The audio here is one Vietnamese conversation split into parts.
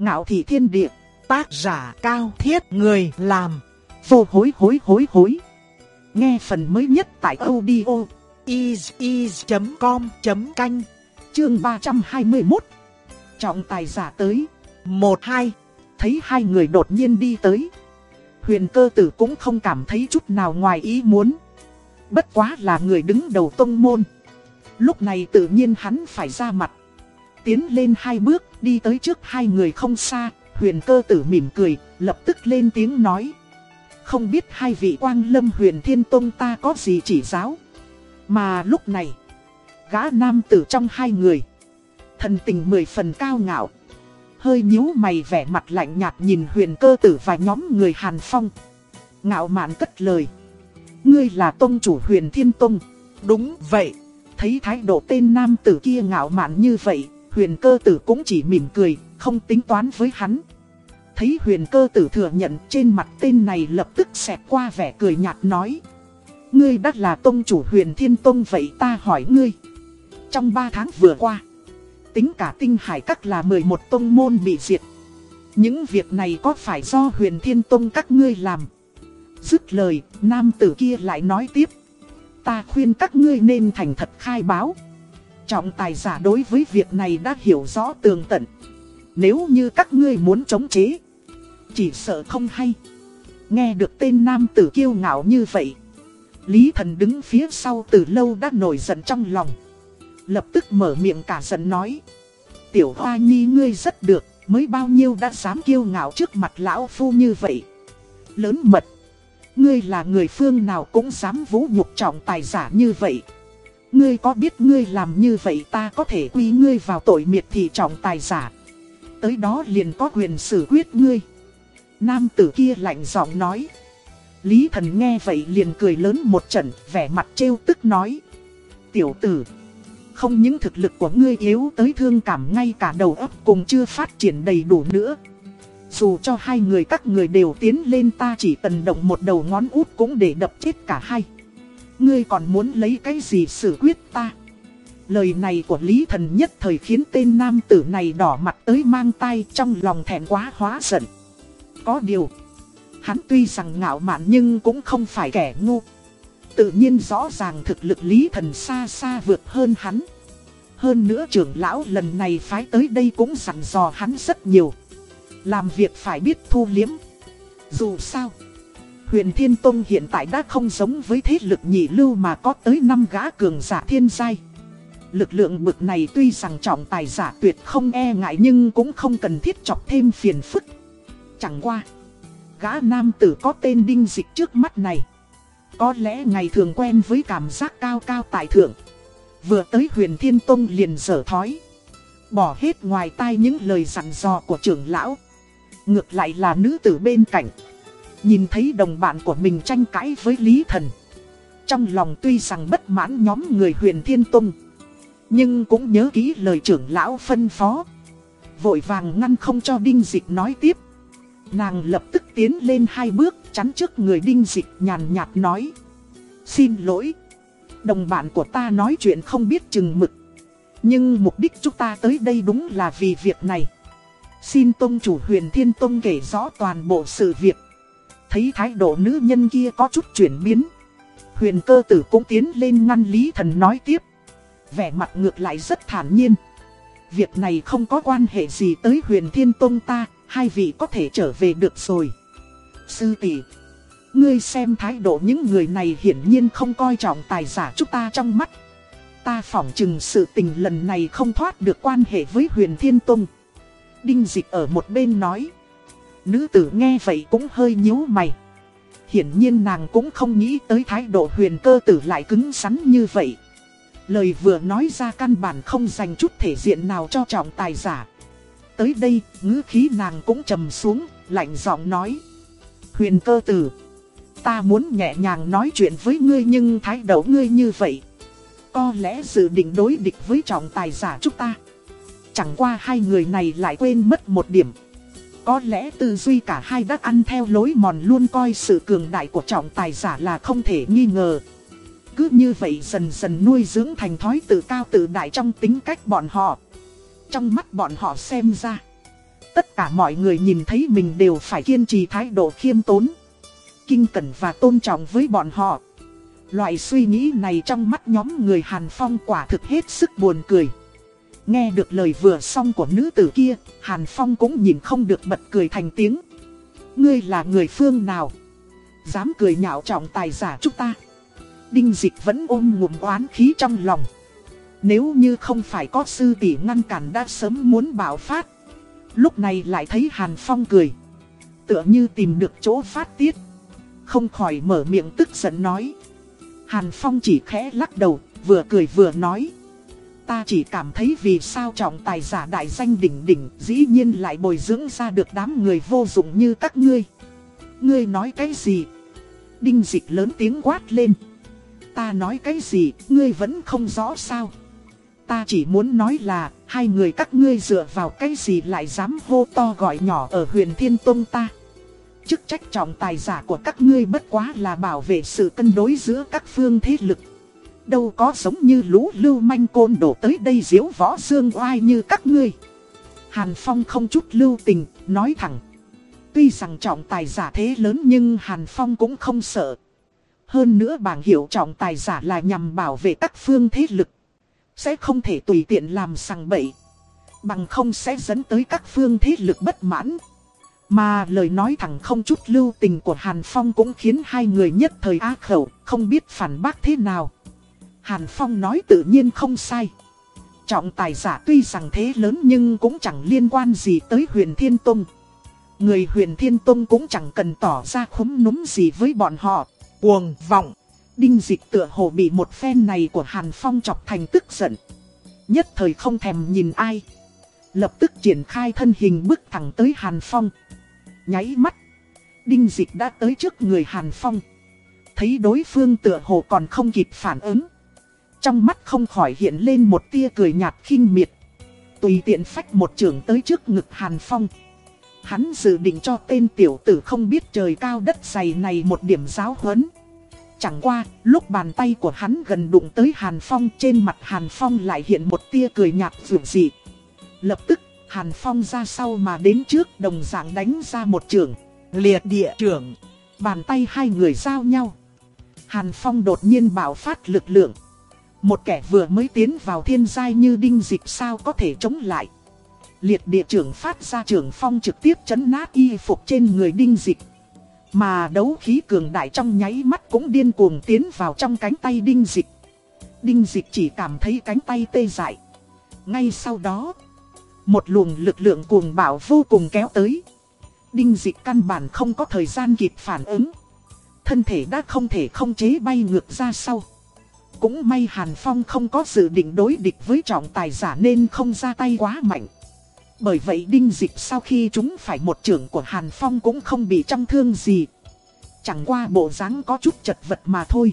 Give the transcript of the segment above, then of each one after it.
Ngạo thị thiên địa, tác giả cao thiết người làm, vô hối hối hối hối. Nghe phần mới nhất tại audio is.com.canh, chương 321. Trọng tài giả tới, 1-2, thấy hai người đột nhiên đi tới. Huyền cơ tử cũng không cảm thấy chút nào ngoài ý muốn. Bất quá là người đứng đầu tông môn. Lúc này tự nhiên hắn phải ra mặt. Tiến lên hai bước, đi tới trước hai người không xa, huyền cơ tử mỉm cười, lập tức lên tiếng nói. Không biết hai vị quang lâm huyền thiên tông ta có gì chỉ giáo. Mà lúc này, gã nam tử trong hai người, thần tình mười phần cao ngạo. Hơi nhíu mày vẻ mặt lạnh nhạt nhìn huyền cơ tử và nhóm người Hàn Phong. Ngạo mạn cất lời. Ngươi là tông chủ huyền thiên tông. Đúng vậy. Thấy thái độ tên nam tử kia ngạo mạn như vậy, huyền cơ tử cũng chỉ mỉm cười, không tính toán với hắn. Thấy huyền cơ tử thừa nhận trên mặt tên này lập tức xẹt qua vẻ cười nhạt nói. Ngươi đã là tông chủ huyền thiên tông vậy ta hỏi ngươi. Trong 3 tháng vừa qua, tính cả tinh hải các là 11 tông môn bị diệt. Những việc này có phải do huyền thiên tông các ngươi làm? Dứt lời, nam tử kia lại nói tiếp. Ta khuyên các ngươi nên thành thật khai báo. Trọng tài giả đối với việc này đã hiểu rõ tường tận. Nếu như các ngươi muốn chống chế, chỉ sợ không hay. Nghe được tên nam tử kiêu ngạo như vậy. Lý thần đứng phía sau từ lâu đã nổi giận trong lòng. Lập tức mở miệng cả giận nói. Tiểu hoa nhi ngươi rất được, mới bao nhiêu đã dám kiêu ngạo trước mặt lão phu như vậy. Lớn mật. Ngươi là người phương nào cũng dám vũ nhục trọng tài giả như vậy. Ngươi có biết ngươi làm như vậy ta có thể quy ngươi vào tội miệt thị trọng tài giả. Tới đó liền có quyền xử quyết ngươi. Nam tử kia lạnh giọng nói. Lý thần nghe vậy liền cười lớn một trận, vẻ mặt trêu tức nói. Tiểu tử, không những thực lực của ngươi yếu tới thương cảm ngay cả đầu óc cùng chưa phát triển đầy đủ nữa. Dù cho hai người các người đều tiến lên ta chỉ cần động một đầu ngón út cũng để đập chết cả hai. Ngươi còn muốn lấy cái gì xử quyết ta? Lời này của Lý Thần nhất thời khiến tên nam tử này đỏ mặt tới mang tay trong lòng thẹn quá hóa giận. Có điều, hắn tuy rằng ngạo mạn nhưng cũng không phải kẻ ngu. Tự nhiên rõ ràng thực lực Lý Thần xa xa vượt hơn hắn. Hơn nữa trưởng lão lần này phái tới đây cũng dặn dò hắn rất nhiều. Làm việc phải biết thu liếm. Dù sao, huyền Thiên Tông hiện tại đã không giống với thế lực nhị lưu mà có tới 5 gã cường giả thiên giai. Lực lượng bực này tuy rằng trọng tài giả tuyệt không e ngại nhưng cũng không cần thiết chọc thêm phiền phức. Chẳng qua, gã nam tử có tên đinh dịch trước mắt này. Có lẽ ngày thường quen với cảm giác cao cao tại thượng. Vừa tới huyền Thiên Tông liền dở thói. Bỏ hết ngoài tai những lời dặn dò của trưởng lão. Ngược lại là nữ tử bên cạnh. Nhìn thấy đồng bạn của mình tranh cãi với Lý Thần. Trong lòng tuy rằng bất mãn nhóm người huyền Thiên Tông. Nhưng cũng nhớ kỹ lời trưởng lão phân phó. Vội vàng ngăn không cho Đinh Dịch nói tiếp. Nàng lập tức tiến lên hai bước, chắn trước người Đinh Dịch nhàn nhạt nói. Xin lỗi. Đồng bạn của ta nói chuyện không biết chừng mực. Nhưng mục đích chúng ta tới đây đúng là vì việc này. Xin Tông chủ huyền Thiên Tông kể rõ toàn bộ sự việc. Thấy thái độ nữ nhân kia có chút chuyển biến. Huyền cơ tử cũng tiến lên ngăn Lý Thần nói tiếp. Vẻ mặt ngược lại rất thản nhiên. Việc này không có quan hệ gì tới huyền Thiên Tông ta, hai vị có thể trở về được rồi. Sư tỷ, ngươi xem thái độ những người này hiển nhiên không coi trọng tài giả chúng ta trong mắt. Ta phỏng chừng sự tình lần này không thoát được quan hệ với huyền Thiên Tông. Đinh dịch ở một bên nói. Nữ tử nghe vậy cũng hơi nhíu mày. Hiển nhiên nàng cũng không nghĩ tới thái độ huyền cơ tử lại cứng rắn như vậy. Lời vừa nói ra căn bản không dành chút thể diện nào cho trọng tài giả. Tới đây, ngữ khí nàng cũng trầm xuống, lạnh giọng nói. Huyền cơ tử, ta muốn nhẹ nhàng nói chuyện với ngươi nhưng thái độ ngươi như vậy. Có lẽ dự định đối địch với trọng tài giả chúng ta. Chẳng qua hai người này lại quên mất một điểm. Có lẽ tư duy cả hai đã ăn theo lối mòn luôn coi sự cường đại của trọng tài giả là không thể nghi ngờ. Cứ như vậy dần dần nuôi dưỡng thành thói tự cao tự đại trong tính cách bọn họ. Trong mắt bọn họ xem ra, Tất cả mọi người nhìn thấy mình đều phải kiên trì thái độ khiêm tốn. Kinh cẩn và tôn trọng với bọn họ. Loại suy nghĩ này trong mắt nhóm người Hàn Phong quả thực hết sức buồn cười. Nghe được lời vừa xong của nữ tử kia, Hàn Phong cũng nhìn không được bật cười thành tiếng. Ngươi là người phương nào? Dám cười nhạo trọng tài giả chúng ta. Đinh dịch vẫn ôm ngụm oán khí trong lòng. Nếu như không phải có sư tỷ ngăn cản đã sớm muốn bạo phát. Lúc này lại thấy Hàn Phong cười. Tựa như tìm được chỗ phát tiết. Không khỏi mở miệng tức giận nói. Hàn Phong chỉ khẽ lắc đầu, vừa cười vừa nói. Ta chỉ cảm thấy vì sao trọng tài giả đại danh đỉnh đỉnh dĩ nhiên lại bồi dưỡng ra được đám người vô dụng như các ngươi. Ngươi nói cái gì? Đinh dịch lớn tiếng quát lên. Ta nói cái gì, ngươi vẫn không rõ sao? Ta chỉ muốn nói là, hai người các ngươi dựa vào cái gì lại dám hô to gọi nhỏ ở Huyền Thiên Tông ta. Chức trách trọng tài giả của các ngươi bất quá là bảo vệ sự cân đối giữa các phương thế lực. Đâu có giống như lũ lưu manh côn đổ tới đây diễu võ dương oai như các ngươi. Hàn Phong không chút lưu tình, nói thẳng. Tuy rằng trọng tài giả thế lớn nhưng Hàn Phong cũng không sợ. Hơn nữa bảng hiệu trọng tài giả là nhằm bảo vệ các phương thế lực. Sẽ không thể tùy tiện làm sằng bậy. Bằng không sẽ dẫn tới các phương thế lực bất mãn. Mà lời nói thẳng không chút lưu tình của Hàn Phong cũng khiến hai người nhất thời á khẩu, không biết phản bác thế nào. Hàn Phong nói tự nhiên không sai. Trọng tài giả tuy rằng thế lớn nhưng cũng chẳng liên quan gì tới huyền Thiên Tông. Người huyền Thiên Tông cũng chẳng cần tỏ ra khúm núm gì với bọn họ. Cuồng vọng. Đinh dịch tựa hồ bị một phen này của Hàn Phong chọc thành tức giận. Nhất thời không thèm nhìn ai. Lập tức triển khai thân hình bước thẳng tới Hàn Phong. Nháy mắt. Đinh dịch đã tới trước người Hàn Phong. Thấy đối phương tựa hồ còn không kịp phản ứng. Trong mắt không khỏi hiện lên một tia cười nhạt khinh miệt. Tùy tiện phách một trường tới trước ngực Hàn Phong. Hắn dự định cho tên tiểu tử không biết trời cao đất dày này một điểm giáo huấn. Chẳng qua, lúc bàn tay của hắn gần đụng tới Hàn Phong trên mặt Hàn Phong lại hiện một tia cười nhạt dường dị. Lập tức, Hàn Phong ra sau mà đến trước đồng dạng đánh ra một trường. Liệt địa trưởng. Bàn tay hai người giao nhau. Hàn Phong đột nhiên bạo phát lực lượng. Một kẻ vừa mới tiến vào thiên giai như đinh dịch sao có thể chống lại. Liệt địa trưởng phát ra trưởng phong trực tiếp chấn nát y phục trên người đinh dịch. Mà đấu khí cường đại trong nháy mắt cũng điên cuồng tiến vào trong cánh tay đinh dịch. Đinh dịch chỉ cảm thấy cánh tay tê dại. Ngay sau đó, một luồng lực lượng cuồng bạo vô cùng kéo tới. Đinh dịch căn bản không có thời gian kịp phản ứng. Thân thể đã không thể không chế bay ngược ra sau. Cũng may Hàn Phong không có dự định đối địch với trọng tài giả nên không ra tay quá mạnh. Bởi vậy đinh dịch sau khi chúng phải một trưởng của Hàn Phong cũng không bị trong thương gì. Chẳng qua bộ dáng có chút chật vật mà thôi.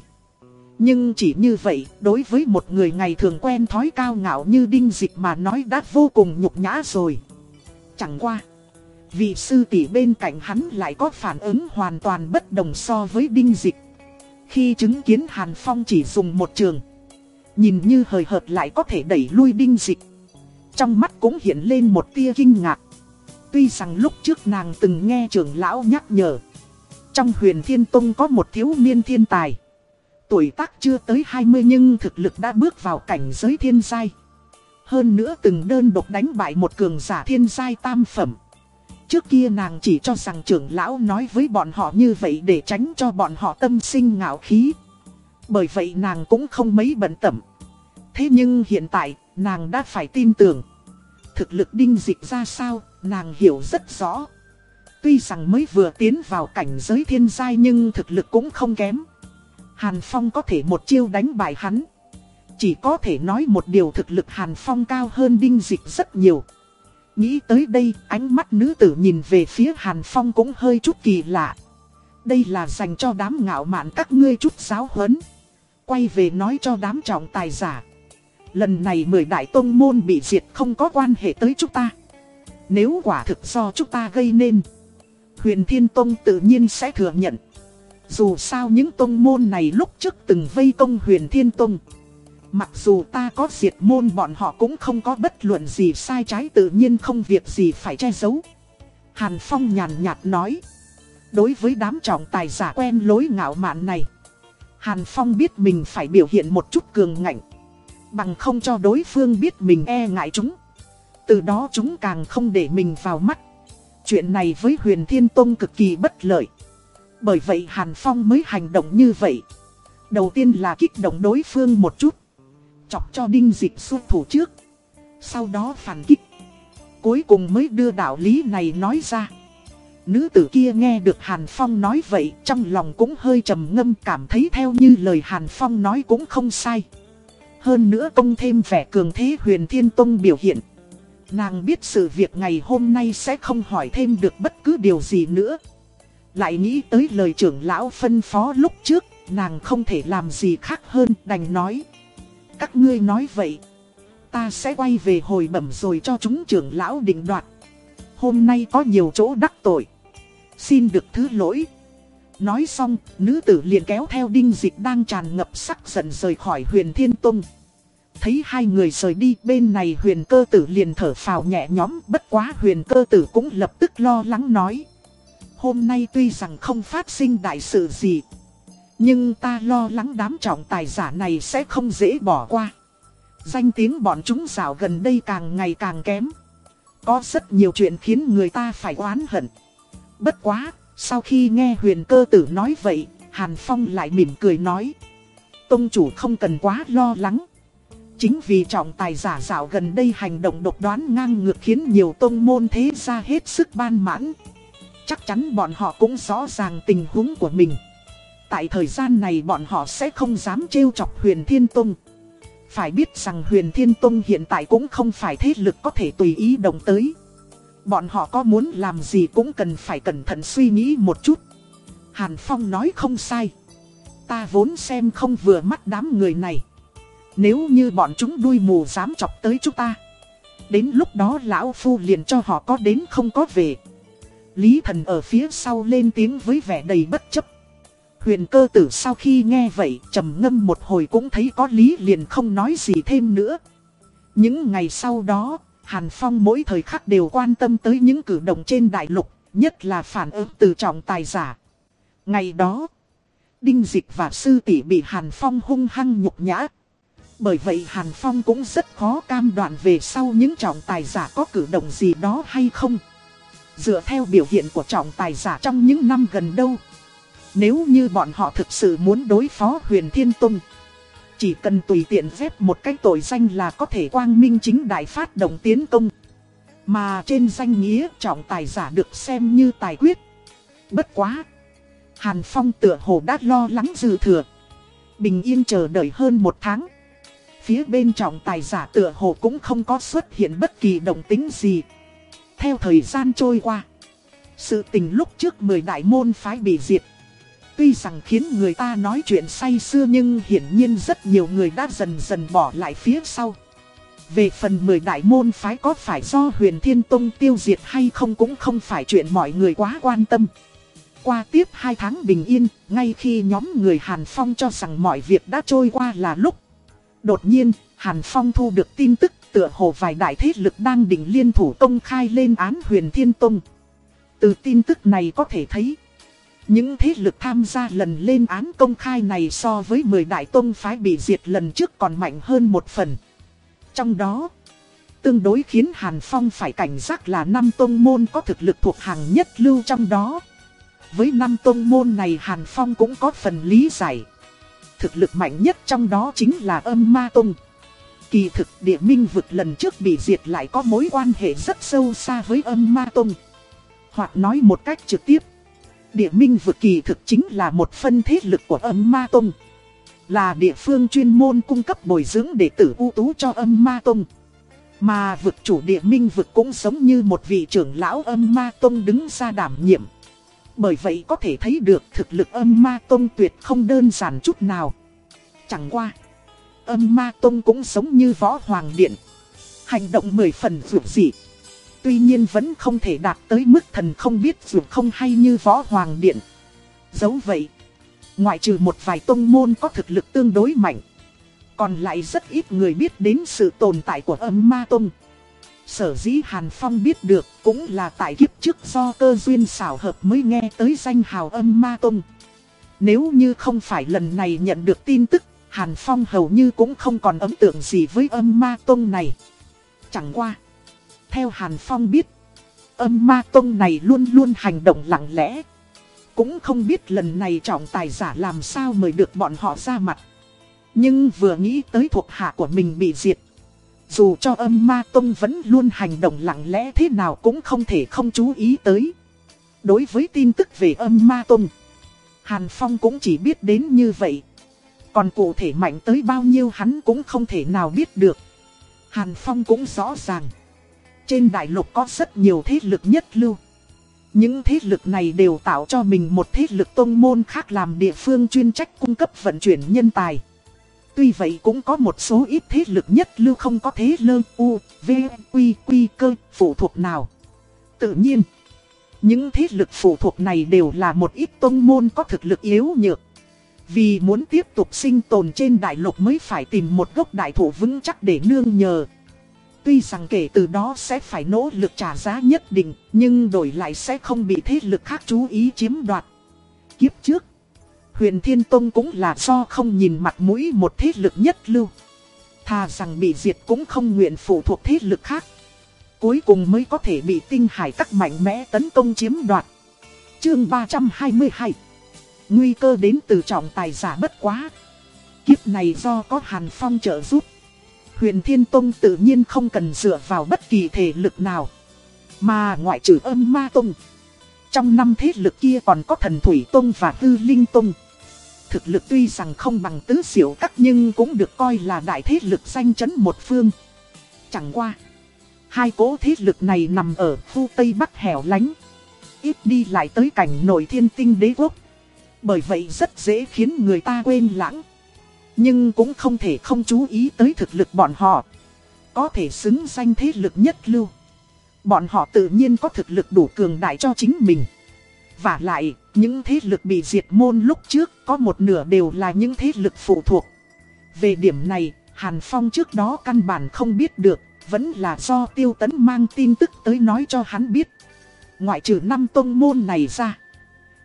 Nhưng chỉ như vậy, đối với một người ngày thường quen thói cao ngạo như đinh dịch mà nói đã vô cùng nhục nhã rồi. Chẳng qua. Vị sư tỷ bên cạnh hắn lại có phản ứng hoàn toàn bất đồng so với đinh dịch. Khi chứng kiến Hàn Phong chỉ dùng một trường. Nhìn như hời hợt lại có thể đẩy lui đinh dịch. Trong mắt cũng hiện lên một tia kinh ngạc. Tuy rằng lúc trước nàng từng nghe trưởng lão nhắc nhở. Trong huyền thiên tông có một thiếu niên thiên tài. Tuổi tác chưa tới 20 nhưng thực lực đã bước vào cảnh giới thiên giai. Hơn nữa từng đơn độc đánh bại một cường giả thiên giai tam phẩm. Trước kia nàng chỉ cho rằng trưởng lão nói với bọn họ như vậy để tránh cho bọn họ tâm sinh ngạo khí. Bởi vậy nàng cũng không mấy bận tâm. Thế nhưng hiện tại, nàng đã phải tin tưởng. Thực lực đinh dịch ra sao, nàng hiểu rất rõ. Tuy rằng mới vừa tiến vào cảnh giới thiên giai nhưng thực lực cũng không kém. Hàn Phong có thể một chiêu đánh bại hắn. Chỉ có thể nói một điều thực lực Hàn Phong cao hơn đinh dịch rất nhiều. Nghĩ tới đây, ánh mắt nữ tử nhìn về phía Hàn Phong cũng hơi chút kỳ lạ. Đây là dành cho đám ngạo mạn các ngươi chút giáo huấn. Quay về nói cho đám trọng tài giả. Lần này mười đại tông môn bị diệt không có quan hệ tới chúng ta. Nếu quả thực do chúng ta gây nên, huyền thiên tông tự nhiên sẽ thừa nhận. Dù sao những tông môn này lúc trước từng vây công huyền thiên tông. Mặc dù ta có diệt môn, bọn họ cũng không có bất luận gì sai trái, tự nhiên không việc gì phải che giấu. Hàn Phong nhàn nhạt nói. Đối với đám trọng tài giả quen lối ngạo mạn này. Hàn Phong biết mình phải biểu hiện một chút cường ngạnh. Bằng không cho đối phương biết mình e ngại chúng. Từ đó chúng càng không để mình vào mắt. Chuyện này với huyền thiên tông cực kỳ bất lợi. Bởi vậy Hàn Phong mới hành động như vậy. Đầu tiên là kích động đối phương một chút. Chọc cho đinh dịch xuất thủ trước. Sau đó phản kích. Cuối cùng mới đưa đạo lý này nói ra. Nữ tử kia nghe được Hàn Phong nói vậy trong lòng cũng hơi trầm ngâm cảm thấy theo như lời Hàn Phong nói cũng không sai. Hơn nữa công thêm vẻ cường thế huyền thiên tông biểu hiện. Nàng biết sự việc ngày hôm nay sẽ không hỏi thêm được bất cứ điều gì nữa. Lại nghĩ tới lời trưởng lão phân phó lúc trước, nàng không thể làm gì khác hơn đành nói. Các ngươi nói vậy, ta sẽ quay về hồi bẩm rồi cho chúng trưởng lão định đoạt. Hôm nay có nhiều chỗ đắc tội. Xin được thứ lỗi. Nói xong, nữ tử liền kéo theo đinh dịch đang tràn ngập sắc giận rời khỏi huyền thiên tông. Thấy hai người rời đi bên này huyền cơ tử liền thở phào nhẹ nhõm bất quá huyền cơ tử cũng lập tức lo lắng nói. Hôm nay tuy rằng không phát sinh đại sự gì. Nhưng ta lo lắng đám trọng tài giả này sẽ không dễ bỏ qua. Danh tiếng bọn chúng rào gần đây càng ngày càng kém. Có rất nhiều chuyện khiến người ta phải oán hận. Bất quá, sau khi nghe huyền cơ tử nói vậy, Hàn Phong lại mỉm cười nói. Tông chủ không cần quá lo lắng. Chính vì trọng tài giả dạo gần đây hành động độc đoán ngang ngược khiến nhiều tông môn thế ra hết sức ban mãn. Chắc chắn bọn họ cũng rõ ràng tình huống của mình. Tại thời gian này bọn họ sẽ không dám trêu chọc huyền thiên tông. Phải biết rằng huyền thiên tông hiện tại cũng không phải thế lực có thể tùy ý động tới. Bọn họ có muốn làm gì cũng cần phải cẩn thận suy nghĩ một chút. Hàn Phong nói không sai. Ta vốn xem không vừa mắt đám người này. Nếu như bọn chúng đuôi mù dám chọc tới chúng ta. Đến lúc đó lão phu liền cho họ có đến không có về. Lý thần ở phía sau lên tiếng với vẻ đầy bất chấp. Huyền cơ tử sau khi nghe vậy trầm ngâm một hồi cũng thấy có lý liền không nói gì thêm nữa. Những ngày sau đó, Hàn Phong mỗi thời khắc đều quan tâm tới những cử động trên đại lục, nhất là phản ứng từ trọng tài giả. Ngày đó, Đinh Dịch và Sư Tỷ bị Hàn Phong hung hăng nhục nhã. Bởi vậy Hàn Phong cũng rất khó cam đoạn về sau những trọng tài giả có cử động gì đó hay không. Dựa theo biểu hiện của trọng tài giả trong những năm gần đâu. Nếu như bọn họ thực sự muốn đối phó huyền Thiên Tông. Chỉ cần tùy tiện phép một cái tội danh là có thể quang minh chính đại phát động tiến công. Mà trên danh nghĩa trọng tài giả được xem như tài quyết. Bất quá. Hàn Phong tựa hồ đã lo lắng dư thừa. Bình yên chờ đợi hơn một tháng. Phía bên trọng tài giả tựa hồ cũng không có xuất hiện bất kỳ động tính gì. Theo thời gian trôi qua. Sự tình lúc trước 10 đại môn phái bị diệt. Tuy rằng khiến người ta nói chuyện say xưa nhưng hiển nhiên rất nhiều người đã dần dần bỏ lại phía sau. Về phần 10 đại môn phái có phải do huyền thiên tông tiêu diệt hay không cũng không phải chuyện mọi người quá quan tâm. Qua tiếp 2 tháng bình yên, ngay khi nhóm người Hàn Phong cho rằng mọi việc đã trôi qua là lúc. Đột nhiên, Hàn Phong thu được tin tức tựa hồ vài đại thế lực đang định liên thủ công khai lên án huyền thiên tông. Từ tin tức này có thể thấy, những thế lực tham gia lần lên án công khai này so với 10 đại tông phái bị diệt lần trước còn mạnh hơn một phần. Trong đó, tương đối khiến Hàn Phong phải cảnh giác là năm tông môn có thực lực thuộc hàng nhất lưu trong đó. Với năm tông môn này Hàn Phong cũng có phần lý giải. Thực lực mạnh nhất trong đó chính là âm ma tông. Kỳ thực địa minh vực lần trước bị diệt lại có mối quan hệ rất sâu xa với âm ma tông. Hoặc nói một cách trực tiếp Địa minh vực kỳ thực chính là một phân thế lực của âm ma tông. Là địa phương chuyên môn cung cấp bồi dưỡng đệ tử ưu tú cho âm ma tông. Mà vực chủ địa minh vực cũng giống như một vị trưởng lão âm ma tông đứng ra đảm nhiệm. Bởi vậy có thể thấy được thực lực âm ma tông tuyệt không đơn giản chút nào. Chẳng qua, âm ma tông cũng giống như võ hoàng điện. Hành động mười phần vượt dịp. Tuy nhiên vẫn không thể đạt tới mức thần không biết dù không hay như võ hoàng điện. Dẫu vậy, ngoại trừ một vài tông môn có thực lực tương đối mạnh. Còn lại rất ít người biết đến sự tồn tại của âm ma tông. Sở dĩ Hàn Phong biết được cũng là tại kiếp trước do cơ duyên xảo hợp mới nghe tới danh hào âm ma tông. Nếu như không phải lần này nhận được tin tức, Hàn Phong hầu như cũng không còn ấn tượng gì với âm ma tông này. Chẳng qua. Theo Hàn Phong biết, âm ma tông này luôn luôn hành động lặng lẽ. Cũng không biết lần này trọng tài giả làm sao mời được bọn họ ra mặt. Nhưng vừa nghĩ tới thuộc hạ của mình bị diệt. Dù cho âm ma tông vẫn luôn hành động lặng lẽ thế nào cũng không thể không chú ý tới. Đối với tin tức về âm ma tông, Hàn Phong cũng chỉ biết đến như vậy. Còn cụ thể mạnh tới bao nhiêu hắn cũng không thể nào biết được. Hàn Phong cũng rõ ràng. Trên đại lục có rất nhiều thế lực nhất lưu. Những thế lực này đều tạo cho mình một thế lực tông môn khác làm địa phương chuyên trách cung cấp vận chuyển nhân tài. Tuy vậy cũng có một số ít thế lực nhất lưu không có thế lơ u, v, quy, quy cơ, phụ thuộc nào. Tự nhiên, những thế lực phụ thuộc này đều là một ít tông môn có thực lực yếu nhược. Vì muốn tiếp tục sinh tồn trên đại lục mới phải tìm một gốc đại thủ vững chắc để nương nhờ. Tuy rằng kể từ đó sẽ phải nỗ lực trả giá nhất định, nhưng đổi lại sẽ không bị thế lực khác chú ý chiếm đoạt. Kiếp trước, huyền Thiên Tông cũng là do không nhìn mặt mũi một thế lực nhất lưu. Thà rằng bị diệt cũng không nguyện phụ thuộc thế lực khác. Cuối cùng mới có thể bị tinh hải các mạnh mẽ tấn công chiếm đoạt. Chương 322 Nguy cơ đến từ trọng tài giả bất quá. Kiếp này do có Hàn Phong trợ giúp. Huyền Thiên Tông tự nhiên không cần dựa vào bất kỳ thể lực nào. Mà ngoại trừ âm ma tông. Trong năm thế lực kia còn có thần Thủy Tông và Tư Linh Tông. Thực lực tuy rằng không bằng tứ diệu các nhưng cũng được coi là đại thế lực danh chấn một phương. Chẳng qua. Hai cố thế lực này nằm ở khu Tây Bắc hẻo lánh. Ít đi lại tới cảnh nổi thiên tinh đế quốc. Bởi vậy rất dễ khiến người ta quên lãng. Nhưng cũng không thể không chú ý tới thực lực bọn họ. Có thể xứng danh thế lực nhất lưu. Bọn họ tự nhiên có thực lực đủ cường đại cho chính mình. Và lại, những thế lực bị diệt môn lúc trước có một nửa đều là những thế lực phụ thuộc. Về điểm này, Hàn Phong trước đó căn bản không biết được, vẫn là do tiêu tấn mang tin tức tới nói cho hắn biết. Ngoại trừ năm tông môn này ra.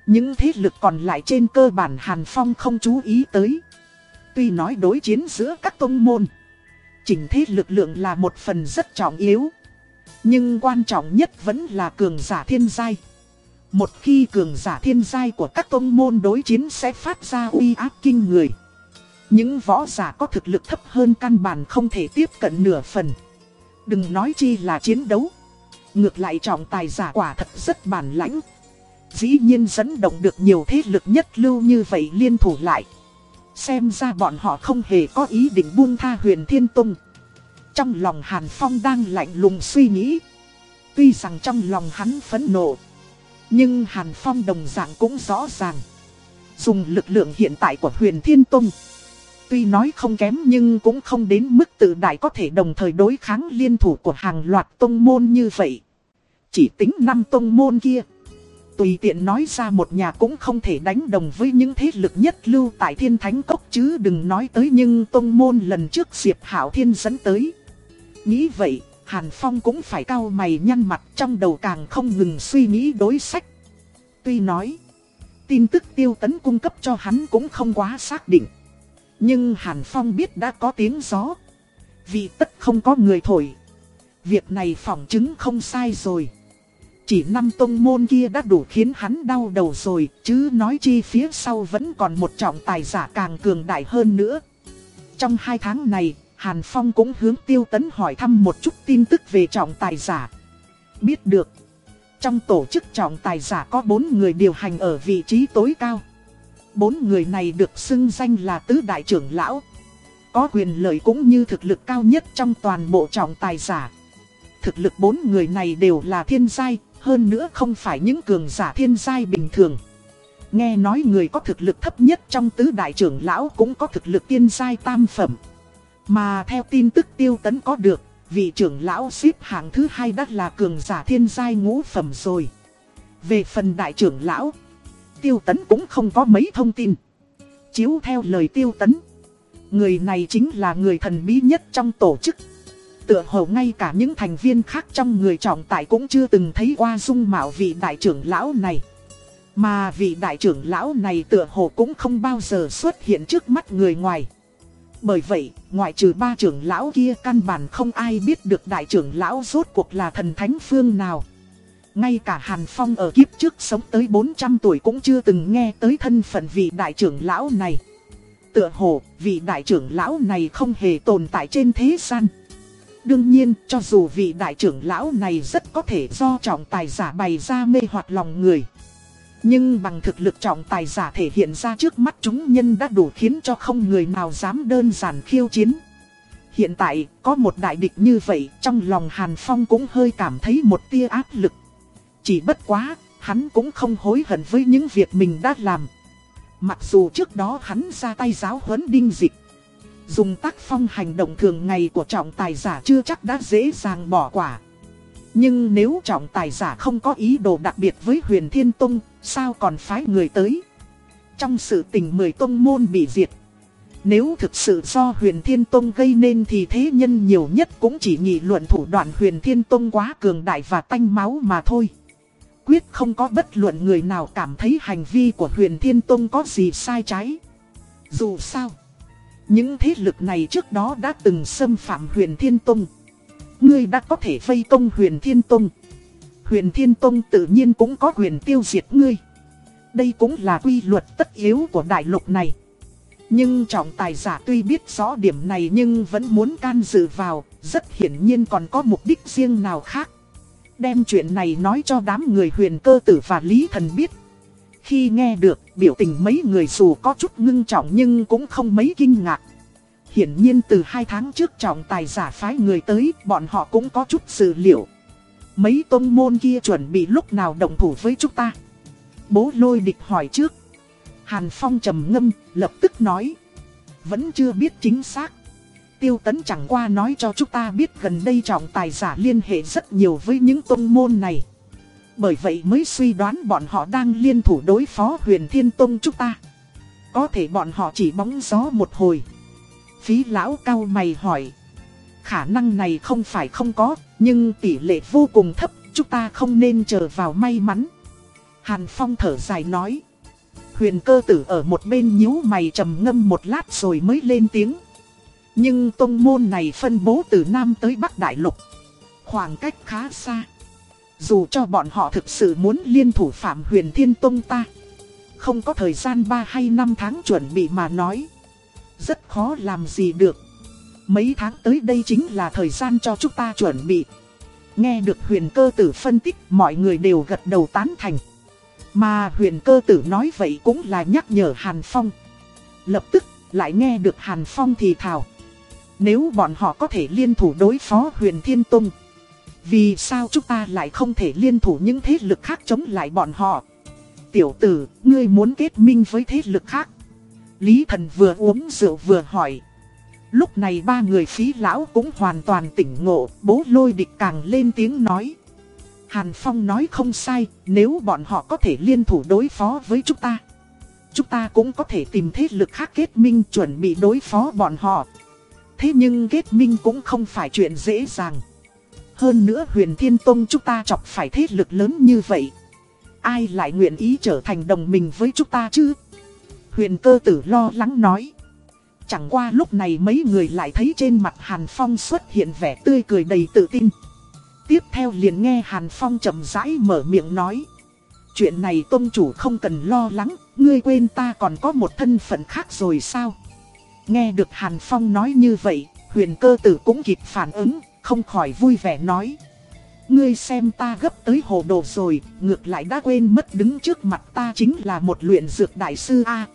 Những thế lực còn lại trên cơ bản Hàn Phong không chú ý tới. Tuy nói đối chiến giữa các tông môn, chỉnh thế lực lượng là một phần rất trọng yếu. Nhưng quan trọng nhất vẫn là cường giả thiên giai. Một khi cường giả thiên giai của các tông môn đối chiến sẽ phát ra uy áp kinh người. Những võ giả có thực lực thấp hơn căn bản không thể tiếp cận nửa phần. Đừng nói chi là chiến đấu. Ngược lại trọng tài giả quả thật rất bản lãnh. Dĩ nhiên dẫn động được nhiều thế lực nhất lưu như vậy liên thủ lại. Xem ra bọn họ không hề có ý định buông tha huyền thiên tông. Trong lòng Hàn Phong đang lạnh lùng suy nghĩ. Tuy rằng trong lòng hắn phẫn nộ. Nhưng Hàn Phong đồng dạng cũng rõ ràng. Dùng lực lượng hiện tại của huyền thiên tông. Tuy nói không kém nhưng cũng không đến mức tự đại có thể đồng thời đối kháng liên thủ của hàng loạt tông môn như vậy. Chỉ tính năm tông môn kia. Tùy tiện nói ra một nhà cũng không thể đánh đồng với những thế lực nhất lưu tại thiên thánh cốc chứ đừng nói tới nhưng tông môn lần trước Diệp Hảo Thiên dẫn tới. Nghĩ vậy, Hàn Phong cũng phải cau mày nhăn mặt trong đầu càng không ngừng suy nghĩ đối sách. Tuy nói, tin tức tiêu tấn cung cấp cho hắn cũng không quá xác định. Nhưng Hàn Phong biết đã có tiếng gió. Vì tất không có người thổi. Việc này phỏng chứng không sai rồi. Chỉ năm tông môn kia đã đủ khiến hắn đau đầu rồi, chứ nói chi phía sau vẫn còn một trọng tài giả càng cường đại hơn nữa. Trong hai tháng này, Hàn Phong cũng hướng tiêu tấn hỏi thăm một chút tin tức về trọng tài giả. Biết được, trong tổ chức trọng tài giả có bốn người điều hành ở vị trí tối cao. Bốn người này được xưng danh là tứ đại trưởng lão. Có quyền lợi cũng như thực lực cao nhất trong toàn bộ trọng tài giả. Thực lực bốn người này đều là thiên giai, hơn nữa không phải những cường giả thiên giai bình thường. Nghe nói người có thực lực thấp nhất trong tứ đại trưởng lão cũng có thực lực tiên giai tam phẩm. Mà theo tin tức tiêu tấn có được, vị trưởng lão xếp hạng thứ hai đã là cường giả thiên giai ngũ phẩm rồi. Về phần đại trưởng lão, tiêu tấn cũng không có mấy thông tin. Chiếu theo lời tiêu tấn, Người này chính là người thần bí nhất trong tổ chức. Tựa hồ ngay cả những thành viên khác trong người trọng tài cũng chưa từng thấy qua dung mạo vị đại trưởng lão này. Mà vị đại trưởng lão này tựa hồ cũng không bao giờ xuất hiện trước mắt người ngoài. Bởi vậy, ngoại trừ ba trưởng lão kia căn bản không ai biết được đại trưởng lão rốt cuộc là thần thánh phương nào. Ngay cả Hàn Phong ở kiếp trước sống tới 400 tuổi cũng chưa từng nghe tới thân phận vị đại trưởng lão này. Tựa hồ, vị đại trưởng lão này không hề tồn tại trên thế gian. Đương nhiên, cho dù vị đại trưởng lão này rất có thể do trọng tài giả bày ra mê hoặc lòng người. Nhưng bằng thực lực trọng tài giả thể hiện ra trước mắt chúng nhân đã đủ khiến cho không người nào dám đơn giản khiêu chiến. Hiện tại, có một đại địch như vậy, trong lòng Hàn Phong cũng hơi cảm thấy một tia áp lực. Chỉ bất quá, hắn cũng không hối hận với những việc mình đã làm. Mặc dù trước đó hắn ra tay giáo huấn đinh dịch. Dùng tác phong hành động thường ngày của trọng tài giả chưa chắc đã dễ dàng bỏ quả. Nhưng nếu trọng tài giả không có ý đồ đặc biệt với huyền thiên tông, sao còn phái người tới? Trong sự tình mười tông môn bị diệt. Nếu thực sự do huyền thiên tông gây nên thì thế nhân nhiều nhất cũng chỉ nghị luận thủ đoạn huyền thiên tông quá cường đại và tanh máu mà thôi. Quyết không có bất luận người nào cảm thấy hành vi của huyền thiên tông có gì sai trái. Dù sao, những thế lực này trước đó đã từng xâm phạm huyền thiên tông. Ngươi đã có thể vây công huyền thiên tông. Huyền thiên tông tự nhiên cũng có quyền tiêu diệt ngươi. Đây cũng là quy luật tất yếu của đại lục này. Nhưng trọng tài giả tuy biết rõ điểm này nhưng vẫn muốn can dự vào, rất hiển nhiên còn có mục đích riêng nào khác. Đem chuyện này nói cho đám người huyền cơ tử và lý thần biết. Khi nghe được, biểu tình mấy người dù có chút ngưng trọng nhưng cũng không mấy kinh ngạc. Hiển nhiên từ hai tháng trước trọng tài giả phái người tới, bọn họ cũng có chút dự liệu. Mấy tôn môn kia chuẩn bị lúc nào động thủ với chúng ta. Bố lôi địch hỏi trước. Hàn Phong trầm ngâm, lập tức nói. Vẫn chưa biết chính xác. Tiêu tấn chẳng qua nói cho chúng ta biết gần đây trọng tài giả liên hệ rất nhiều với những tôn môn này. Bởi vậy mới suy đoán bọn họ đang liên thủ đối phó huyền thiên tông chúng ta. Có thể bọn họ chỉ bóng gió một hồi. Phí lão cao mày hỏi. Khả năng này không phải không có, nhưng tỷ lệ vô cùng thấp, chúng ta không nên chờ vào may mắn. Hàn Phong thở dài nói. Huyền cơ tử ở một bên nhíu mày trầm ngâm một lát rồi mới lên tiếng. Nhưng tông môn này phân bố từ Nam tới Bắc Đại Lục. Khoảng cách khá xa. Dù cho bọn họ thực sự muốn liên thủ phạm huyền thiên tông ta. Không có thời gian 3 hay 5 tháng chuẩn bị mà nói. Rất khó làm gì được. Mấy tháng tới đây chính là thời gian cho chúng ta chuẩn bị. Nghe được huyền cơ tử phân tích, mọi người đều gật đầu tán thành. Mà huyền cơ tử nói vậy cũng là nhắc nhở Hàn Phong. Lập tức, lại nghe được Hàn Phong thì thào. Nếu bọn họ có thể liên thủ đối phó huyền Thiên Tông. Vì sao chúng ta lại không thể liên thủ những thế lực khác chống lại bọn họ? Tiểu tử, ngươi muốn kết minh với thế lực khác. Lý thần vừa uống rượu vừa hỏi. Lúc này ba người phí lão cũng hoàn toàn tỉnh ngộ, bố lôi địch càng lên tiếng nói. Hàn Phong nói không sai, nếu bọn họ có thể liên thủ đối phó với chúng ta. Chúng ta cũng có thể tìm thế lực khác kết minh chuẩn bị đối phó bọn họ. Thế nhưng kết minh cũng không phải chuyện dễ dàng. Hơn nữa huyền thiên tông chúng ta chọc phải thế lực lớn như vậy. Ai lại nguyện ý trở thành đồng minh với chúng ta chứ? Huyền cơ tử lo lắng nói. Chẳng qua lúc này mấy người lại thấy trên mặt Hàn Phong xuất hiện vẻ tươi cười đầy tự tin. Tiếp theo liền nghe Hàn Phong chậm rãi mở miệng nói. Chuyện này tôn chủ không cần lo lắng, ngươi quên ta còn có một thân phận khác rồi sao? Nghe được Hàn Phong nói như vậy, huyền cơ tử cũng kịp phản ứng, không khỏi vui vẻ nói. Ngươi xem ta gấp tới hồ đồ rồi, ngược lại đã quên mất đứng trước mặt ta chính là một luyện dược đại sư A.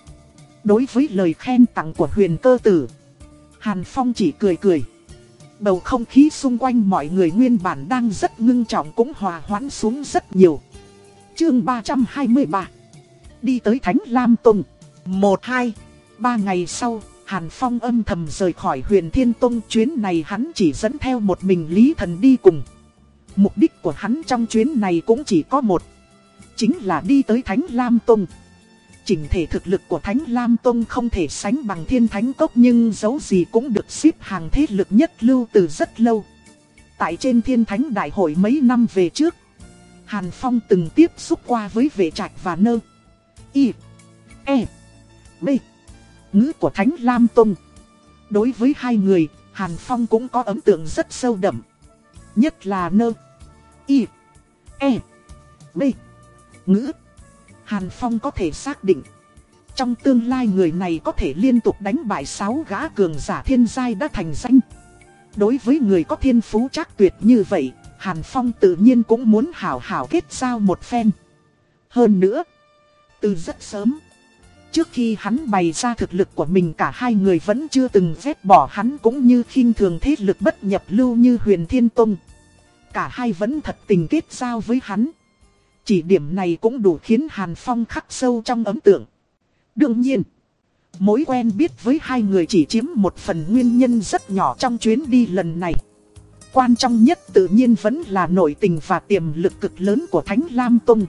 Đối với lời khen tặng của huyền cơ tử, Hàn Phong chỉ cười cười. Bầu không khí xung quanh mọi người nguyên bản đang rất ngưng trọng cũng hòa hoãn xuống rất nhiều. Chương 323 Đi tới Thánh Lam Tùng 1-2 Ba ngày sau, Hàn Phong âm thầm rời khỏi huyền Thiên Tông chuyến này hắn chỉ dẫn theo một mình Lý Thần đi cùng. Mục đích của hắn trong chuyến này cũng chỉ có một. Chính là đi tới Thánh Lam Tông. chỉnh thể thực lực của Thánh Lam Tông không thể sánh bằng thiên thánh cốc nhưng dấu gì cũng được xếp hàng thế lực nhất lưu từ rất lâu. Tại trên thiên thánh đại hội mấy năm về trước, Hàn Phong từng tiếp xúc qua với vệ trạch và nơ. Y. E. B. Ngữ của Thánh Lam Tông. Đối với hai người, Hàn Phong cũng có ấn tượng rất sâu đậm. Nhất là nơ. Y. E. B. Ngữ. Hàn Phong có thể xác định. Trong tương lai người này có thể liên tục đánh bại 6 gã cường giả thiên giai đã thành danh. Đối với người có thiên phú chắc tuyệt như vậy, Hàn Phong tự nhiên cũng muốn hảo hảo kết giao một phen. Hơn nữa, từ rất sớm, trước khi hắn bày ra thực lực của mình cả hai người vẫn chưa từng vết bỏ hắn cũng như khinh thường thế lực bất nhập lưu như huyền thiên tông. Cả hai vẫn thật tình kết giao với hắn. Chỉ điểm này cũng đủ khiến Hàn Phong khắc sâu trong ấn tượng. Đương nhiên, mối quen biết với hai người chỉ chiếm một phần nguyên nhân rất nhỏ trong chuyến đi lần này. Quan trọng nhất tự nhiên vẫn là nội tình và tiềm lực cực lớn của Thánh Lam Tông.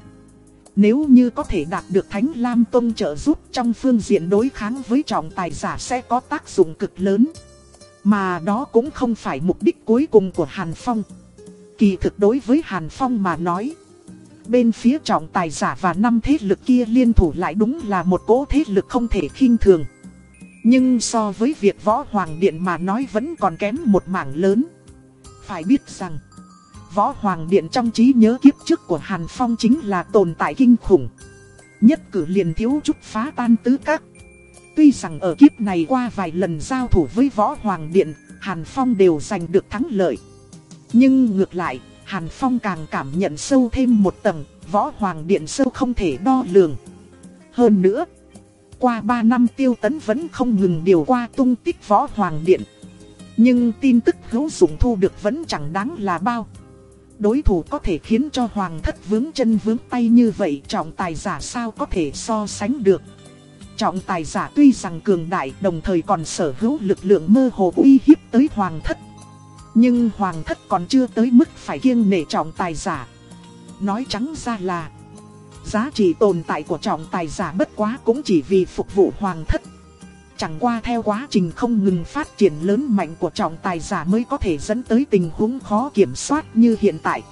Nếu như có thể đạt được Thánh Lam Tông trợ giúp trong phương diện đối kháng với trọng tài giả sẽ có tác dụng cực lớn. Mà đó cũng không phải mục đích cuối cùng của Hàn Phong. Kỳ thực đối với Hàn Phong mà nói bên phía trọng tài giả và năm thế lực kia liên thủ lại đúng là một cỗ thế lực không thể khinh thường. Nhưng so với việc võ hoàng điện mà nói vẫn còn kém một mảng lớn. Phải biết rằng, võ hoàng điện trong trí nhớ kiếp trước của Hàn Phong chính là tồn tại kinh khủng. Nhất cử liền thiếu chút phá tan tứ các. Tuy rằng ở kiếp này qua vài lần giao thủ với võ hoàng điện, Hàn Phong đều giành được thắng lợi. Nhưng ngược lại, Hàn Phong càng cảm nhận sâu thêm một tầng, võ hoàng điện sâu không thể đo lường. Hơn nữa, qua 3 năm tiêu tấn vẫn không ngừng điều qua tung tích võ hoàng điện. Nhưng tin tức hữu dụng thu được vẫn chẳng đáng là bao. Đối thủ có thể khiến cho hoàng thất vướng chân vướng tay như vậy, trọng tài giả sao có thể so sánh được. Trọng tài giả tuy rằng cường đại, đồng thời còn sở hữu lực lượng mơ hồ uy hiếp tới hoàng thất. Nhưng hoàng thất còn chưa tới mức phải kiêng nể trọng tài giả. Nói trắng ra là, Giá trị tồn tại của trọng tài giả bất quá cũng chỉ vì phục vụ hoàng thất Chẳng qua theo quá trình không ngừng phát triển lớn mạnh của trọng tài giả mới có thể dẫn tới tình huống khó kiểm soát như hiện tại.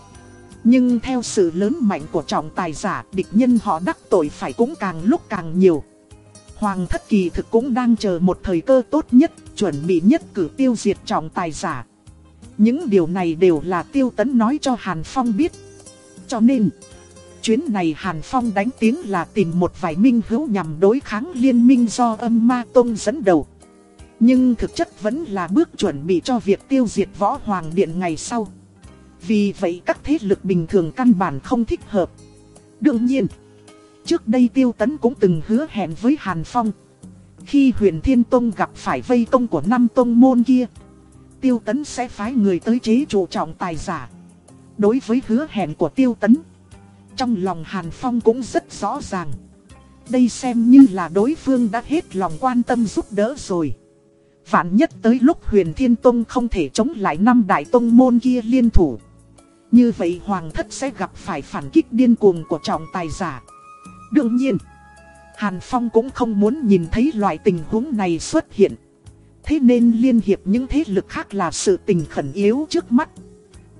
Nhưng theo sự lớn mạnh của trọng tài giả địch nhân họ đắc tội phải cũng càng lúc càng nhiều. Hoàng thất kỳ thực cũng đang chờ một thời cơ tốt nhất chuẩn bị nhất cử tiêu diệt trọng tài giả. Những điều này đều là tiêu tấn nói cho Hàn Phong biết. Cho nên, chuyến này Hàn Phong đánh tiếng là tìm một vài minh hữu nhằm đối kháng liên minh do âm ma tông dẫn đầu. Nhưng thực chất vẫn là bước chuẩn bị cho việc tiêu diệt võ hoàng điện ngày sau. Vì vậy các thế lực bình thường căn bản không thích hợp. Đương nhiên, trước đây tiêu tấn cũng từng hứa hẹn với Hàn Phong. Khi huyền Thiên Tông gặp phải vây công của năm tông môn kia Tiêu Tấn sẽ phái người tới chế chủ trọng tài giả. Đối với hứa hẹn của Tiêu Tấn, trong lòng Hàn Phong cũng rất rõ ràng. Đây xem như là đối phương đã hết lòng quan tâm giúp đỡ rồi. Vạn nhất tới lúc huyền thiên tông không thể chống lại năm đại tông môn kia liên thủ. Như vậy hoàng thất sẽ gặp phải phản kích điên cuồng của trọng tài giả. Đương nhiên, Hàn Phong cũng không muốn nhìn thấy loại tình huống này xuất hiện. Thế nên liên hiệp những thế lực khác là sự tình khẩn yếu trước mắt.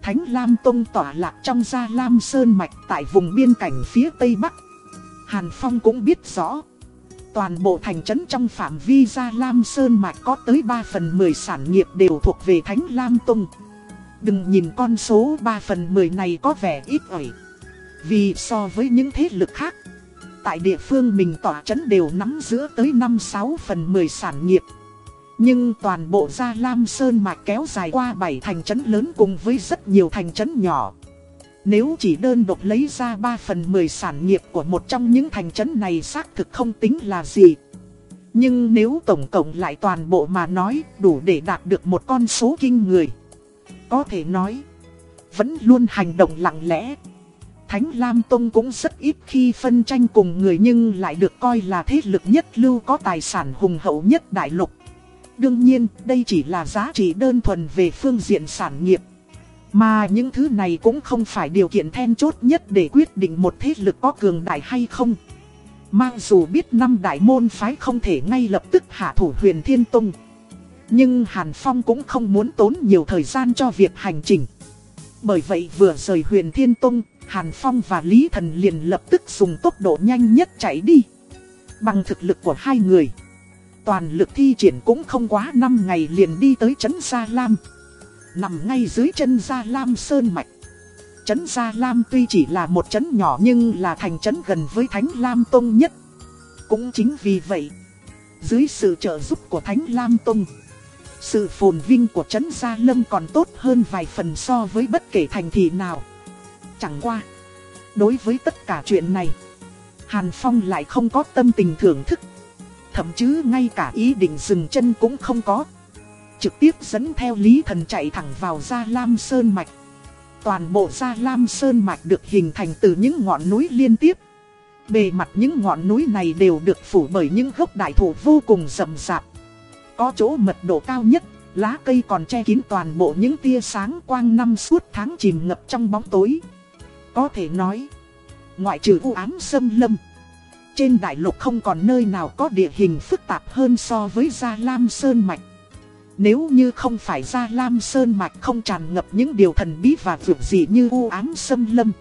Thánh Lam Tông tỏa lạc trong gia Lam Sơn Mạch tại vùng biên cảnh phía Tây Bắc. Hàn Phong cũng biết rõ. Toàn bộ thành trấn trong phạm vi gia Lam Sơn Mạch có tới 3 phần 10 sản nghiệp đều thuộc về Thánh Lam Tông. Đừng nhìn con số 3 phần 10 này có vẻ ít ỏi. Vì so với những thế lực khác, tại địa phương mình tỏa trấn đều nắm giữa tới 5-6 phần 10 sản nghiệp. Nhưng toàn bộ Gia Lam Sơn Mạch kéo dài qua 7 thành trấn lớn cùng với rất nhiều thành trấn nhỏ. Nếu chỉ đơn độc lấy ra 3 phần 10 sản nghiệp của một trong những thành trấn này xác thực không tính là gì. Nhưng nếu tổng cộng lại toàn bộ mà nói đủ để đạt được một con số kinh người. Có thể nói, vẫn luôn hành động lặng lẽ. Thánh Lam Tông cũng rất ít khi phân tranh cùng người nhưng lại được coi là thế lực nhất lưu có tài sản hùng hậu nhất đại lục. Đương nhiên, đây chỉ là giá trị đơn thuần về phương diện sản nghiệp. Mà những thứ này cũng không phải điều kiện then chốt nhất để quyết định một thế lực có cường đại hay không. Mặc dù biết năm đại môn phái không thể ngay lập tức hạ thủ huyền thiên tông Nhưng Hàn Phong cũng không muốn tốn nhiều thời gian cho việc hành trình Bởi vậy vừa rời huyền thiên tông Hàn Phong và Lý Thần liền lập tức dùng tốc độ nhanh nhất chạy đi Bằng thực lực của hai người Toàn lực thi triển cũng không quá 5 ngày liền đi tới Trấn Gia Lam Nằm ngay dưới chân Gia Lam Sơn Mạch Trấn Gia Lam tuy chỉ là một trấn nhỏ nhưng là thành trấn gần với Thánh Lam Tông nhất. Cũng chính vì vậy, dưới sự trợ giúp của Thánh Lam Tông, sự phồn vinh của trấn Gia Lâm còn tốt hơn vài phần so với bất kể thành thị nào. Chẳng qua, đối với tất cả chuyện này, Hàn Phong lại không có tâm tình thưởng thức. Thậm chí ngay cả ý định dừng chân cũng không có. Trực tiếp dẫn theo Lý Thần chạy thẳng vào Gia Lam Sơn Mạch. Toàn bộ Gia Lam Sơn Mạch được hình thành từ những ngọn núi liên tiếp. Bề mặt những ngọn núi này đều được phủ bởi những gốc đại thụ vô cùng rậm rạp. Có chỗ mật độ cao nhất, lá cây còn che kín toàn bộ những tia sáng quang năm suốt tháng chìm ngập trong bóng tối. Có thể nói, ngoại trừ u ám xâm lâm, trên đại lục không còn nơi nào có địa hình phức tạp hơn so với Gia Lam Sơn Mạch. Nếu như không phải gia Lam Sơn Mạch không tràn ngập những điều thần bí và vượt dị như u ám xâm lâm.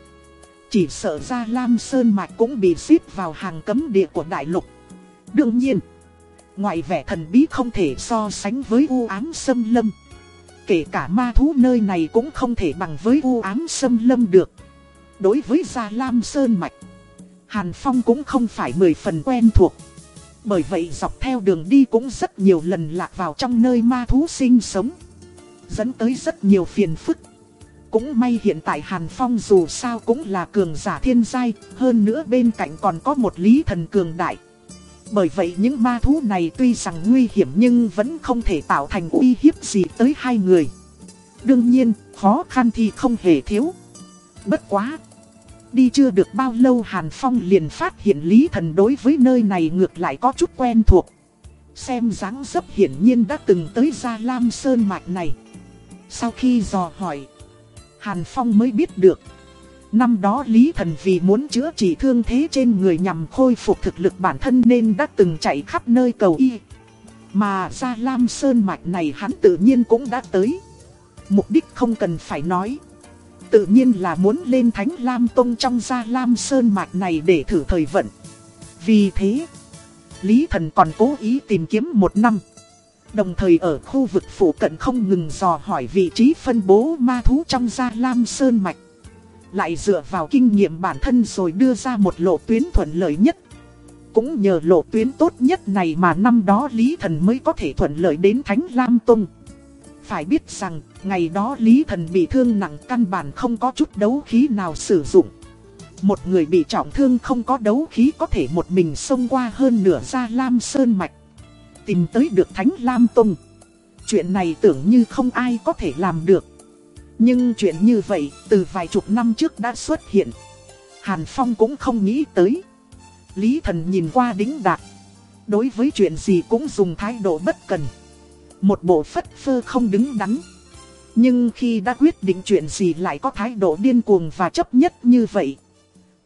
Chỉ sợ gia Lam Sơn Mạch cũng bị xếp vào hàng cấm địa của đại lục. Đương nhiên, ngoại vẻ thần bí không thể so sánh với u ám xâm lâm. Kể cả ma thú nơi này cũng không thể bằng với u ám xâm lâm được. Đối với Gia Lam Sơn Mạch, Hàn Phong cũng không phải mười phần quen thuộc. Bởi vậy dọc theo đường đi cũng rất nhiều lần lạc vào trong nơi ma thú sinh sống. Dẫn tới rất nhiều phiền phức. Cũng may hiện tại Hàn Phong dù sao cũng là cường giả thiên giai Hơn nữa bên cạnh còn có một lý thần cường đại. Bởi vậy những ma thú này tuy rằng nguy hiểm nhưng vẫn không thể tạo thành uy hiếp gì tới hai người. Đương nhiên, khó khăn thì không hề thiếu. Bất quá đi chưa được bao lâu Hàn Phong liền phát hiện Lý Thần đối với nơi này ngược lại có chút quen thuộc. Xem dáng dấp hiển nhiên đã từng tới Gia Lam Sơn Mạch này. Sau khi dò hỏi, Hàn Phong mới biết được. Năm đó Lý Thần vì muốn chữa trị thương thế trên người nhằm khôi phục thực lực bản thân nên đã từng chạy khắp nơi cầu y. Mà Gia Lam Sơn Mạch này hắn tự nhiên cũng đã tới. Mục đích không cần phải nói. Tự nhiên là muốn lên Thánh Lam Tông trong gia Lam Sơn Mạch này để thử thời vận. Vì thế, Lý Thần còn cố ý tìm kiếm một năm. Đồng thời ở khu vực phụ cận không ngừng dò hỏi vị trí phân bố ma thú trong gia Lam Sơn Mạch. Lại dựa vào kinh nghiệm bản thân rồi đưa ra một lộ tuyến thuận lợi nhất. Cũng nhờ lộ tuyến tốt nhất này mà năm đó Lý Thần mới có thể thuận lợi đến Thánh Lam Tông. Phải biết rằng, ngày đó Lý Thần bị thương nặng căn bản không có chút đấu khí nào sử dụng. Một người bị trọng thương không có đấu khí có thể một mình xông qua hơn nửa ra Lam Sơn Mạch. Tìm tới được Thánh Lam Tông. Chuyện này tưởng như không ai có thể làm được. Nhưng chuyện như vậy, từ vài chục năm trước đã xuất hiện. Hàn Phong cũng không nghĩ tới. Lý Thần nhìn qua đính đạt. Đối với chuyện gì cũng dùng thái độ bất cần. Một bộ phất phơ không đứng đắn. Nhưng khi đã quyết định chuyện gì lại có thái độ điên cuồng và chấp nhất như vậy.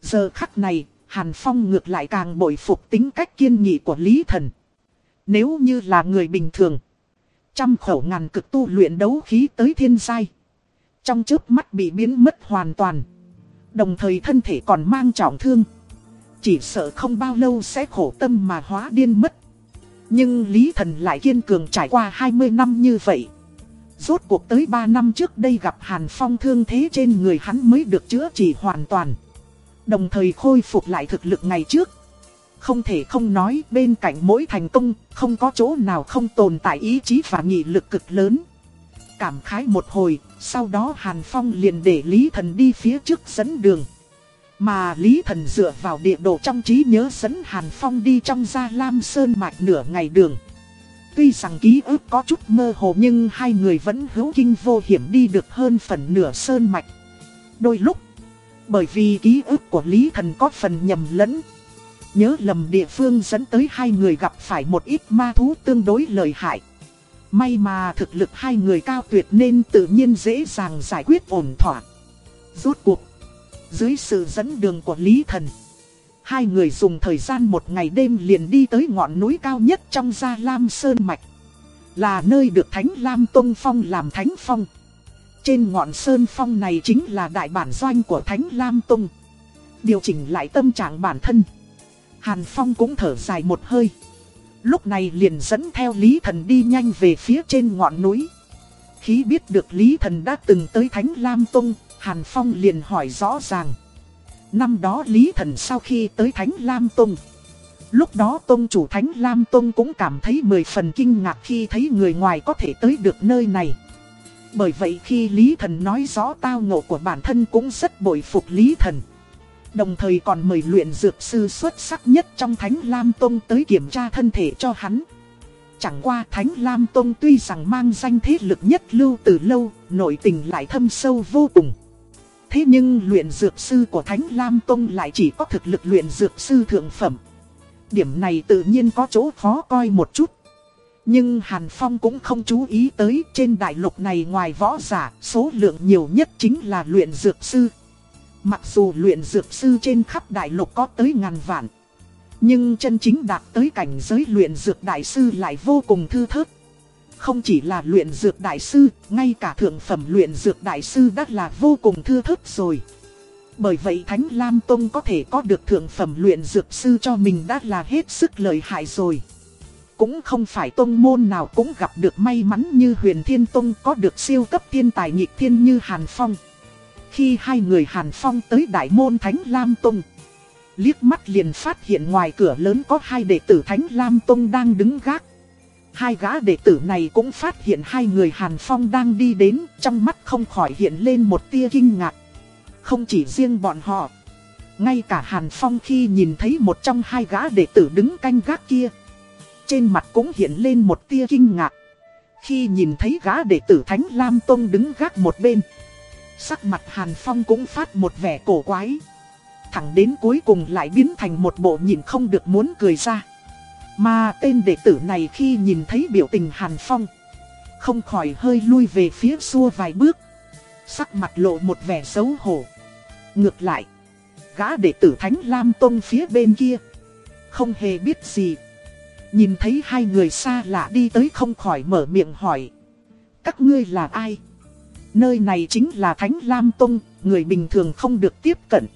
Giờ khắc này, Hàn Phong ngược lại càng bội phục tính cách kiên nghị của Lý Thần. Nếu như là người bình thường, trăm khẩu ngàn cực tu luyện đấu khí tới thiên giai. Trong chớp mắt bị biến mất hoàn toàn. Đồng thời thân thể còn mang trọng thương. Chỉ sợ không bao lâu sẽ khổ tâm mà hóa điên mất. Nhưng Lý Thần lại kiên cường trải qua 20 năm như vậy. Rốt cuộc tới 3 năm trước đây gặp Hàn Phong thương thế trên người hắn mới được chữa trị hoàn toàn. Đồng thời khôi phục lại thực lực ngày trước. Không thể không nói bên cạnh mỗi thành công, không có chỗ nào không tồn tại ý chí và nghị lực cực lớn. Cảm khái một hồi, sau đó Hàn Phong liền để Lý Thần đi phía trước dẫn đường. Mà Lý Thần dựa vào địa đồ trong trí nhớ dẫn Hàn Phong đi trong gia Lam Sơn Mạch nửa ngày đường. Tuy rằng ký ức có chút mơ hồ nhưng hai người vẫn hữu kinh vô hiểm đi được hơn phần nửa Sơn Mạch. Đôi lúc, bởi vì ký ức của Lý Thần có phần nhầm lẫn. Nhớ lầm địa phương dẫn tới hai người gặp phải một ít ma thú tương đối lợi hại. May mà thực lực hai người cao tuyệt nên tự nhiên dễ dàng giải quyết ổn thỏa. Rốt cuộc dưới sự dẫn đường của Lý Thần Hai người dùng thời gian một ngày đêm liền đi tới ngọn núi cao nhất trong Gia Lam Sơn Mạch. Là nơi được Thánh Lam Tông Phong làm Thánh Phong. Trên ngọn Sơn Phong này chính là đại bản doanh của Thánh Lam Tông. Điều chỉnh lại tâm trạng bản thân. Hàn Phong cũng thở dài một hơi. Lúc này liền dẫn theo Lý Thần đi nhanh về phía trên ngọn núi. Khí biết được Lý Thần đã từng tới Thánh Lam Tông, Hàn Phong liền hỏi rõ ràng. Năm đó Lý Thần sau khi tới Thánh Lam Tông. Lúc đó Tông chủ Thánh Lam Tông cũng cảm thấy mười phần kinh ngạc khi thấy người ngoài có thể tới được nơi này. Bởi vậy khi Lý Thần nói rõ tao ngộ của bản thân cũng rất bội phục Lý Thần. Đồng thời còn mời luyện dược sư xuất sắc nhất trong Thánh Lam Tông tới kiểm tra thân thể cho hắn. Chẳng qua Thánh Lam Tông tuy rằng mang danh thế lực nhất lưu từ lâu, nội tình lại thâm sâu vô cùng. Thế nhưng luyện dược sư của Thánh Lam Tông lại chỉ có thực lực luyện dược sư thượng phẩm. Điểm này tự nhiên có chỗ khó coi một chút. Nhưng Hàn Phong cũng không chú ý tới trên đại lục này ngoài võ giả, số lượng nhiều nhất chính là luyện dược sư. Mặc dù luyện dược sư trên khắp đại lục có tới ngàn vạn, nhưng chân chính đạt tới cảnh giới luyện dược đại sư lại vô cùng thư thớt. Không chỉ là luyện dược đại sư, ngay cả thượng phẩm luyện dược đại sư đã là vô cùng thưa thớt rồi. Bởi vậy Thánh Lam Tông có thể có được thượng phẩm luyện dược sư cho mình đã là hết sức lợi hại rồi. Cũng không phải tông môn nào cũng gặp được may mắn như huyền thiên tông có được siêu cấp thiên tài nhịp thiên như Hàn Phong. Khi hai người Hàn Phong tới đại môn Thánh Lam Tông, liếc mắt liền phát hiện ngoài cửa lớn có hai đệ tử Thánh Lam Tông đang đứng gác. Hai gã đệ tử này cũng phát hiện hai người Hàn Phong đang đi đến, trong mắt không khỏi hiện lên một tia kinh ngạc. Không chỉ riêng bọn họ, ngay cả Hàn Phong khi nhìn thấy một trong hai gã đệ tử đứng canh gác kia, trên mặt cũng hiện lên một tia kinh ngạc. Khi nhìn thấy gã đệ tử Thánh Lam Tông đứng gác một bên, sắc mặt Hàn Phong cũng phát một vẻ cổ quái. Thẳng đến cuối cùng lại biến thành một bộ nhìn không được muốn cười ra. Mà tên đệ tử này khi nhìn thấy biểu tình Hàn Phong, không khỏi hơi lui về phía xua vài bước. Sắc mặt lộ một vẻ xấu hổ. Ngược lại, gã đệ tử Thánh Lam Tông phía bên kia, không hề biết gì. Nhìn thấy hai người xa lạ đi tới không khỏi mở miệng hỏi. Các ngươi là ai? Nơi này chính là Thánh Lam Tông, người bình thường không được tiếp cận.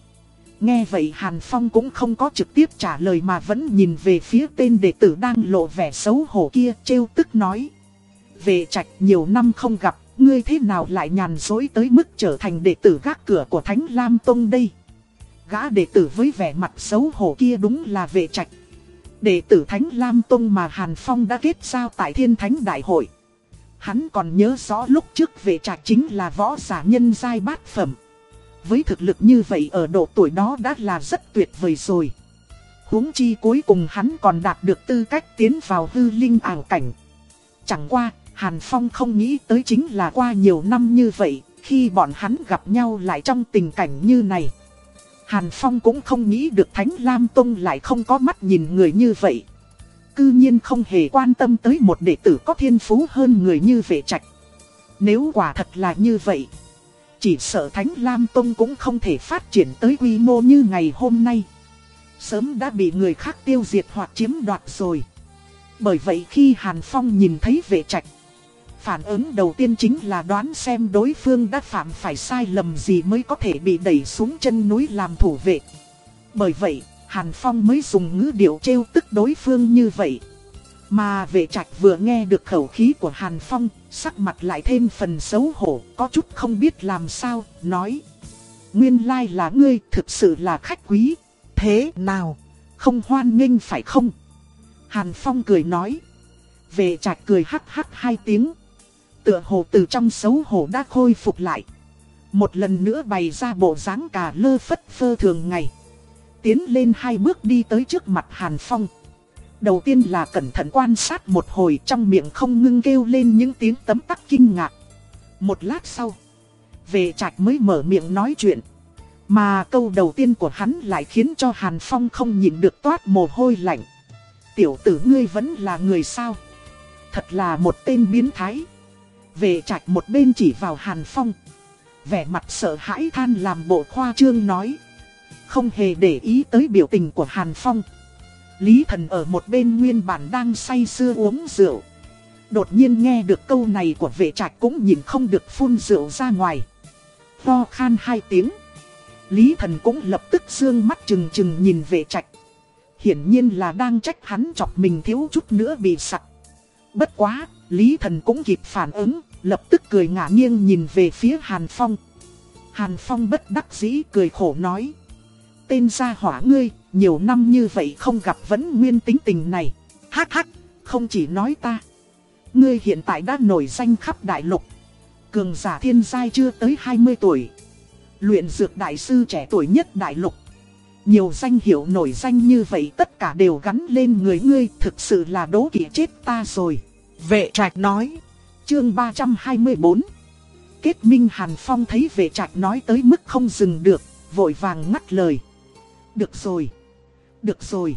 Nghe vậy Hàn Phong cũng không có trực tiếp trả lời mà vẫn nhìn về phía tên đệ tử đang lộ vẻ xấu hổ kia trêu tức nói. Về trạch nhiều năm không gặp, ngươi thế nào lại nhàn dối tới mức trở thành đệ tử gác cửa của Thánh Lam Tông đây? Gã đệ tử với vẻ mặt xấu hổ kia đúng là vệ trạch. Đệ tử Thánh Lam Tông mà Hàn Phong đã kết giao tại Thiên Thánh Đại Hội. Hắn còn nhớ rõ lúc trước vệ trạch chính là võ giả nhân giai bát phẩm. Với thực lực như vậy ở độ tuổi đó đã là rất tuyệt vời rồi. huống chi cuối cùng hắn còn đạt được tư cách tiến vào hư linh ảo cảnh. Chẳng qua, Hàn Phong không nghĩ tới chính là qua nhiều năm như vậy, khi bọn hắn gặp nhau lại trong tình cảnh như này. Hàn Phong cũng không nghĩ được Thánh Lam Tông lại không có mắt nhìn người như vậy. Cư nhiên không hề quan tâm tới một đệ tử có thiên phú hơn người như vệ trạch. Nếu quả thật là như vậy, chỉ sợ Thánh Lam Tông cũng không thể phát triển tới quy mô như ngày hôm nay. Sớm đã bị người khác tiêu diệt hoặc chiếm đoạt rồi. Bởi vậy khi Hàn Phong nhìn thấy vệ trạch, phản ứng đầu tiên chính là đoán xem đối phương đã phạm phải sai lầm gì mới có thể bị đẩy xuống chân núi làm thủ vệ. Bởi vậy, Hàn Phong mới dùng ngữ điệu trêu tức đối phương như vậy. Mà vệ trạch vừa nghe được khẩu khí của Hàn Phong, sắc mặt lại thêm phần xấu hổ, có chút không biết làm sao, nói. Nguyên lai là ngươi, thực sự là khách quý. Thế nào? Không hoan nghênh phải không? Hàn Phong cười nói. Vệ trạch cười hắc hắc hai tiếng. Tựa hồ từ trong xấu hổ đã khôi phục lại. Một lần nữa bày ra bộ dáng cà lơ phất phơ thường ngày. Tiến lên hai bước đi tới trước mặt Hàn Phong. Đầu tiên là cẩn thận quan sát một hồi trong miệng không ngưng kêu lên những tiếng tấm tắc kinh ngạc. Một lát sau, về trạch mới mở miệng nói chuyện. Mà câu đầu tiên của hắn lại khiến cho Hàn Phong không nhịn được toát mồ hôi lạnh. Tiểu tử ngươi vẫn là người sao? Thật là một tên biến thái. Về trạch một bên chỉ vào Hàn Phong. Vẻ mặt sợ hãi than làm bộ khoa trương nói. Không hề để ý tới biểu tình của Hàn Phong. Lý thần ở một bên nguyên bản đang say sưa uống rượu. Đột nhiên nghe được câu này của vệ trạch cũng nhìn không được phun rượu ra ngoài. Ho khan hai tiếng. Lý thần cũng lập tức dương mắt chừng chừng nhìn vệ trạch. Hiển nhiên là đang trách hắn chọc mình thiếu chút nữa bị sặc. Bất quá, Lý thần cũng kịp phản ứng, lập tức cười ngả nghiêng nhìn về phía Hàn Phong. Hàn Phong bất đắc dĩ cười khổ nói. Tên gia hỏa ngươi, nhiều năm như vậy không gặp vẫn nguyên tính tình này. Hắc hắc, không chỉ nói ta. Ngươi hiện tại đã nổi danh khắp đại lục. Cường giả thiên giai chưa tới 20 tuổi. Luyện dược đại sư trẻ tuổi nhất đại lục. Nhiều danh hiệu nổi danh như vậy tất cả đều gắn lên người ngươi thực sự là đố kỵ chết ta rồi. Vệ trạch nói. Chương 324 Kết minh Hàn Phong thấy vệ trạch nói tới mức không dừng được, vội vàng ngắt lời. Được rồi, được rồi,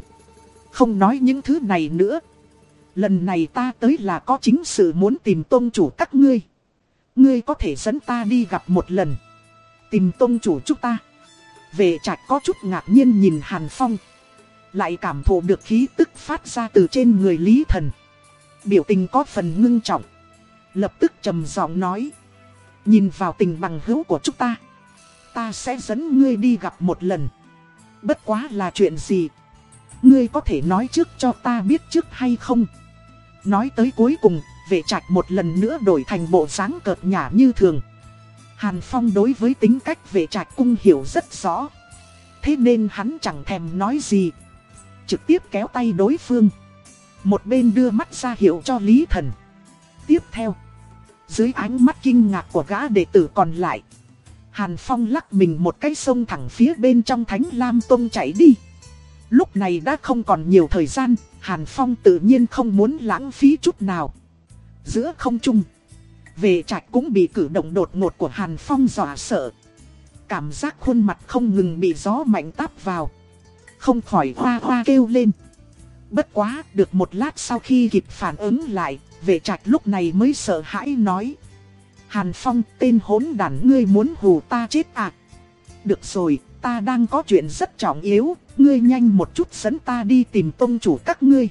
không nói những thứ này nữa. Lần này ta tới là có chính sự muốn tìm tôn chủ các ngươi. Ngươi có thể dẫn ta đi gặp một lần. Tìm tôn chủ chúng ta. Vệ trạch có chút ngạc nhiên nhìn Hàn Phong. Lại cảm thụ được khí tức phát ra từ trên người Lý Thần. Biểu tình có phần ngưng trọng. Lập tức trầm giọng nói. Nhìn vào tình bằng hữu của chúng ta. Ta sẽ dẫn ngươi đi gặp một lần. Bất quá là chuyện gì? Ngươi có thể nói trước cho ta biết trước hay không? Nói tới cuối cùng, vệ trạch một lần nữa đổi thành bộ dáng cợt nhả như thường. Hàn Phong đối với tính cách vệ trạch cung hiểu rất rõ. Thế nên hắn chẳng thèm nói gì. Trực tiếp kéo tay đối phương. Một bên đưa mắt ra hiệu cho Lý Thần. Tiếp theo. Dưới ánh mắt kinh ngạc của gã đệ tử còn lại. Hàn Phong lắc mình một cái sông thẳng phía bên trong Thánh Lam Tông chạy đi. Lúc này đã không còn nhiều thời gian, Hàn Phong tự nhiên không muốn lãng phí chút nào. Giữa không trung, về trạch cũng bị cử động đột ngột của Hàn Phong dọa sợ. Cảm giác khuôn mặt không ngừng bị gió mạnh táp vào. Không khỏi hoa hoa kêu lên. Bất quá, được một lát sau khi kịp phản ứng lại, vệ trạch lúc này mới sợ hãi nói. Hàn Phong, tên hỗn đản ngươi muốn hù ta chết à? Được rồi, ta đang có chuyện rất trọng yếu, ngươi nhanh một chút dẫn ta đi tìm tông chủ các ngươi.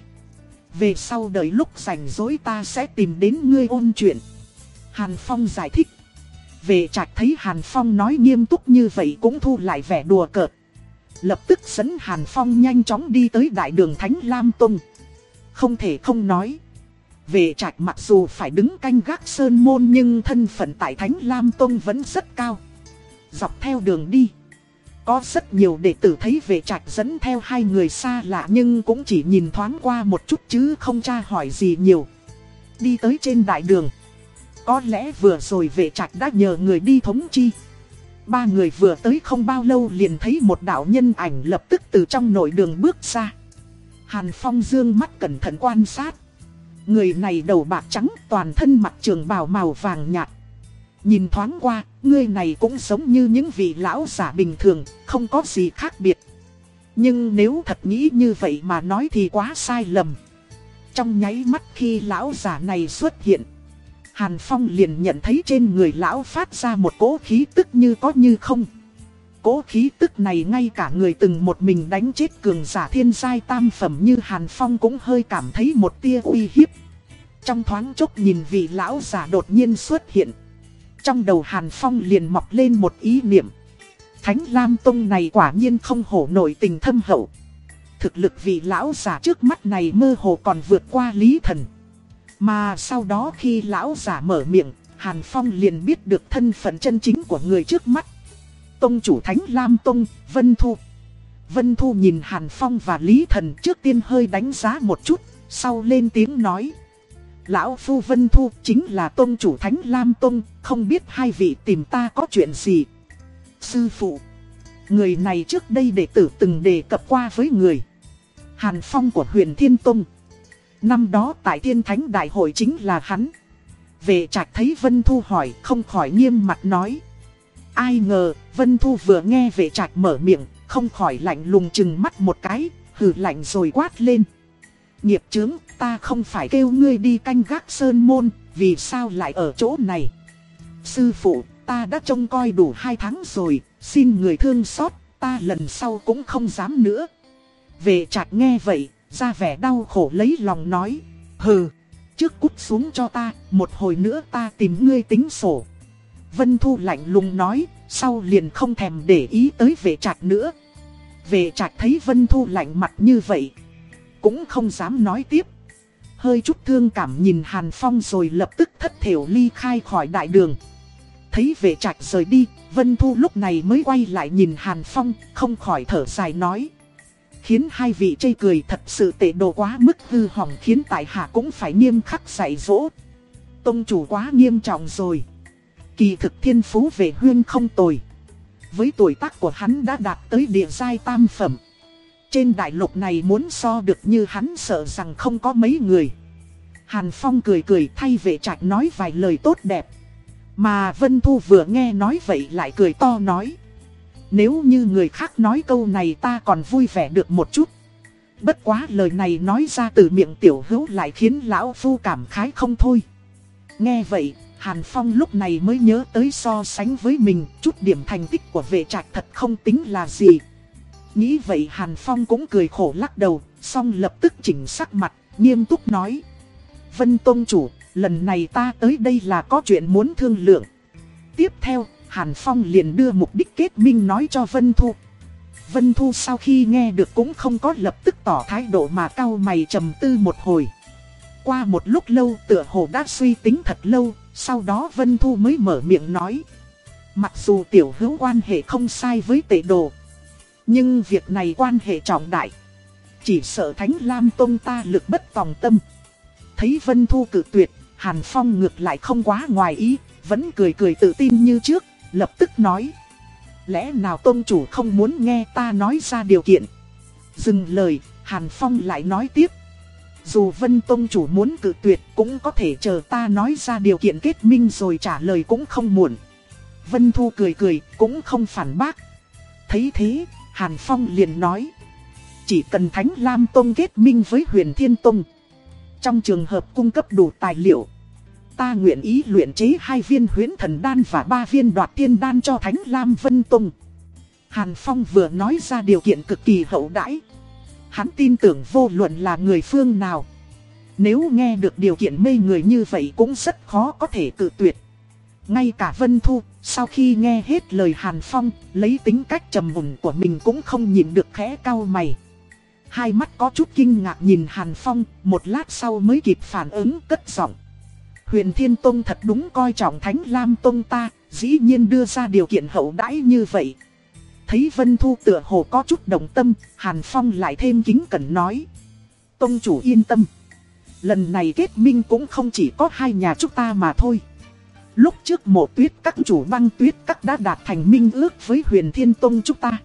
Về sau đợi lúc rảnh rỗi ta sẽ tìm đến ngươi ôn chuyện. Hàn Phong giải thích. Về trạch thấy Hàn Phong nói nghiêm túc như vậy cũng thu lại vẻ đùa cợt. Lập tức dẫn Hàn Phong nhanh chóng đi tới đại đường Thánh Lam Tông. Không thể không nói. Về trạch mặc dù phải đứng canh gác sơn môn nhưng thân phận tại Thánh Lam Tông vẫn rất cao. Dọc theo đường đi. Có rất nhiều đệ tử thấy về trạch dẫn theo hai người xa lạ nhưng cũng chỉ nhìn thoáng qua một chút chứ không tra hỏi gì nhiều. Đi tới trên đại đường. Có lẽ vừa rồi vệ trạch đã nhờ người đi thống chi. Ba người vừa tới không bao lâu liền thấy một đạo nhân ảnh lập tức từ trong nội đường bước ra. Hàn Phong dương mắt cẩn thận quan sát. Người này đầu bạc trắng toàn thân mặc trường bào màu vàng nhạt. Nhìn thoáng qua, người này cũng giống như những vị lão giả bình thường, không có gì khác biệt. Nhưng nếu thật nghĩ như vậy mà nói thì quá sai lầm. Trong nháy mắt khi lão giả này xuất hiện, Hàn Phong liền nhận thấy trên người lão phát ra một cỗ khí tức như có như không cố khí tức này ngay cả người từng một mình đánh chết cường giả thiên giai tam phẩm như Hàn Phong cũng hơi cảm thấy một tia uy hiếp. Trong thoáng chốc nhìn vị lão giả đột nhiên xuất hiện. Trong đầu Hàn Phong liền mọc lên một ý niệm. Thánh Lam Tông này quả nhiên không hổ nổi tình thâm hậu. Thực lực vị lão giả trước mắt này mơ hồ còn vượt qua lý thần. Mà sau đó khi lão giả mở miệng, Hàn Phong liền biết được thân phận chân chính của người trước mắt. Tông chủ Thánh Lam Tông, Vân Thu. Vân Thu nhìn Hàn Phong và Lý Thần trước tiên hơi đánh giá một chút, sau lên tiếng nói. Lão Phu Vân Thu chính là Tông chủ Thánh Lam Tông, không biết hai vị tìm ta có chuyện gì. Sư phụ, người này trước đây đệ tử từng đề cập qua với người. Hàn Phong của huyền Thiên Tông. Năm đó tại Thiên Thánh Đại hội chính là hắn. Vệ trạch thấy Vân Thu hỏi không khỏi nghiêm mặt nói. Ai ngờ Vân Thu vừa nghe về trạch mở miệng không khỏi lạnh lùng chừng mắt một cái hừ lạnh rồi quát lên. Nghiệp chướng ta không phải kêu ngươi đi canh gác sơn môn vì sao lại ở chỗ này. Sư phụ ta đã trông coi đủ hai tháng rồi xin người thương xót ta lần sau cũng không dám nữa. Vệ trạch nghe vậy, ra vẻ đau khổ lấy lòng nói. Hừ, trước cút xuống cho ta, một hồi nữa ta tìm ngươi tính sổ. Vân Thu lạnh lùng nói, sau liền không thèm để ý tới vệ trạch nữa. Vệ trạch thấy Vân Thu lạnh mặt như vậy, cũng không dám nói tiếp. Hơi chút thương cảm nhìn Hàn Phong rồi lập tức thất thểu ly khai khỏi đại đường. Thấy vệ trạch rời đi, Vân Thu lúc này mới quay lại nhìn Hàn Phong, không khỏi thở dài nói. Khiến hai vị chây cười thật sự tệ đồ quá mức hư hỏng khiến tại hạ cũng phải nghiêm khắc dạy dỗ. Tông chủ quá nghiêm trọng rồi. Kỳ thực thiên phú về huyên không tồi. Với tuổi tác của hắn đã đạt tới địa giai tam phẩm. Trên đại lục này muốn so được như hắn sợ rằng không có mấy người. Hàn Phong cười cười thay vệ trạch nói vài lời tốt đẹp. Mà Vân Thu vừa nghe nói vậy lại cười to nói. Nếu như người khác nói câu này ta còn vui vẻ được một chút. Bất quá lời này nói ra từ miệng tiểu hữu lại khiến lão phu cảm khái không thôi. Nghe vậy, Hàn Phong lúc này mới nhớ tới so sánh với mình, chút điểm thành tích của vệ trạch thật không tính là gì. Nghĩ vậy Hàn Phong cũng cười khổ lắc đầu, xong lập tức chỉnh sắc mặt, nghiêm túc nói. Vân Tôn Chủ, lần này ta tới đây là có chuyện muốn thương lượng. Tiếp theo, Hàn Phong liền đưa mục đích kết minh nói cho Vân Thu. Vân Thu sau khi nghe được cũng không có lập tức tỏ thái độ mà cao mày trầm tư một hồi. Qua một lúc lâu tựa hồ đã suy tính thật lâu, sau đó Vân Thu mới mở miệng nói. Mặc dù tiểu hữu quan hệ không sai với tệ đồ, nhưng việc này quan hệ trọng đại. Chỉ sợ Thánh Lam Tông ta lực bất tòng tâm. Thấy Vân Thu cử tuyệt, Hàn Phong ngược lại không quá ngoài ý, vẫn cười cười tự tin như trước, lập tức nói. Lẽ nào Tông chủ không muốn nghe ta nói ra điều kiện? Dừng lời, Hàn Phong lại nói tiếp. Dù Vân Tông chủ muốn cự tuyệt cũng có thể chờ ta nói ra điều kiện kết minh rồi trả lời cũng không muộn. Vân Thu cười cười, cũng không phản bác. Thấy thế, Hàn Phong liền nói. Chỉ cần Thánh Lam Tông kết minh với huyền Thiên Tông. Trong trường hợp cung cấp đủ tài liệu. Ta nguyện ý luyện chế hai viên huyến thần đan và ba viên đoạt tiên đan cho Thánh Lam Vân Tông. Hàn Phong vừa nói ra điều kiện cực kỳ hậu đãi. Hắn tin tưởng vô luận là người phương nào. Nếu nghe được điều kiện mê người như vậy cũng rất khó có thể tự tuyệt. Ngay cả Vân Thu, sau khi nghe hết lời Hàn Phong, lấy tính cách trầm mùng của mình cũng không nhìn được khẽ cao mày. Hai mắt có chút kinh ngạc nhìn Hàn Phong, một lát sau mới kịp phản ứng cất giọng. Huyền Thiên Tông thật đúng coi trọng Thánh Lam Tông ta, dĩ nhiên đưa ra điều kiện hậu đãi như vậy. Thấy Vân Thu tựa hồ có chút đồng tâm, Hàn Phong lại thêm kính cẩn nói. Tông chủ yên tâm. Lần này kết minh cũng không chỉ có hai nhà chúng ta mà thôi. Lúc trước mộ tuyết các chủ băng tuyết các đã đạt thành minh ước với huyền thiên tông chúng ta.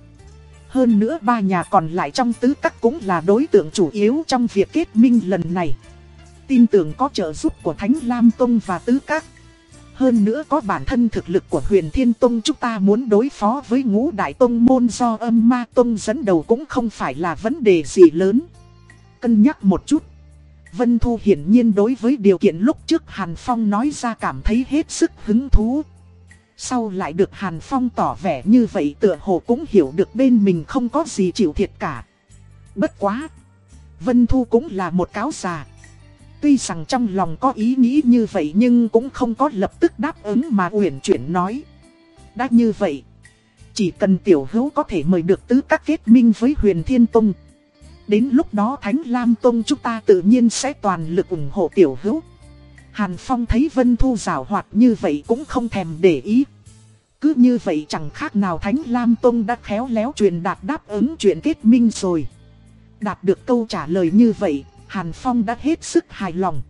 Hơn nữa ba nhà còn lại trong tứ các cũng là đối tượng chủ yếu trong việc kết minh lần này. Tin tưởng có trợ giúp của Thánh Lam Tông và tứ các. Hơn nữa có bản thân thực lực của huyền thiên tông chúng ta muốn đối phó với ngũ đại tông môn do âm ma tông dẫn đầu cũng không phải là vấn đề gì lớn. Cân nhắc một chút. Vân Thu hiển nhiên đối với điều kiện lúc trước Hàn Phong nói ra cảm thấy hết sức hứng thú. Sau lại được Hàn Phong tỏ vẻ như vậy tựa hồ cũng hiểu được bên mình không có gì chịu thiệt cả. Bất quá. Vân Thu cũng là một cáo già. Tuy rằng trong lòng có ý nghĩ như vậy nhưng cũng không có lập tức đáp ứng mà uyển chuyển nói. Đã như vậy. Chỉ cần tiểu hữu có thể mời được tứ các kết minh với huyền thiên tông. Đến lúc đó Thánh Lam Tông chúng ta tự nhiên sẽ toàn lực ủng hộ tiểu hữu. Hàn Phong thấy Vân Thu rào hoạt như vậy cũng không thèm để ý. Cứ như vậy chẳng khác nào Thánh Lam Tông đã khéo léo truyền đạt đáp ứng chuyện kết minh rồi. Đạt được câu trả lời như vậy, Hàn Phong đã hết sức hài lòng.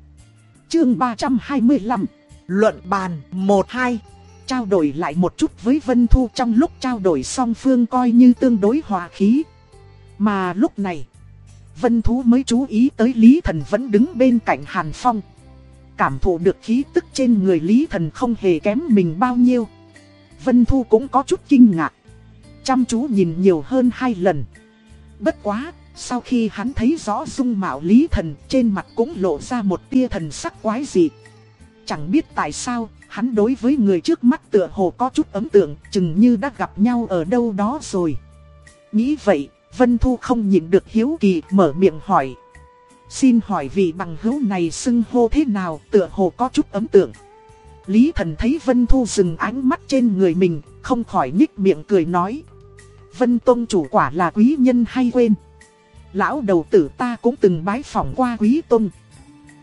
Chương 325 Luận bàn 1-2 Trao đổi lại một chút với Vân Thu trong lúc trao đổi song phương coi như tương đối hòa khí. Mà lúc này Vân Thu mới chú ý tới Lý Thần vẫn đứng bên cạnh Hàn Phong. Cảm thụ được khí tức trên người Lý Thần không hề kém mình bao nhiêu. Vân Thu cũng có chút kinh ngạc. Chăm chú nhìn nhiều hơn hai lần. Bất quá, sau khi hắn thấy rõ dung mạo Lý Thần trên mặt cũng lộ ra một tia thần sắc quái dị. Chẳng biết tại sao, hắn đối với người trước mắt tựa hồ có chút ấn tượng, chừng như đã gặp nhau ở đâu đó rồi. Nghĩ vậy, Vân Thu không nhịn được hiếu kỳ mở miệng hỏi. Xin hỏi vị bằng hữu này xưng hô thế nào tựa hồ có chút ấm tượng. Lý thần thấy Vân Thu dừng ánh mắt trên người mình, không khỏi nhích miệng cười nói. Vân Tông chủ quả là quý nhân hay quên. Lão đầu tử ta cũng từng bái phỏng qua quý tôn,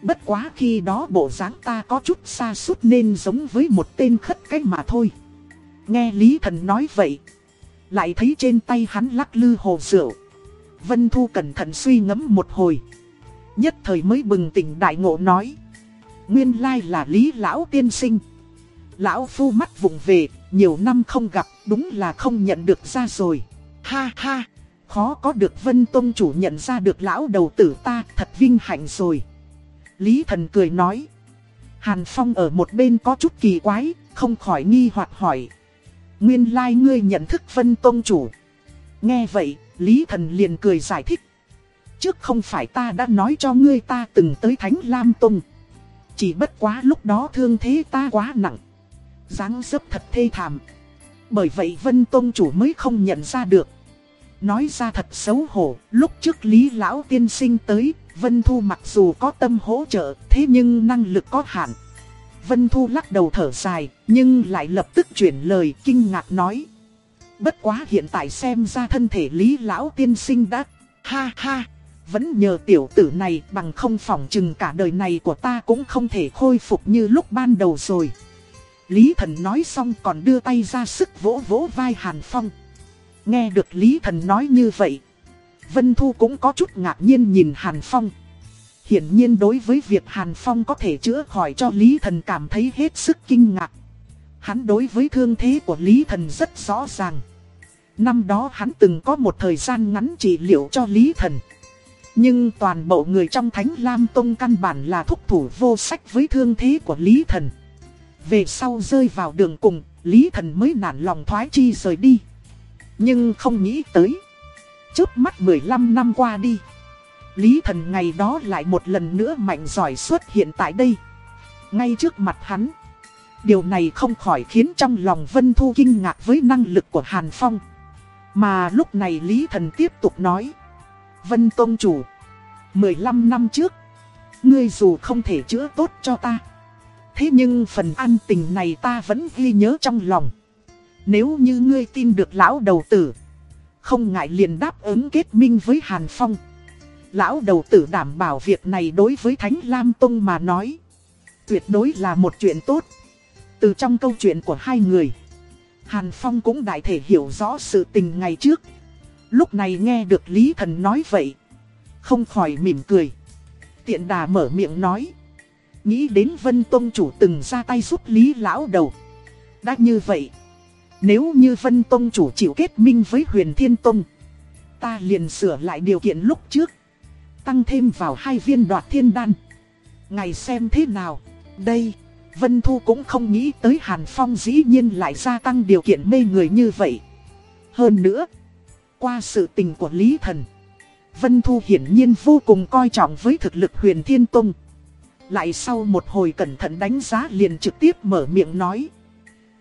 Bất quá khi đó bộ dáng ta có chút xa suốt nên giống với một tên khất cách mà thôi. Nghe Lý Thần nói vậy. Lại thấy trên tay hắn lắc lư hồ rượu. Vân Thu cẩn thận suy ngẫm một hồi. Nhất thời mới bừng tỉnh đại ngộ nói. Nguyên lai là Lý Lão tiên sinh. Lão Phu mắt vùng về, nhiều năm không gặp, đúng là không nhận được ra rồi. Ha ha, khó có được Vân Tông chủ nhận ra được lão đầu tử ta, thật vinh hạnh rồi. Lý Thần cười nói. Hàn Phong ở một bên có chút kỳ quái, không khỏi nghi hoặc hỏi. Nguyên lai like ngươi nhận thức Vân Tông chủ. Nghe vậy, Lý Thần liền cười giải thích. Trước không phải ta đã nói cho ngươi ta từng tới Thánh Lam Tông. Chỉ bất quá lúc đó thương thế ta quá nặng. dáng dấp thật thê thảm. Bởi vậy Vân Tông chủ mới không nhận ra được. Nói ra thật xấu hổ, lúc trước Lý Lão tiên sinh tới, Vân Thu mặc dù có tâm hỗ trợ, thế nhưng năng lực có hạn. Vân Thu lắc đầu thở dài, nhưng lại lập tức chuyển lời kinh ngạc nói. Bất quá hiện tại xem ra thân thể Lý Lão tiên sinh đã, ha ha, vẫn nhờ tiểu tử này bằng không phòng chừng cả đời này của ta cũng không thể khôi phục như lúc ban đầu rồi. Lý Thần nói xong còn đưa tay ra sức vỗ vỗ vai Hàn Phong. Nghe được Lý Thần nói như vậy, Vân Thu cũng có chút ngạc nhiên nhìn Hàn Phong. Hiển nhiên đối với việc Hàn Phong có thể chữa khỏi cho Lý Thần cảm thấy hết sức kinh ngạc. Hắn đối với thương thế của Lý Thần rất rõ ràng. Năm đó hắn từng có một thời gian ngắn trị liệu cho Lý Thần. Nhưng toàn bộ người trong Thánh Lam Tông căn bản là thúc thủ vô sách với thương thế của Lý Thần. Về sau rơi vào đường cùng, Lý Thần mới nản lòng thoái chi rời đi. Nhưng không nghĩ tới. Trước mắt 15 năm qua đi. Lý Thần ngày đó lại một lần nữa mạnh giỏi xuất hiện tại đây. Ngay trước mặt hắn. Điều này không khỏi khiến trong lòng Vân Thu kinh ngạc với năng lực của Hàn Phong. Mà lúc này Lý Thần tiếp tục nói. Vân Tôn Chủ. 15 năm trước. Ngươi dù không thể chữa tốt cho ta. Thế nhưng phần an tình này ta vẫn ghi nhớ trong lòng. Nếu như ngươi tin được lão đầu tử. Không ngại liền đáp ứng kết minh với Hàn Phong. Lão đầu tử đảm bảo việc này đối với Thánh Lam Tông mà nói. Tuyệt đối là một chuyện tốt. Từ trong câu chuyện của hai người. Hàn Phong cũng đại thể hiểu rõ sự tình ngày trước. Lúc này nghe được Lý Thần nói vậy. Không khỏi mỉm cười. Tiện đà mở miệng nói. Nghĩ đến Vân Tông chủ từng ra tay giúp Lý Lão đầu. Đã như vậy. Nếu như Vân Tông chủ chịu kết minh với Huyền Thiên Tông. Ta liền sửa lại điều kiện lúc trước. Tăng thêm vào hai viên đoạt thiên đan. Ngày xem thế nào. Đây. Vân Thu cũng không nghĩ tới Hàn Phong dĩ nhiên lại gia tăng điều kiện mê người như vậy. Hơn nữa. Qua sự tình của Lý Thần. Vân Thu hiển nhiên vô cùng coi trọng với thực lực huyền thiên tông. Lại sau một hồi cẩn thận đánh giá liền trực tiếp mở miệng nói.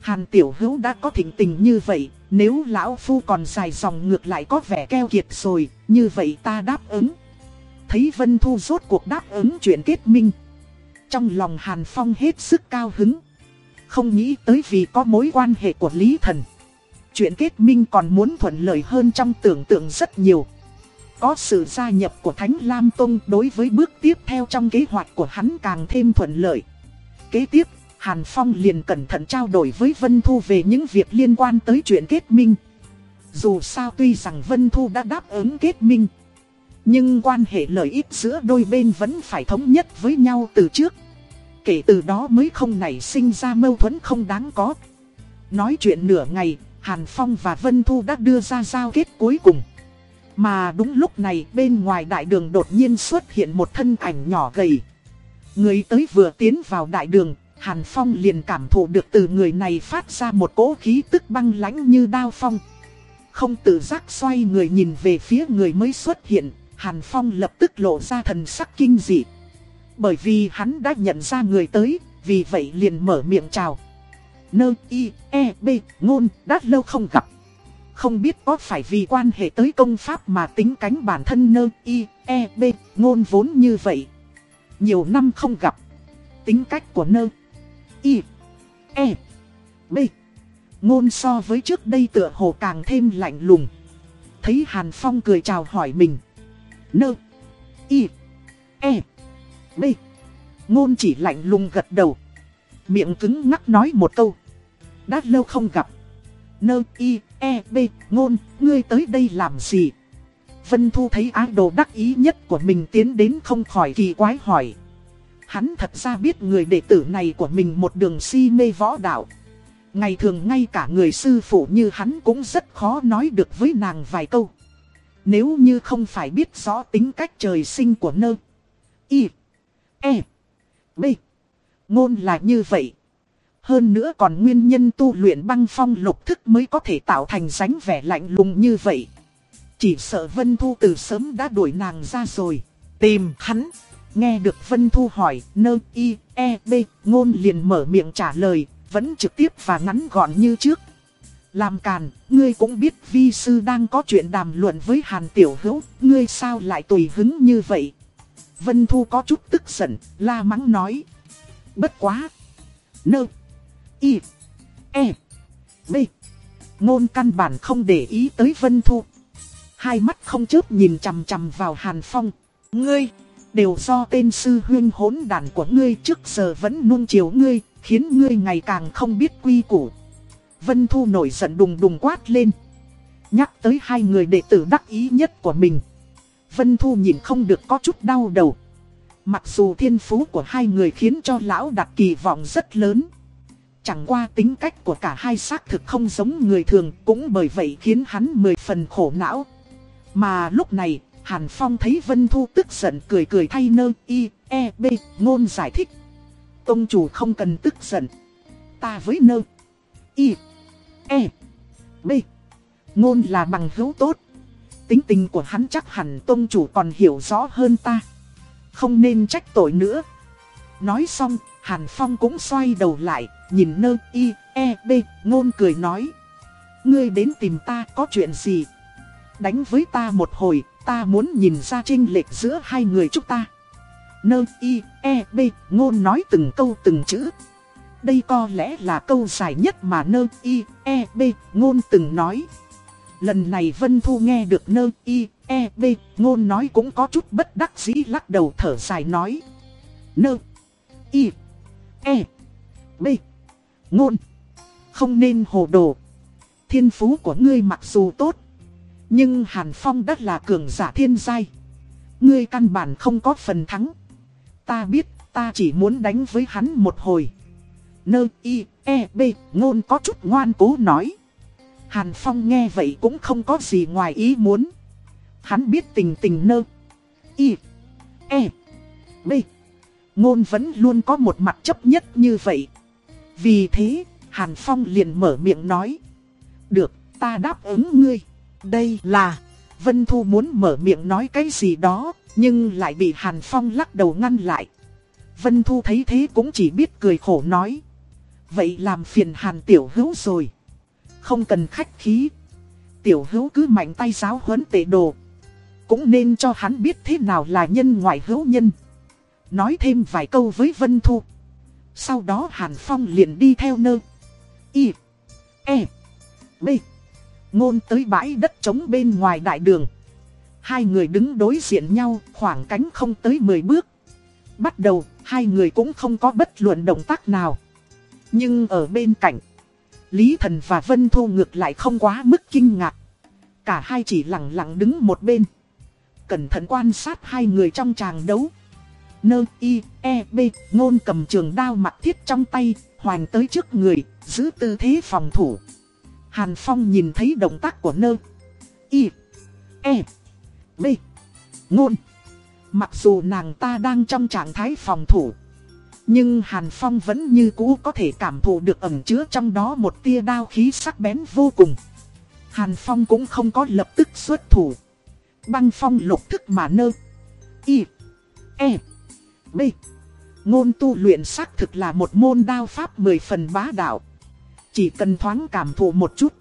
Hàn Tiểu Hữu đã có thỉnh tình như vậy, nếu Lão Phu còn dài dòng ngược lại có vẻ keo kiệt rồi, như vậy ta đáp ứng. Thấy Vân Thu rốt cuộc đáp ứng chuyện kết minh. Trong lòng Hàn Phong hết sức cao hứng. Không nghĩ tới vì có mối quan hệ của Lý Thần. Chuyện kết minh còn muốn thuận lợi hơn trong tưởng tượng rất nhiều. Có sự gia nhập của Thánh Lam Tông đối với bước tiếp theo trong kế hoạch của hắn càng thêm thuận lợi. Kế tiếp, Hàn Phong liền cẩn thận trao đổi với Vân Thu về những việc liên quan tới chuyện kết minh. Dù sao tuy rằng Vân Thu đã đáp ứng kết minh, nhưng quan hệ lợi ích giữa đôi bên vẫn phải thống nhất với nhau từ trước. Kể từ đó mới không nảy sinh ra mâu thuẫn không đáng có. Nói chuyện nửa ngày, Hàn Phong và Vân Thu đã đưa ra giao kết cuối cùng. Mà đúng lúc này bên ngoài đại đường đột nhiên xuất hiện một thân ảnh nhỏ gầy. Người tới vừa tiến vào đại đường, Hàn Phong liền cảm thụ được từ người này phát ra một cỗ khí tức băng lãnh như đao phong. Không tự giác xoay người nhìn về phía người mới xuất hiện, Hàn Phong lập tức lộ ra thần sắc kinh dị. Bởi vì hắn đã nhận ra người tới, vì vậy liền mở miệng chào. Nơ y, e, b, ngôn, đã lâu không gặp. Không biết có phải vì quan hệ tới công pháp mà tính cánh bản thân nơ y, e, b, ngôn vốn như vậy. Nhiều năm không gặp. Tính cách của nơ y, e, b, ngôn so với trước đây tựa hồ càng thêm lạnh lùng. Thấy Hàn Phong cười chào hỏi mình. Nơ, y, e, b, ngôn chỉ lạnh lùng gật đầu. Miệng cứng ngắc nói một câu. Đã lâu không gặp. Nơ y e b ngôn, ngươi tới đây làm gì? Vân Thu thấy ái đồ đắc ý nhất của mình tiến đến không khỏi kỳ quái hỏi. Hắn thật ra biết người đệ tử này của mình một đường si mê võ đạo. Ngày thường ngay cả người sư phụ như hắn cũng rất khó nói được với nàng vài câu. Nếu như không phải biết rõ tính cách trời sinh của nơ. Y. E. B. Ngôn là như vậy. Hơn nữa còn nguyên nhân tu luyện băng phong lục thức mới có thể tạo thành dáng vẻ lạnh lùng như vậy. Chỉ sợ Vân Thu từ sớm đã đuổi nàng ra rồi. Tìm hắn. Nghe được Vân Thu hỏi, nơ y, e, b, ngôn liền mở miệng trả lời, vẫn trực tiếp và ngắn gọn như trước. Làm càn, ngươi cũng biết vi sư đang có chuyện đàm luận với Hàn Tiểu Hữu, ngươi sao lại tùy hứng như vậy? Vân Thu có chút tức giận, la mắng nói. Bất quá. Nơ. Y. E. B. Ngôn căn bản không để ý tới Vân Thu. Hai mắt không chớp nhìn chằm chằm vào Hàn Phong. Ngươi, đều do tên sư huyên hỗn đàn của ngươi trước giờ vẫn nuông chiều ngươi, khiến ngươi ngày càng không biết quy củ. Vân Thu nổi giận đùng đùng quát lên. Nhắc tới hai người đệ tử đắc ý nhất của mình. Vân Thu nhìn không được có chút đau đầu. Mặc dù thiên phú của hai người khiến cho lão đặt kỳ vọng rất lớn. Chẳng qua tính cách của cả hai xác thực không giống người thường cũng bởi vậy khiến hắn mười phần khổ não. Mà lúc này, Hàn Phong thấy Vân Thu tức giận cười cười thay nơ y, e, b, ngôn giải thích. Tông chủ không cần tức giận. Ta với nơ, y, e, b, ngôn là bằng hữu tốt. Tính tình của hắn chắc hẳn tông chủ còn hiểu rõ hơn ta. Không nên trách tội nữa. Nói xong, Hàn Phong cũng xoay đầu lại, nhìn nơ y, e, b, ngôn cười nói. Ngươi đến tìm ta có chuyện gì? Đánh với ta một hồi, ta muốn nhìn ra trinh lệch giữa hai người chúng ta. Nơ y, e, b, ngôn nói từng câu từng chữ. Đây có lẽ là câu dài nhất mà nơ y, e, b, ngôn từng nói. Lần này Vân Thu nghe được nơ y, e, b, ngôn nói cũng có chút bất đắc dĩ lắc đầu thở dài nói. Nơ, y, e, b, ngôn. Không nên hồ đồ. Thiên phú của ngươi mặc dù tốt. Nhưng Hàn Phong đất là cường giả thiên giai. Ngươi căn bản không có phần thắng. Ta biết ta chỉ muốn đánh với hắn một hồi. Nơ y, e, b, ngôn có chút ngoan cố nói. Hàn Phong nghe vậy cũng không có gì ngoài ý muốn. Hắn biết tình tình nơ. Y. E. B. Ngôn vẫn luôn có một mặt chấp nhất như vậy. Vì thế, Hàn Phong liền mở miệng nói. Được, ta đáp ứng ngươi. Đây là... Vân Thu muốn mở miệng nói cái gì đó, nhưng lại bị Hàn Phong lắc đầu ngăn lại. Vân Thu thấy thế cũng chỉ biết cười khổ nói. Vậy làm phiền Hàn Tiểu Hữu rồi. Không cần khách khí. Tiểu Hữu cứ mạnh tay giáo huấn tệ đồ. Cũng nên cho hắn biết thế nào là nhân ngoại hữu nhân. Nói thêm vài câu với Vân Thu. Sau đó Hàn Phong liền đi theo nơ. Y. E. B. Ngôn tới bãi đất trống bên ngoài đại đường. Hai người đứng đối diện nhau khoảng cánh không tới 10 bước. Bắt đầu, hai người cũng không có bất luận động tác nào. Nhưng ở bên cạnh, Lý Thần và Vân Thu ngược lại không quá mức kinh ngạc. Cả hai chỉ lặng lặng đứng một bên. Cẩn thận quan sát hai người trong tràng đấu. Nơ y, e, b, ngôn cầm trường đao mặt thiết trong tay, hoành tới trước người, giữ tư thế phòng thủ. Hàn Phong nhìn thấy động tác của nơ, y, e, b, ngôn. Mặc dù nàng ta đang trong trạng thái phòng thủ. Nhưng Hàn Phong vẫn như cũ có thể cảm thụ được ẩn chứa trong đó một tia đao khí sắc bén vô cùng. Hàn Phong cũng không có lập tức xuất thủ. Băng phong lục thức mà nơ. Y. E. B. Ngôn tu luyện xác thực là một môn đao pháp mười phần bá đạo. Chỉ cần thoáng cảm thụ một chút.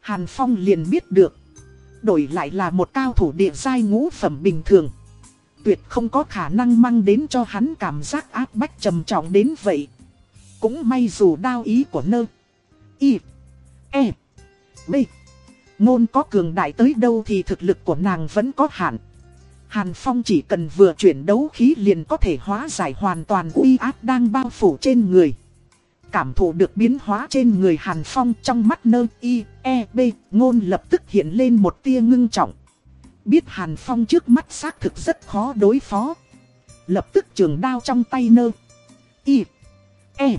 Hàn Phong liền biết được. Đổi lại là một cao thủ địa giai ngũ phẩm bình thường. Tuyệt không có khả năng mang đến cho hắn cảm giác áp bách trầm trọng đến vậy. Cũng may dù đao ý của nơ. Y. E. B. Ngôn có cường đại tới đâu thì thực lực của nàng vẫn có hạn. Hàn Phong chỉ cần vừa chuyển đấu khí liền có thể hóa giải hoàn toàn uy áp đang bao phủ trên người. Cảm thụ được biến hóa trên người Hàn Phong trong mắt nơ y, e, b, ngôn lập tức hiện lên một tia ngưng trọng. Biết Hàn Phong trước mắt xác thực rất khó đối phó. Lập tức trường đao trong tay nơ, y, e,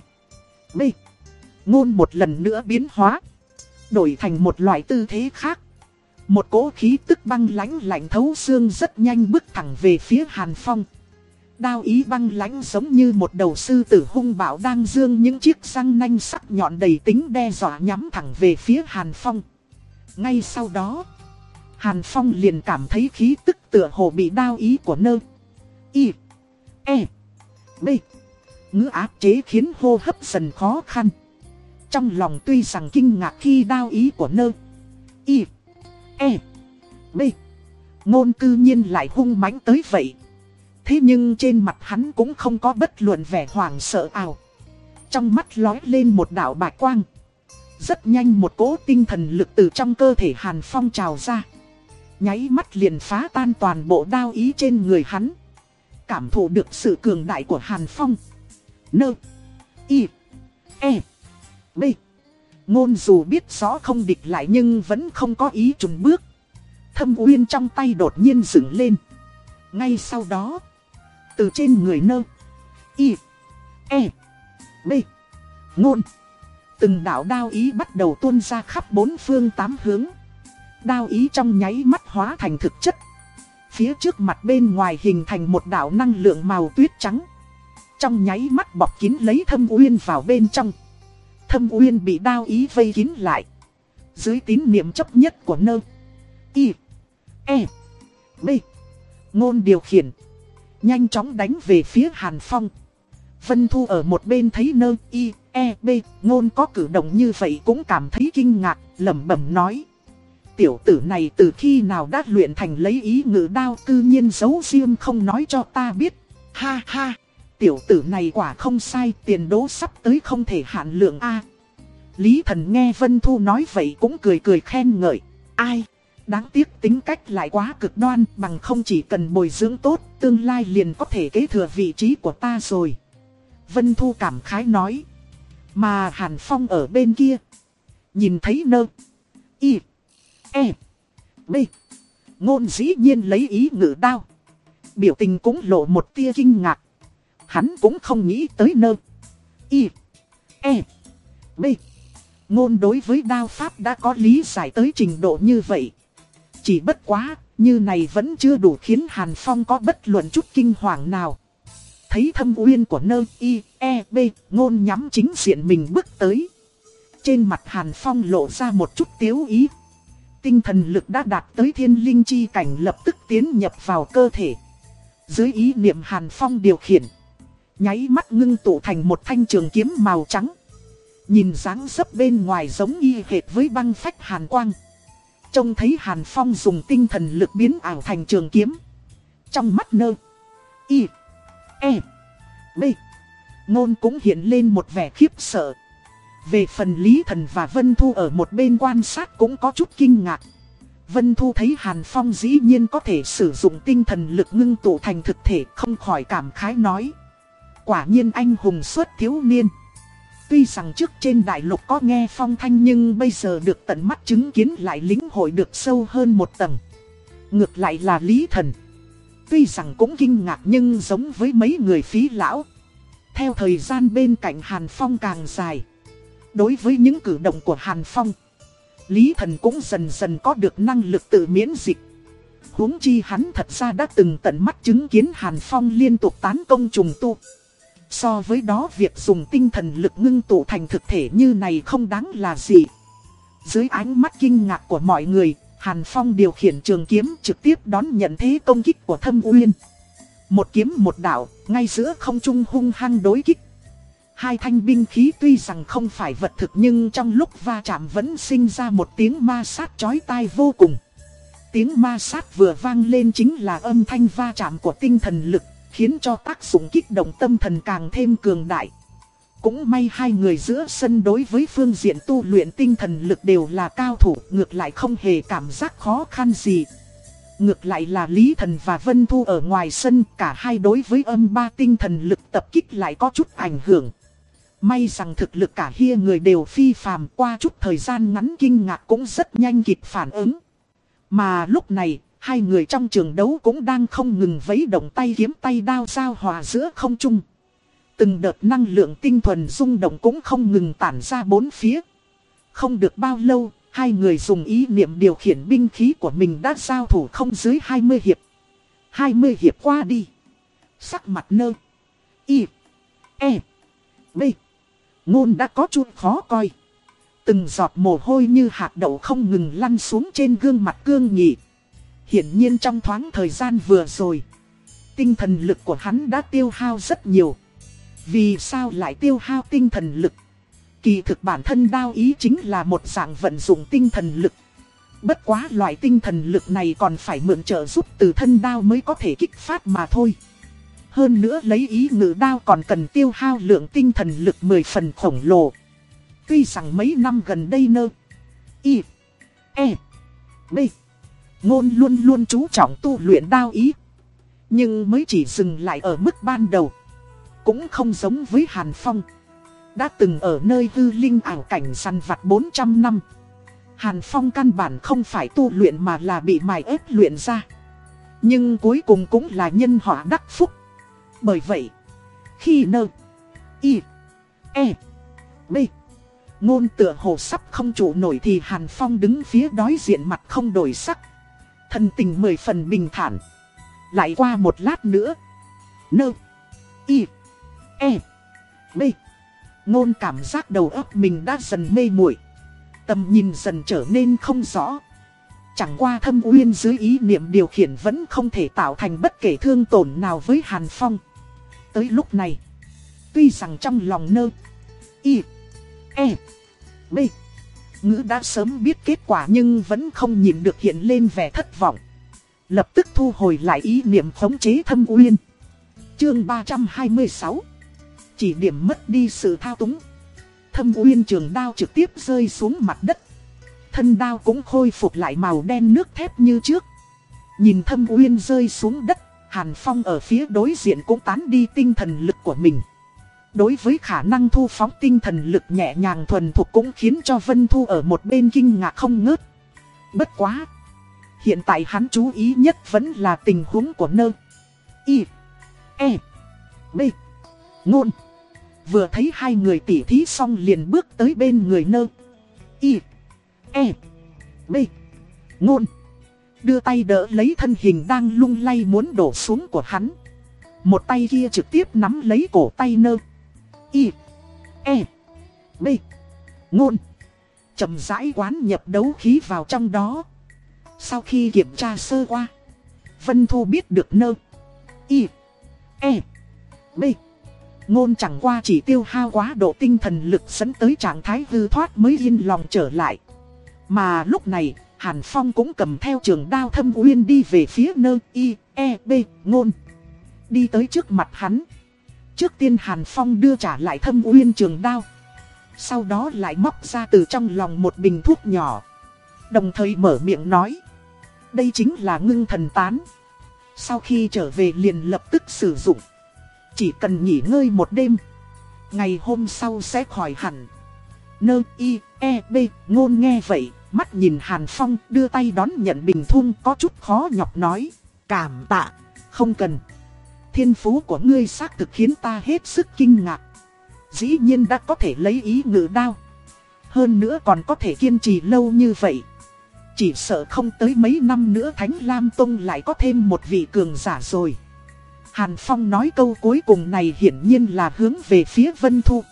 b. Ngôn một lần nữa biến hóa. Đổi thành một loại tư thế khác. Một cỗ khí tức băng lãnh lạnh thấu xương rất nhanh bước thẳng về phía Hàn Phong. Đao ý băng lãnh giống như một đầu sư tử hung bạo đang dương những chiếc răng nanh sắc nhọn đầy tính đe dọa nhắm thẳng về phía Hàn Phong. Ngay sau đó, Hàn Phong liền cảm thấy khí tức tựa hồ bị đao ý của nơ. Y. E. B. Ngữ áp chế khiến hô hấp dần khó khăn. Trong lòng tuy rằng kinh ngạc khi đao ý của nơ. Y. E. B. Ngôn cư nhiên lại hung mãnh tới vậy. Thế nhưng trên mặt hắn cũng không có bất luận vẻ hoảng sợ ảo. Trong mắt lói lên một đạo bạch quang. Rất nhanh một cỗ tinh thần lực từ trong cơ thể Hàn Phong trào ra. Nháy mắt liền phá tan toàn bộ đao ý trên người hắn. Cảm thụ được sự cường đại của Hàn Phong. Nơ. Y. E. B. Ngôn dù biết rõ không địch lại nhưng vẫn không có ý trùng bước. Thâm uyên trong tay đột nhiên dựng lên. Ngay sau đó, từ trên người nơ, y, e, b, ngôn. Từng đạo đao ý bắt đầu tuôn ra khắp bốn phương tám hướng. Đao ý trong nháy mắt hóa thành thực chất. Phía trước mặt bên ngoài hình thành một đạo năng lượng màu tuyết trắng. Trong nháy mắt bọc kín lấy thâm uyên vào bên trong. Thâm uyên bị đao ý vây kín lại. Dưới tín niệm chấp nhất của nơ. Y. E. B. Ngôn điều khiển. Nhanh chóng đánh về phía Hàn Phong. Vân Thu ở một bên thấy nơ. Y. E. B. Ngôn có cử động như vậy cũng cảm thấy kinh ngạc. lẩm bẩm nói. Tiểu tử này từ khi nào đã luyện thành lấy ý ngữ đao cư nhiên giấu riêng không nói cho ta biết. Ha ha. Tiểu tử này quả không sai, tiền đố sắp tới không thể hạn lượng A. Lý thần nghe Vân Thu nói vậy cũng cười cười khen ngợi. Ai? Đáng tiếc tính cách lại quá cực đoan bằng không chỉ cần bồi dưỡng tốt, tương lai liền có thể kế thừa vị trí của ta rồi. Vân Thu cảm khái nói. Mà Hàn Phong ở bên kia. Nhìn thấy nơ. Y. E. B. Ngôn dĩ nhiên lấy ý ngữ đao. Biểu tình cũng lộ một tia kinh ngạc. Hắn cũng không nghĩ tới nơ. Y. E. B. Ngôn đối với đao pháp đã có lý giải tới trình độ như vậy. Chỉ bất quá, như này vẫn chưa đủ khiến Hàn Phong có bất luận chút kinh hoàng nào. Thấy thâm uyên của nơ y, e, b, ngôn nhắm chính diện mình bước tới. Trên mặt Hàn Phong lộ ra một chút tiếu ý. Tinh thần lực đã đạt tới thiên linh chi cảnh lập tức tiến nhập vào cơ thể. Dưới ý niệm Hàn Phong điều khiển. Nháy mắt ngưng tụ thành một thanh trường kiếm màu trắng. Nhìn dáng dấp bên ngoài giống y hệt với băng phách hàn quang. Trông thấy hàn phong dùng tinh thần lực biến ảo thành trường kiếm. Trong mắt nơ. Y. E. B. Ngôn cũng hiện lên một vẻ khiếp sợ. Về phần Lý Thần và Vân Thu ở một bên quan sát cũng có chút kinh ngạc. Vân Thu thấy Hàn Phong dĩ nhiên có thể sử dụng tinh thần lực ngưng tụ thành thực thể, không khỏi cảm khái nói. Quả nhiên anh hùng xuất thiếu niên. Tuy rằng trước trên đại lục có nghe phong thanh nhưng bây giờ được tận mắt chứng kiến lại lĩnh hội được sâu hơn một tầng. Ngược lại là Lý Thần. Tuy rằng cũng kinh ngạc nhưng giống với mấy người phí lão. Theo thời gian bên cạnh Hàn Phong càng dài. Đối với những cử động của Hàn Phong, Lý Thần cũng dần dần có được năng lực tự miễn dịch. huống chi hắn thật ra đã từng tận mắt chứng kiến Hàn Phong liên tục tán công trùng tu. So với đó việc dùng tinh thần lực ngưng tụ thành thực thể như này không đáng là gì. Dưới ánh mắt kinh ngạc của mọi người, Hàn Phong điều khiển trường kiếm trực tiếp đón nhận thế công kích của Thâm Uyên. Một kiếm một đạo, ngay giữa không trung hung hăng đối kích. Hai thanh binh khí tuy rằng không phải vật thực nhưng trong lúc va chạm vẫn sinh ra một tiếng ma sát chói tai vô cùng. Tiếng ma sát vừa vang lên chính là âm thanh va chạm của tinh thần lực, khiến cho tác dụng kích động tâm thần càng thêm cường đại. Cũng may hai người giữa sân đối với phương diện tu luyện tinh thần lực đều là cao thủ, ngược lại không hề cảm giác khó khăn gì. Ngược lại là Lý Thần và Vân Thu ở ngoài sân, cả hai đối với âm ba tinh thần lực tập kích lại có chút ảnh hưởng. May rằng thực lực cả hia người đều phi phàm qua chút thời gian ngắn kinh ngạc cũng rất nhanh kịp phản ứng. Mà lúc này, hai người trong trường đấu cũng đang không ngừng vấy động tay kiếm tay đao giao hòa giữa không trung. Từng đợt năng lượng tinh thuần rung động cũng không ngừng tản ra bốn phía. Không được bao lâu, hai người dùng ý niệm điều khiển binh khí của mình đã giao thủ không dưới 20 hiệp. 20 hiệp qua đi. Sắc mặt nơ. Y. E. B. Ngôn đã có chút khó coi. Từng giọt mồ hôi như hạt đậu không ngừng lăn xuống trên gương mặt cương nhị. Hiển nhiên trong thoáng thời gian vừa rồi. Tinh thần lực của hắn đã tiêu hao rất nhiều. Vì sao lại tiêu hao tinh thần lực? Kỳ thực bản thân đao ý chính là một dạng vận dụng tinh thần lực. Bất quá loại tinh thần lực này còn phải mượn trợ giúp từ thân đao mới có thể kích phát mà thôi. Hơn nữa lấy ý ngự đao còn cần tiêu hao lượng tinh thần lực 10 phần khổng lồ. Tuy rằng mấy năm gần đây nơ. Y. E. B. Ngôn luôn luôn chú trọng tu luyện đao ý. Nhưng mới chỉ dừng lại ở mức ban đầu. Cũng không giống với Hàn Phong. Đã từng ở nơi hư linh ảo cảnh săn vặt 400 năm. Hàn Phong căn bản không phải tu luyện mà là bị mài ép luyện ra. Nhưng cuối cùng cũng là nhân họa đắc phúc. Bởi vậy, khi nơ, y, e, b, ngôn tựa hồ sắp không trụ nổi thì Hàn Phong đứng phía đối diện mặt không đổi sắc. Thần tình mười phần bình thản. Lại qua một lát nữa. Nơ, y, e, b. Ngôn cảm giác đầu óc mình đã dần mê muội Tầm nhìn dần trở nên không rõ. Chẳng qua thâm uyên dưới ý niệm điều khiển vẫn không thể tạo thành bất kể thương tổn nào với Hàn Phong. Tới lúc này, tuy rằng trong lòng nơ, y, e, b, ngữ đã sớm biết kết quả nhưng vẫn không nhìn được hiện lên vẻ thất vọng. Lập tức thu hồi lại ý niệm khống chế thâm uyên. Chương 326 Chỉ điểm mất đi sự thao túng. Thâm uyên trường đao trực tiếp rơi xuống mặt đất. Thân đao cũng khôi phục lại màu đen nước thép như trước. Nhìn thâm uyên rơi xuống đất, Hàn Phong ở phía đối diện cũng tán đi tinh thần lực của mình. Đối với khả năng thu phóng tinh thần lực nhẹ nhàng thuần thục cũng khiến cho Vân Thu ở một bên kinh ngạc không ngớt. Bất quá! Hiện tại hắn chú ý nhất vẫn là tình huống của nơ. Y. E. B. Ngôn. Vừa thấy hai người tỉ thí xong liền bước tới bên người nơ. Y. E. B. Ngôn. Đưa tay đỡ lấy thân hình đang lung lay muốn đổ xuống của hắn. Một tay kia trực tiếp nắm lấy cổ tay nơ. Y. E. B. Ngôn. chậm rãi quán nhập đấu khí vào trong đó. Sau khi kiểm tra sơ qua. Vân Thu biết được nơ. Y. E. B. Ngôn chẳng qua chỉ tiêu hao quá độ tinh thần lực dẫn tới trạng thái hư thoát mới yên lòng trở lại. Mà lúc này, Hàn Phong cũng cầm theo trường đao thâm uyên đi về phía nơ y, e, b, ngôn. Đi tới trước mặt hắn. Trước tiên Hàn Phong đưa trả lại thâm uyên trường đao. Sau đó lại móc ra từ trong lòng một bình thuốc nhỏ. Đồng thời mở miệng nói. Đây chính là ngưng thần tán. Sau khi trở về liền lập tức sử dụng. Chỉ cần nghỉ ngơi một đêm. Ngày hôm sau sẽ khỏi hẳn. Nơ y, e, b, ngôn nghe vậy, mắt nhìn Hàn Phong đưa tay đón nhận bình thun có chút khó nhọc nói. Cảm tạ, không cần. Thiên phú của ngươi xác thực khiến ta hết sức kinh ngạc. Dĩ nhiên đã có thể lấy ý ngự đao. Hơn nữa còn có thể kiên trì lâu như vậy. Chỉ sợ không tới mấy năm nữa Thánh Lam Tông lại có thêm một vị cường giả rồi. Hàn Phong nói câu cuối cùng này hiển nhiên là hướng về phía Vân Thu.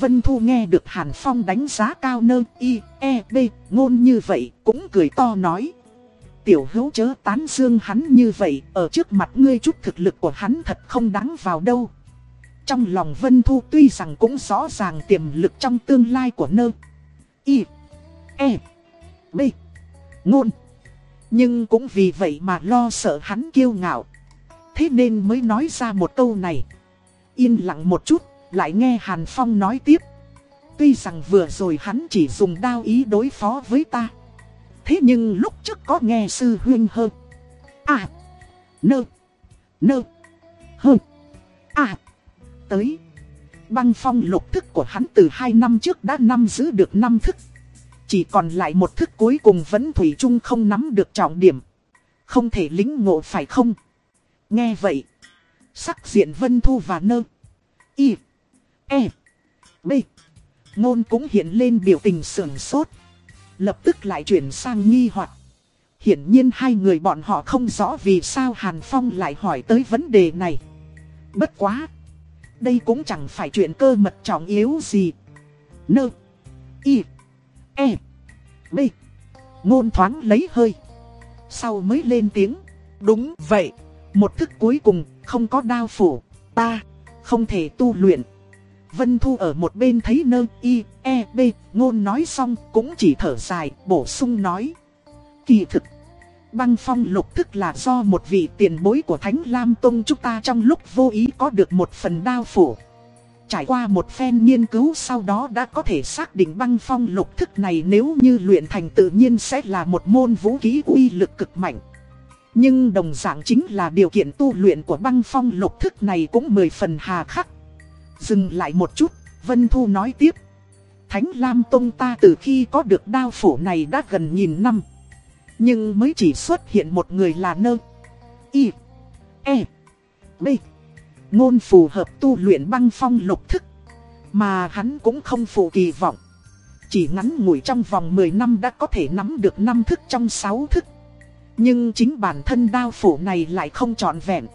Vân Thu nghe được Hàn Phong đánh giá cao nơ y, e, b, ngôn như vậy, cũng cười to nói. Tiểu hữu chớ tán dương hắn như vậy, ở trước mặt ngươi chút thực lực của hắn thật không đáng vào đâu. Trong lòng Vân Thu tuy rằng cũng rõ ràng tiềm lực trong tương lai của nơ. Y. E. B. Ngôn. Nhưng cũng vì vậy mà lo sợ hắn kiêu ngạo. Thế nên mới nói ra một câu này. Yên lặng một chút, lại nghe Hàn Phong nói tiếp. Tuy rằng vừa rồi hắn chỉ dùng đao ý đối phó với ta. Thế nhưng lúc trước có nghe sư huyên hơn. À. Nơ. Nơ. Hơn. À. Tới. Băng phong lục thức của hắn từ 2 năm trước đã năm giữ được 5 thức. Chỉ còn lại một thức cuối cùng vẫn Thủy chung không nắm được trọng điểm. Không thể lính ngộ phải không? Nghe vậy. Sắc diện Vân Thu và Nơ. Y. E. B. Ngôn cũng hiện lên biểu tình sườn sốt. Lập tức lại chuyển sang nghi hoặc. Hiển nhiên hai người bọn họ không rõ vì sao Hàn Phong lại hỏi tới vấn đề này. Bất quá. Đây cũng chẳng phải chuyện cơ mật trọng yếu gì. Nơ. Y. E. B. Ngôn thoáng lấy hơi. Sau mới lên tiếng. Đúng vậy. Một thức cuối cùng, không có đao phủ. Ta không thể tu luyện. Vân Thu ở một bên thấy nơ y, e, b, ngôn nói xong cũng chỉ thở dài, bổ sung nói. Kỳ thực, băng phong lục thức là do một vị tiền bối của Thánh Lam Tông chúng ta trong lúc vô ý có được một phần đao phủ. Trải qua một phen nghiên cứu sau đó đã có thể xác định băng phong lục thức này nếu như luyện thành tự nhiên sẽ là một môn vũ khí uy lực cực mạnh. Nhưng đồng dạng chính là điều kiện tu luyện của băng phong lục thức này cũng mười phần hà khắc. Dừng lại một chút, Vân Thu nói tiếp. Thánh Lam Tông ta từ khi có được đao phủ này đã gần nghìn năm. Nhưng mới chỉ xuất hiện một người là nơ. Y. E. B. Ngôn phù hợp tu luyện băng phong lục thức. Mà hắn cũng không phụ kỳ vọng. Chỉ ngắn ngủi trong vòng 10 năm đã có thể nắm được 5 thức trong 6 thức. Nhưng chính bản thân đao phủ này lại không trọn vẹn.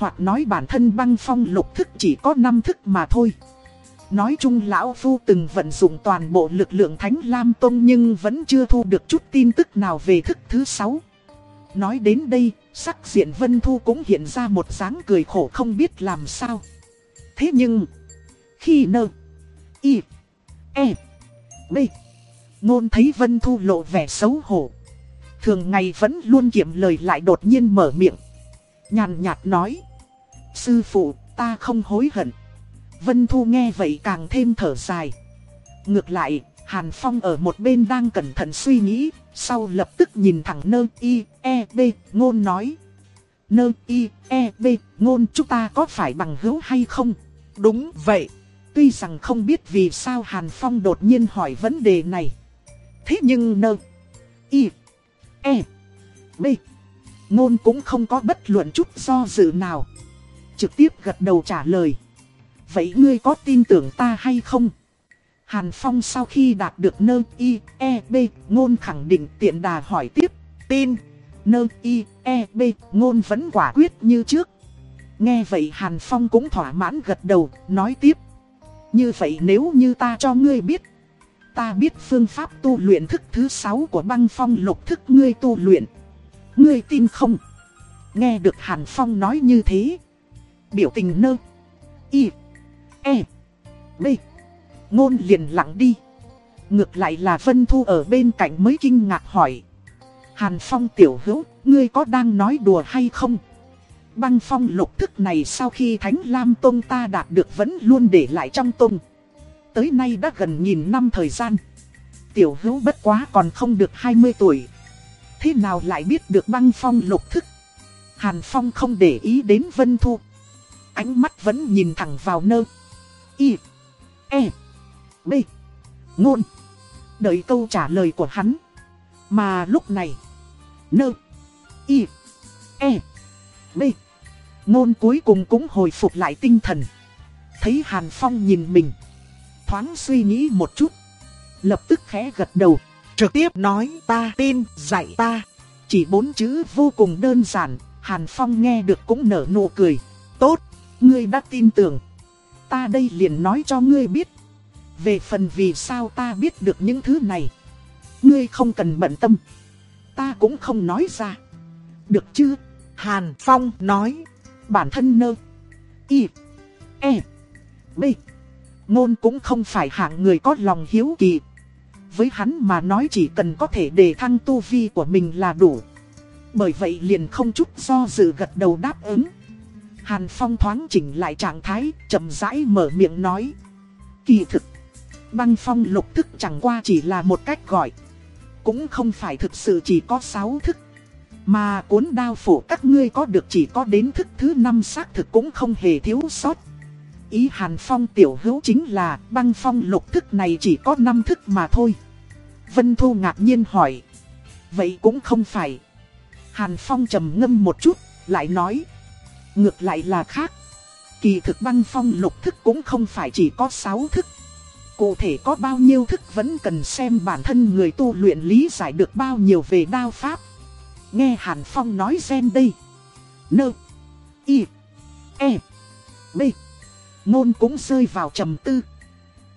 Hoặc nói bản thân băng phong lục thức chỉ có 5 thức mà thôi. Nói chung lão phu từng vận dụng toàn bộ lực lượng thánh lam tông nhưng vẫn chưa thu được chút tin tức nào về thức thứ 6. Nói đến đây, sắc diện Vân Thu cũng hiện ra một dáng cười khổ không biết làm sao. Thế nhưng, khi nơ, y, e, b, ngôn thấy Vân Thu lộ vẻ xấu hổ. Thường ngày vẫn luôn kiệm lời lại đột nhiên mở miệng. Nhàn nhạt nói. Sư phụ, ta không hối hận. Vân Thu nghe vậy càng thêm thở dài. Ngược lại, Hàn Phong ở một bên đang cẩn thận suy nghĩ, sau lập tức nhìn thẳng nơ y, e, b, ngôn nói. Nơ y, e, b, ngôn chúng ta có phải bằng hữu hay không? Đúng vậy. Tuy rằng không biết vì sao Hàn Phong đột nhiên hỏi vấn đề này. Thế nhưng nơ, y, e, b, ngôn cũng không có bất luận chút do dự nào trực tiếp gật đầu trả lời. Vậy ngươi có tin tưởng ta hay không? Hàn Phong sau khi đạt được nơ y, e, b, ngôn khẳng định tiện đà hỏi tiếp. Tin, nơ y, e, b, ngôn vẫn quả quyết như trước. Nghe vậy Hàn Phong cũng thỏa mãn gật đầu, nói tiếp. Như vậy nếu như ta cho ngươi biết, ta biết phương pháp tu luyện thức thứ 6 của băng phong lục thức ngươi tu luyện. Ngươi tin không? Nghe được Hàn Phong nói như thế, Biểu tình nơ. Y. E. B. Ngôn liền lặng đi. Ngược lại là Vân Thu ở bên cạnh mới kinh ngạc hỏi. Hàn Phong tiểu hữu, ngươi có đang nói đùa hay không? Băng phong lục thức này sau khi Thánh Lam Tông ta đạt được vẫn luôn để lại trong tông. Tới nay đã gần nghìn năm thời gian. Tiểu hữu bất quá còn không được 20 tuổi. Thế nào lại biết được băng phong lục thức? Hàn Phong không để ý đến Vân Thu ánh mắt vẫn nhìn thẳng vào nơ. Y. E. B. Ngôn. Đợi câu trả lời của hắn. Mà lúc này. Nơ. Y. E. B. Ngôn cuối cùng cũng hồi phục lại tinh thần. Thấy Hàn Phong nhìn mình. Thoáng suy nghĩ một chút. Lập tức khẽ gật đầu. Trực tiếp nói, ta tin, dạy ta. Chỉ bốn chữ vô cùng đơn giản. Hàn Phong nghe được cũng nở nụ cười. Tốt. Ngươi đã tin tưởng. Ta đây liền nói cho ngươi biết. Về phần vì sao ta biết được những thứ này. Ngươi không cần bận tâm. Ta cũng không nói ra. Được chưa? Hàn Phong nói. Bản thân nơ. Y. E. B. Ngôn cũng không phải hạng người có lòng hiếu kỳ. Với hắn mà nói chỉ cần có thể đề thăng tu vi của mình là đủ. Bởi vậy liền không chút do dự gật đầu đáp ứng. Hàn Phong thoáng chỉnh lại trạng thái, chậm rãi mở miệng nói. Kỳ thực, băng phong lục thức chẳng qua chỉ là một cách gọi. Cũng không phải thực sự chỉ có 6 thức. Mà cuốn đao phủ các ngươi có được chỉ có đến thức thứ 5 xác thực cũng không hề thiếu sót. Ý Hàn Phong tiểu hữu chính là băng phong lục thức này chỉ có 5 thức mà thôi. Vân Thu ngạc nhiên hỏi. Vậy cũng không phải. Hàn Phong trầm ngâm một chút, lại nói. Ngược lại là khác. Kỳ thực băng phong lục thức cũng không phải chỉ có 6 thức. Cụ thể có bao nhiêu thức vẫn cần xem bản thân người tu luyện lý giải được bao nhiêu về đao pháp. Nghe Hàn Phong nói xem đây. Nơ. Y. E. B. Ngôn cũng rơi vào trầm tư.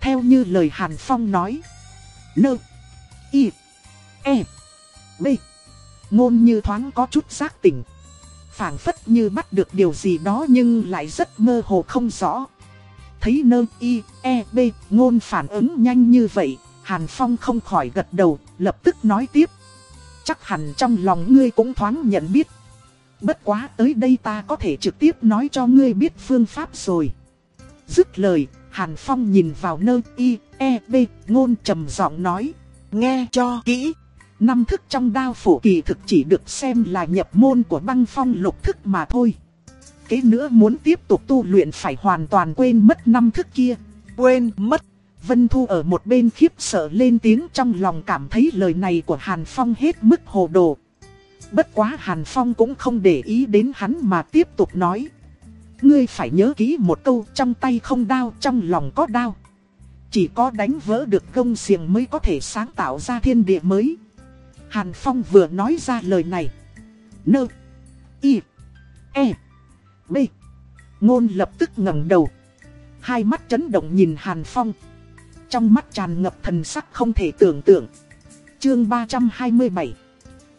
Theo như lời Hàn Phong nói. Nơ. Y. E. B. Ngôn như thoáng có chút giác tỉnh phảng phất như bắt được điều gì đó nhưng lại rất mơ hồ không rõ. Thấy nơ y, e, b, ngôn phản ứng nhanh như vậy, Hàn Phong không khỏi gật đầu, lập tức nói tiếp. Chắc hẳn trong lòng ngươi cũng thoáng nhận biết. Bất quá tới đây ta có thể trực tiếp nói cho ngươi biết phương pháp rồi. Dứt lời, Hàn Phong nhìn vào nơ y, e, b, ngôn trầm giọng nói. Nghe cho kỹ. Năm thức trong đao phủ kỳ thực chỉ được xem là nhập môn của băng phong lục thức mà thôi. Kế nữa muốn tiếp tục tu luyện phải hoàn toàn quên mất năm thức kia. Quên mất. Vân Thu ở một bên khiếp sợ lên tiếng trong lòng cảm thấy lời này của Hàn Phong hết mức hồ đồ. Bất quá Hàn Phong cũng không để ý đến hắn mà tiếp tục nói. Ngươi phải nhớ kỹ một câu trong tay không đao trong lòng có đao. Chỉ có đánh vỡ được công xiềng mới có thể sáng tạo ra thiên địa mới. Hàn Phong vừa nói ra lời này. Nơ. Y. E. B. Ngôn lập tức ngẩng đầu. Hai mắt chấn động nhìn Hàn Phong. Trong mắt tràn ngập thần sắc không thể tưởng tượng. Chương 327.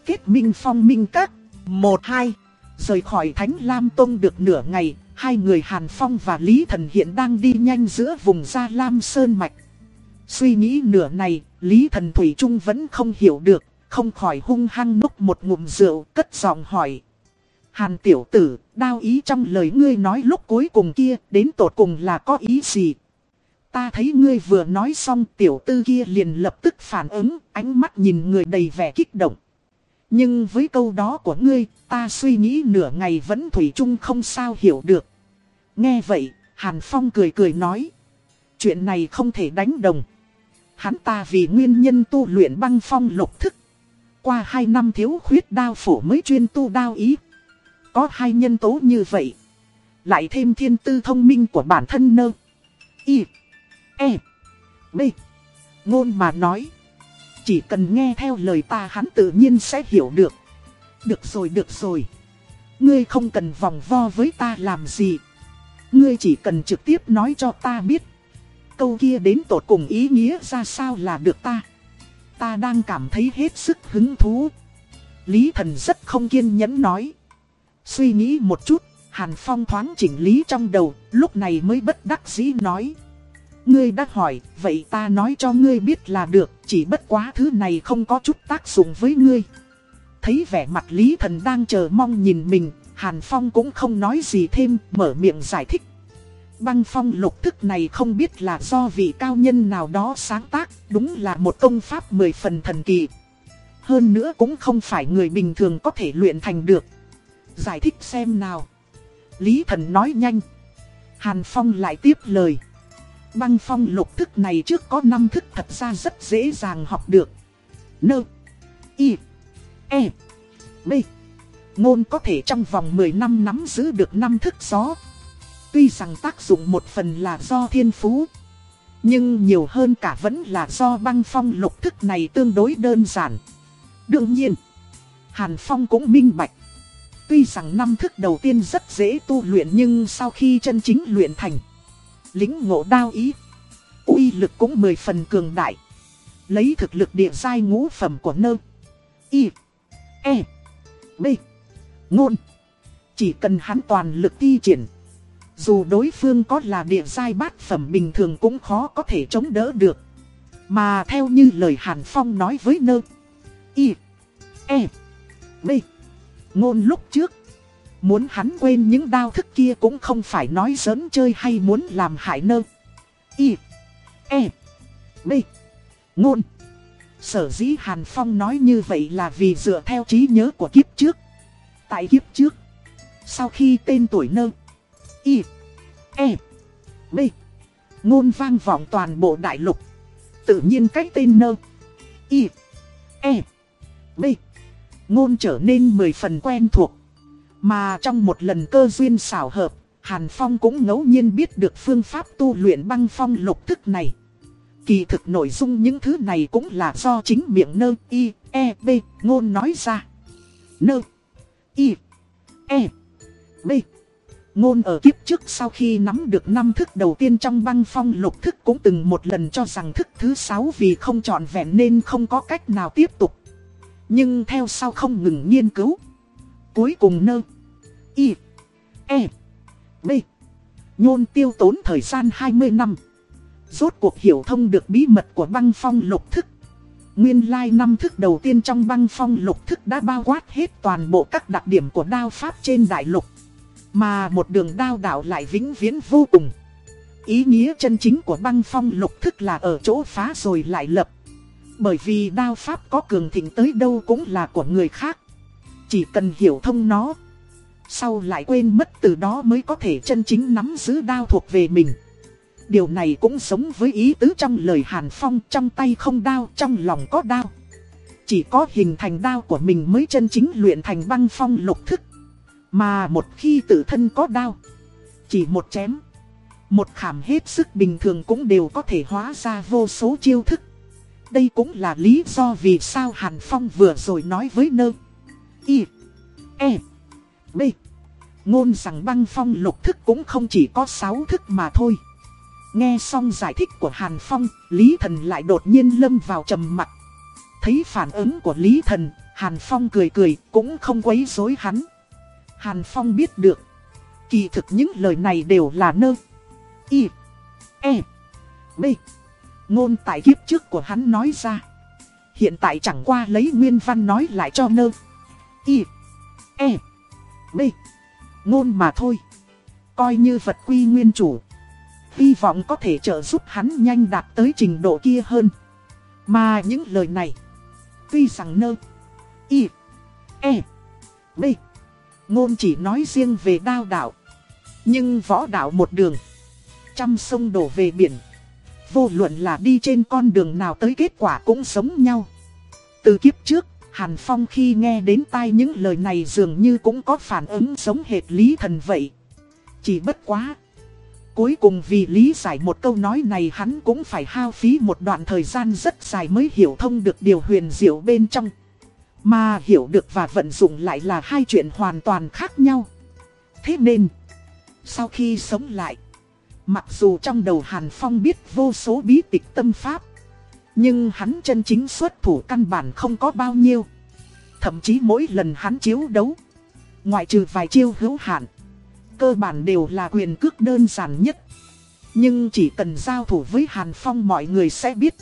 Kết minh phong minh các. 1-2. Rời khỏi Thánh Lam Tông được nửa ngày, hai người Hàn Phong và Lý Thần hiện đang đi nhanh giữa vùng Gia Lam Sơn Mạch. Suy nghĩ nửa này, Lý Thần Thủy Trung vẫn không hiểu được, không khỏi hung hăng nốc một ngụm rượu, cất giọng hỏi. Hàn tiểu tử, đao ý trong lời ngươi nói lúc cuối cùng kia, đến tột cùng là có ý gì? Ta thấy ngươi vừa nói xong tiểu tư kia liền lập tức phản ứng, ánh mắt nhìn người đầy vẻ kích động. Nhưng với câu đó của ngươi, ta suy nghĩ nửa ngày vẫn thủy chung không sao hiểu được. Nghe vậy, Hàn Phong cười cười nói. Chuyện này không thể đánh đồng. Hắn ta vì nguyên nhân tu luyện băng phong lục thức. Qua hai năm thiếu khuyết đao phổ mới chuyên tu đao ý. Có hai nhân tố như vậy. Lại thêm thiên tư thông minh của bản thân nơ. Y. E. B. Ngôn mà nói. Chỉ cần nghe theo lời ta hắn tự nhiên sẽ hiểu được. Được rồi được rồi. Ngươi không cần vòng vo với ta làm gì. Ngươi chỉ cần trực tiếp nói cho ta biết. Câu kia đến tột cùng ý nghĩa ra sao là được ta. Ta đang cảm thấy hết sức hứng thú. Lý thần rất không kiên nhẫn nói. Suy nghĩ một chút, Hàn Phong thoáng chỉnh lý trong đầu, lúc này mới bất đắc dĩ nói. Ngươi đã hỏi, vậy ta nói cho ngươi biết là được, chỉ bất quá thứ này không có chút tác dụng với ngươi. Thấy vẻ mặt Lý Thần đang chờ mong nhìn mình, Hàn Phong cũng không nói gì thêm, mở miệng giải thích. Băng phong lục thức này không biết là do vị cao nhân nào đó sáng tác, đúng là một công pháp mười phần thần kỳ. Hơn nữa cũng không phải người bình thường có thể luyện thành được. Giải thích xem nào. Lý thần nói nhanh. Hàn Phong lại tiếp lời. Băng phong lục thức này trước có năm thức thật ra rất dễ dàng học được. Nơ. Y. E. B. Ngôn có thể trong vòng 10 năm nắm giữ được năm thức gió. Tuy rằng tác dụng một phần là do thiên phú. Nhưng nhiều hơn cả vẫn là do băng phong lục thức này tương đối đơn giản. Đương nhiên, Hàn Phong cũng minh bạch. Tuy rằng năm thức đầu tiên rất dễ tu luyện nhưng sau khi chân chính luyện thành, lính ngộ đao ý, uy lực cũng mười phần cường đại. Lấy thực lực địa giai ngũ phẩm của nơ, y, e, b, ngôn. Chỉ cần hắn toàn lực thi triển, dù đối phương có là địa giai bát phẩm bình thường cũng khó có thể chống đỡ được. Mà theo như lời Hàn Phong nói với nơ. Y. E. B. Ngôn lúc trước. Muốn hắn quên những đao thức kia cũng không phải nói giỡn chơi hay muốn làm hại nơ. Y. E. B. Ngôn. Sở dĩ Hàn Phong nói như vậy là vì dựa theo trí nhớ của kiếp trước. Tại kiếp trước, sau khi tên tuổi nơ, y, e, b, ngôn vang vọng toàn bộ đại lục. Tự nhiên cách tên nơ, y, e, b, ngôn trở nên mười phần quen thuộc. Mà trong một lần cơ duyên xảo hợp, Hàn Phong cũng ngẫu nhiên biết được phương pháp tu luyện băng phong lục thức này. Kỳ thực nội dung những thứ này cũng là do chính miệng nơ y, e, b, ngôn nói ra. Nơ, y, e, b. Ngôn ở kiếp trước sau khi nắm được năm thức đầu tiên trong băng phong lục thức cũng từng một lần cho rằng thức thứ sáu vì không trọn vẹn nên không có cách nào tiếp tục. Nhưng theo sau không ngừng nghiên cứu. Cuối cùng nơ, y, e, b. Nhôn tiêu tốn thời gian 20 năm. Rốt cuộc hiểu thông được bí mật của băng phong lục thức. Nguyên lai năm thức đầu tiên trong băng phong lục thức đã bao quát hết toàn bộ các đặc điểm của đao pháp trên đại lục. Mà một đường đao đạo lại vĩnh viễn vô cùng. Ý nghĩa chân chính của băng phong lục thức là ở chỗ phá rồi lại lập. Bởi vì đao pháp có cường thịnh tới đâu cũng là của người khác. Chỉ cần hiểu thông nó. Sau lại quên mất từ đó mới có thể chân chính nắm giữ đao thuộc về mình. Điều này cũng giống với ý tứ trong lời Hàn Phong trong tay không đao, trong lòng có đao. Chỉ có hình thành đao của mình mới chân chính luyện thành băng phong lục thức. Mà một khi tự thân có đau chỉ một chém, một khảm hết sức bình thường cũng đều có thể hóa ra vô số chiêu thức. Đây cũng là lý do vì sao Hàn Phong vừa rồi nói với nơ. Y. E. B. Ngôn rằng băng phong lục thức cũng không chỉ có 6 thức mà thôi. Nghe xong giải thích của Hàn Phong, Lý Thần lại đột nhiên lâm vào trầm mặc Thấy phản ứng của Lý Thần, Hàn Phong cười cười, cũng không quấy rối hắn. Hàn Phong biết được, kỳ thực những lời này đều là nơ, y, e, b. Ngôn tại kiếp trước của hắn nói ra. Hiện tại chẳng qua lấy nguyên văn nói lại cho nơ, y, e, b. Ngôn mà thôi. Coi như vật quy nguyên chủ. Hy vọng có thể trợ giúp hắn nhanh đạt tới trình độ kia hơn. Mà những lời này, tuy rằng nơ, y, e, b, ngôn chỉ nói riêng về đao đạo. Nhưng võ đạo một đường, trăm sông đổ về biển. Vô luận là đi trên con đường nào tới kết quả cũng giống nhau. Từ kiếp trước, Hàn Phong khi nghe đến tai những lời này dường như cũng có phản ứng giống hệt lý thần vậy. Chỉ bất quá. Cuối cùng vì lý giải một câu nói này hắn cũng phải hao phí một đoạn thời gian rất dài mới hiểu thông được điều huyền diệu bên trong. Mà hiểu được và vận dụng lại là hai chuyện hoàn toàn khác nhau. Thế nên, sau khi sống lại, mặc dù trong đầu Hàn Phong biết vô số bí tịch tâm pháp, nhưng hắn chân chính xuất thủ căn bản không có bao nhiêu. Thậm chí mỗi lần hắn chiếu đấu, ngoại trừ vài chiêu hữu hạn, cơ bản đều là quyền cước đơn giản nhất. Nhưng chỉ cần giao thủ với Hàn Phong mọi người sẽ biết.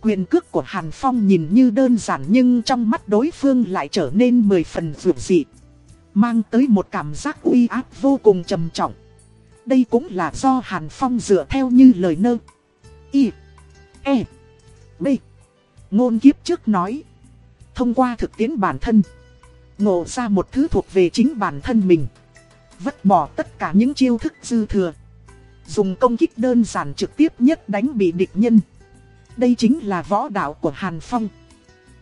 Quyền cước của Hàn Phong nhìn như đơn giản nhưng trong mắt đối phương lại trở nên mười phần vượt dị. Mang tới một cảm giác uy áp vô cùng trầm trọng. Đây cũng là do Hàn Phong dựa theo như lời nơ. Y. E. B. Ngôn kiếp trước nói. Thông qua thực tiễn bản thân. Ngộ ra một thứ thuộc về chính bản thân mình, vứt bỏ tất cả những chiêu thức dư thừa. Dùng công kích đơn giản trực tiếp nhất đánh bị địch nhân. Đây chính là võ đạo của Hàn Phong.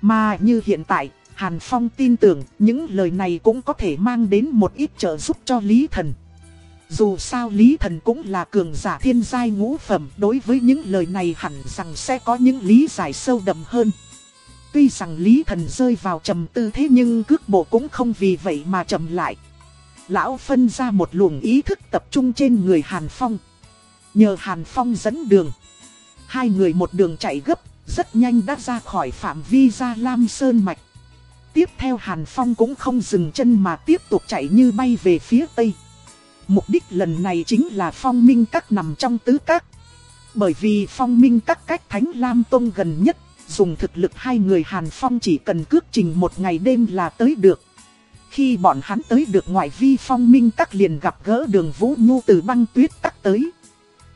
Mà như hiện tại, Hàn Phong tin tưởng những lời này cũng có thể mang đến một ít trợ giúp cho Lý Thần. Dù sao Lý Thần cũng là cường giả thiên giai ngũ phẩm đối với những lời này hẳn rằng sẽ có những lý giải sâu đậm hơn. Tuy rằng Lý Thần rơi vào trầm tư thế nhưng cước bộ cũng không vì vậy mà chậm lại. Lão phân ra một luồng ý thức tập trung trên người Hàn Phong. Nhờ Hàn Phong dẫn đường. Hai người một đường chạy gấp, rất nhanh đã ra khỏi phạm vi ra Lam Sơn Mạch. Tiếp theo Hàn Phong cũng không dừng chân mà tiếp tục chạy như bay về phía Tây. Mục đích lần này chính là phong minh các nằm trong tứ các. Bởi vì phong minh các cách Thánh Lam Tông gần nhất, dùng thực lực hai người Hàn Phong chỉ cần cước trình một ngày đêm là tới được. Khi bọn hắn tới được ngoại vi phong minh các liền gặp gỡ đường Vũ Nhu từ băng tuyết các tới.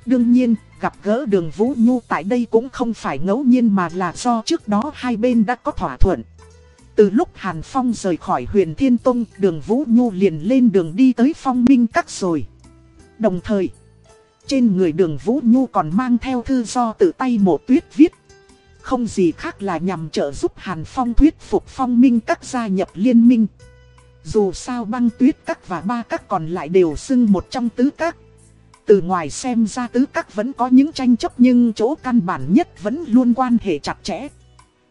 Đương nhiên, gặp gỡ đường Vũ Nhu tại đây cũng không phải ngẫu nhiên mà là do trước đó hai bên đã có thỏa thuận. Từ lúc Hàn Phong rời khỏi huyền Thiên Tông, đường Vũ Nhu liền lên đường đi tới phong minh các rồi. Đồng thời, trên người đường Vũ Nhu còn mang theo thư do tự tay mộ tuyết viết. Không gì khác là nhằm trợ giúp Hàn Phong thuyết phục phong minh các gia nhập liên minh. Dù sao băng tuyết các và ba các còn lại đều xưng một trong tứ các. Từ ngoài xem ra tứ các vẫn có những tranh chấp nhưng chỗ căn bản nhất vẫn luôn quan hệ chặt chẽ.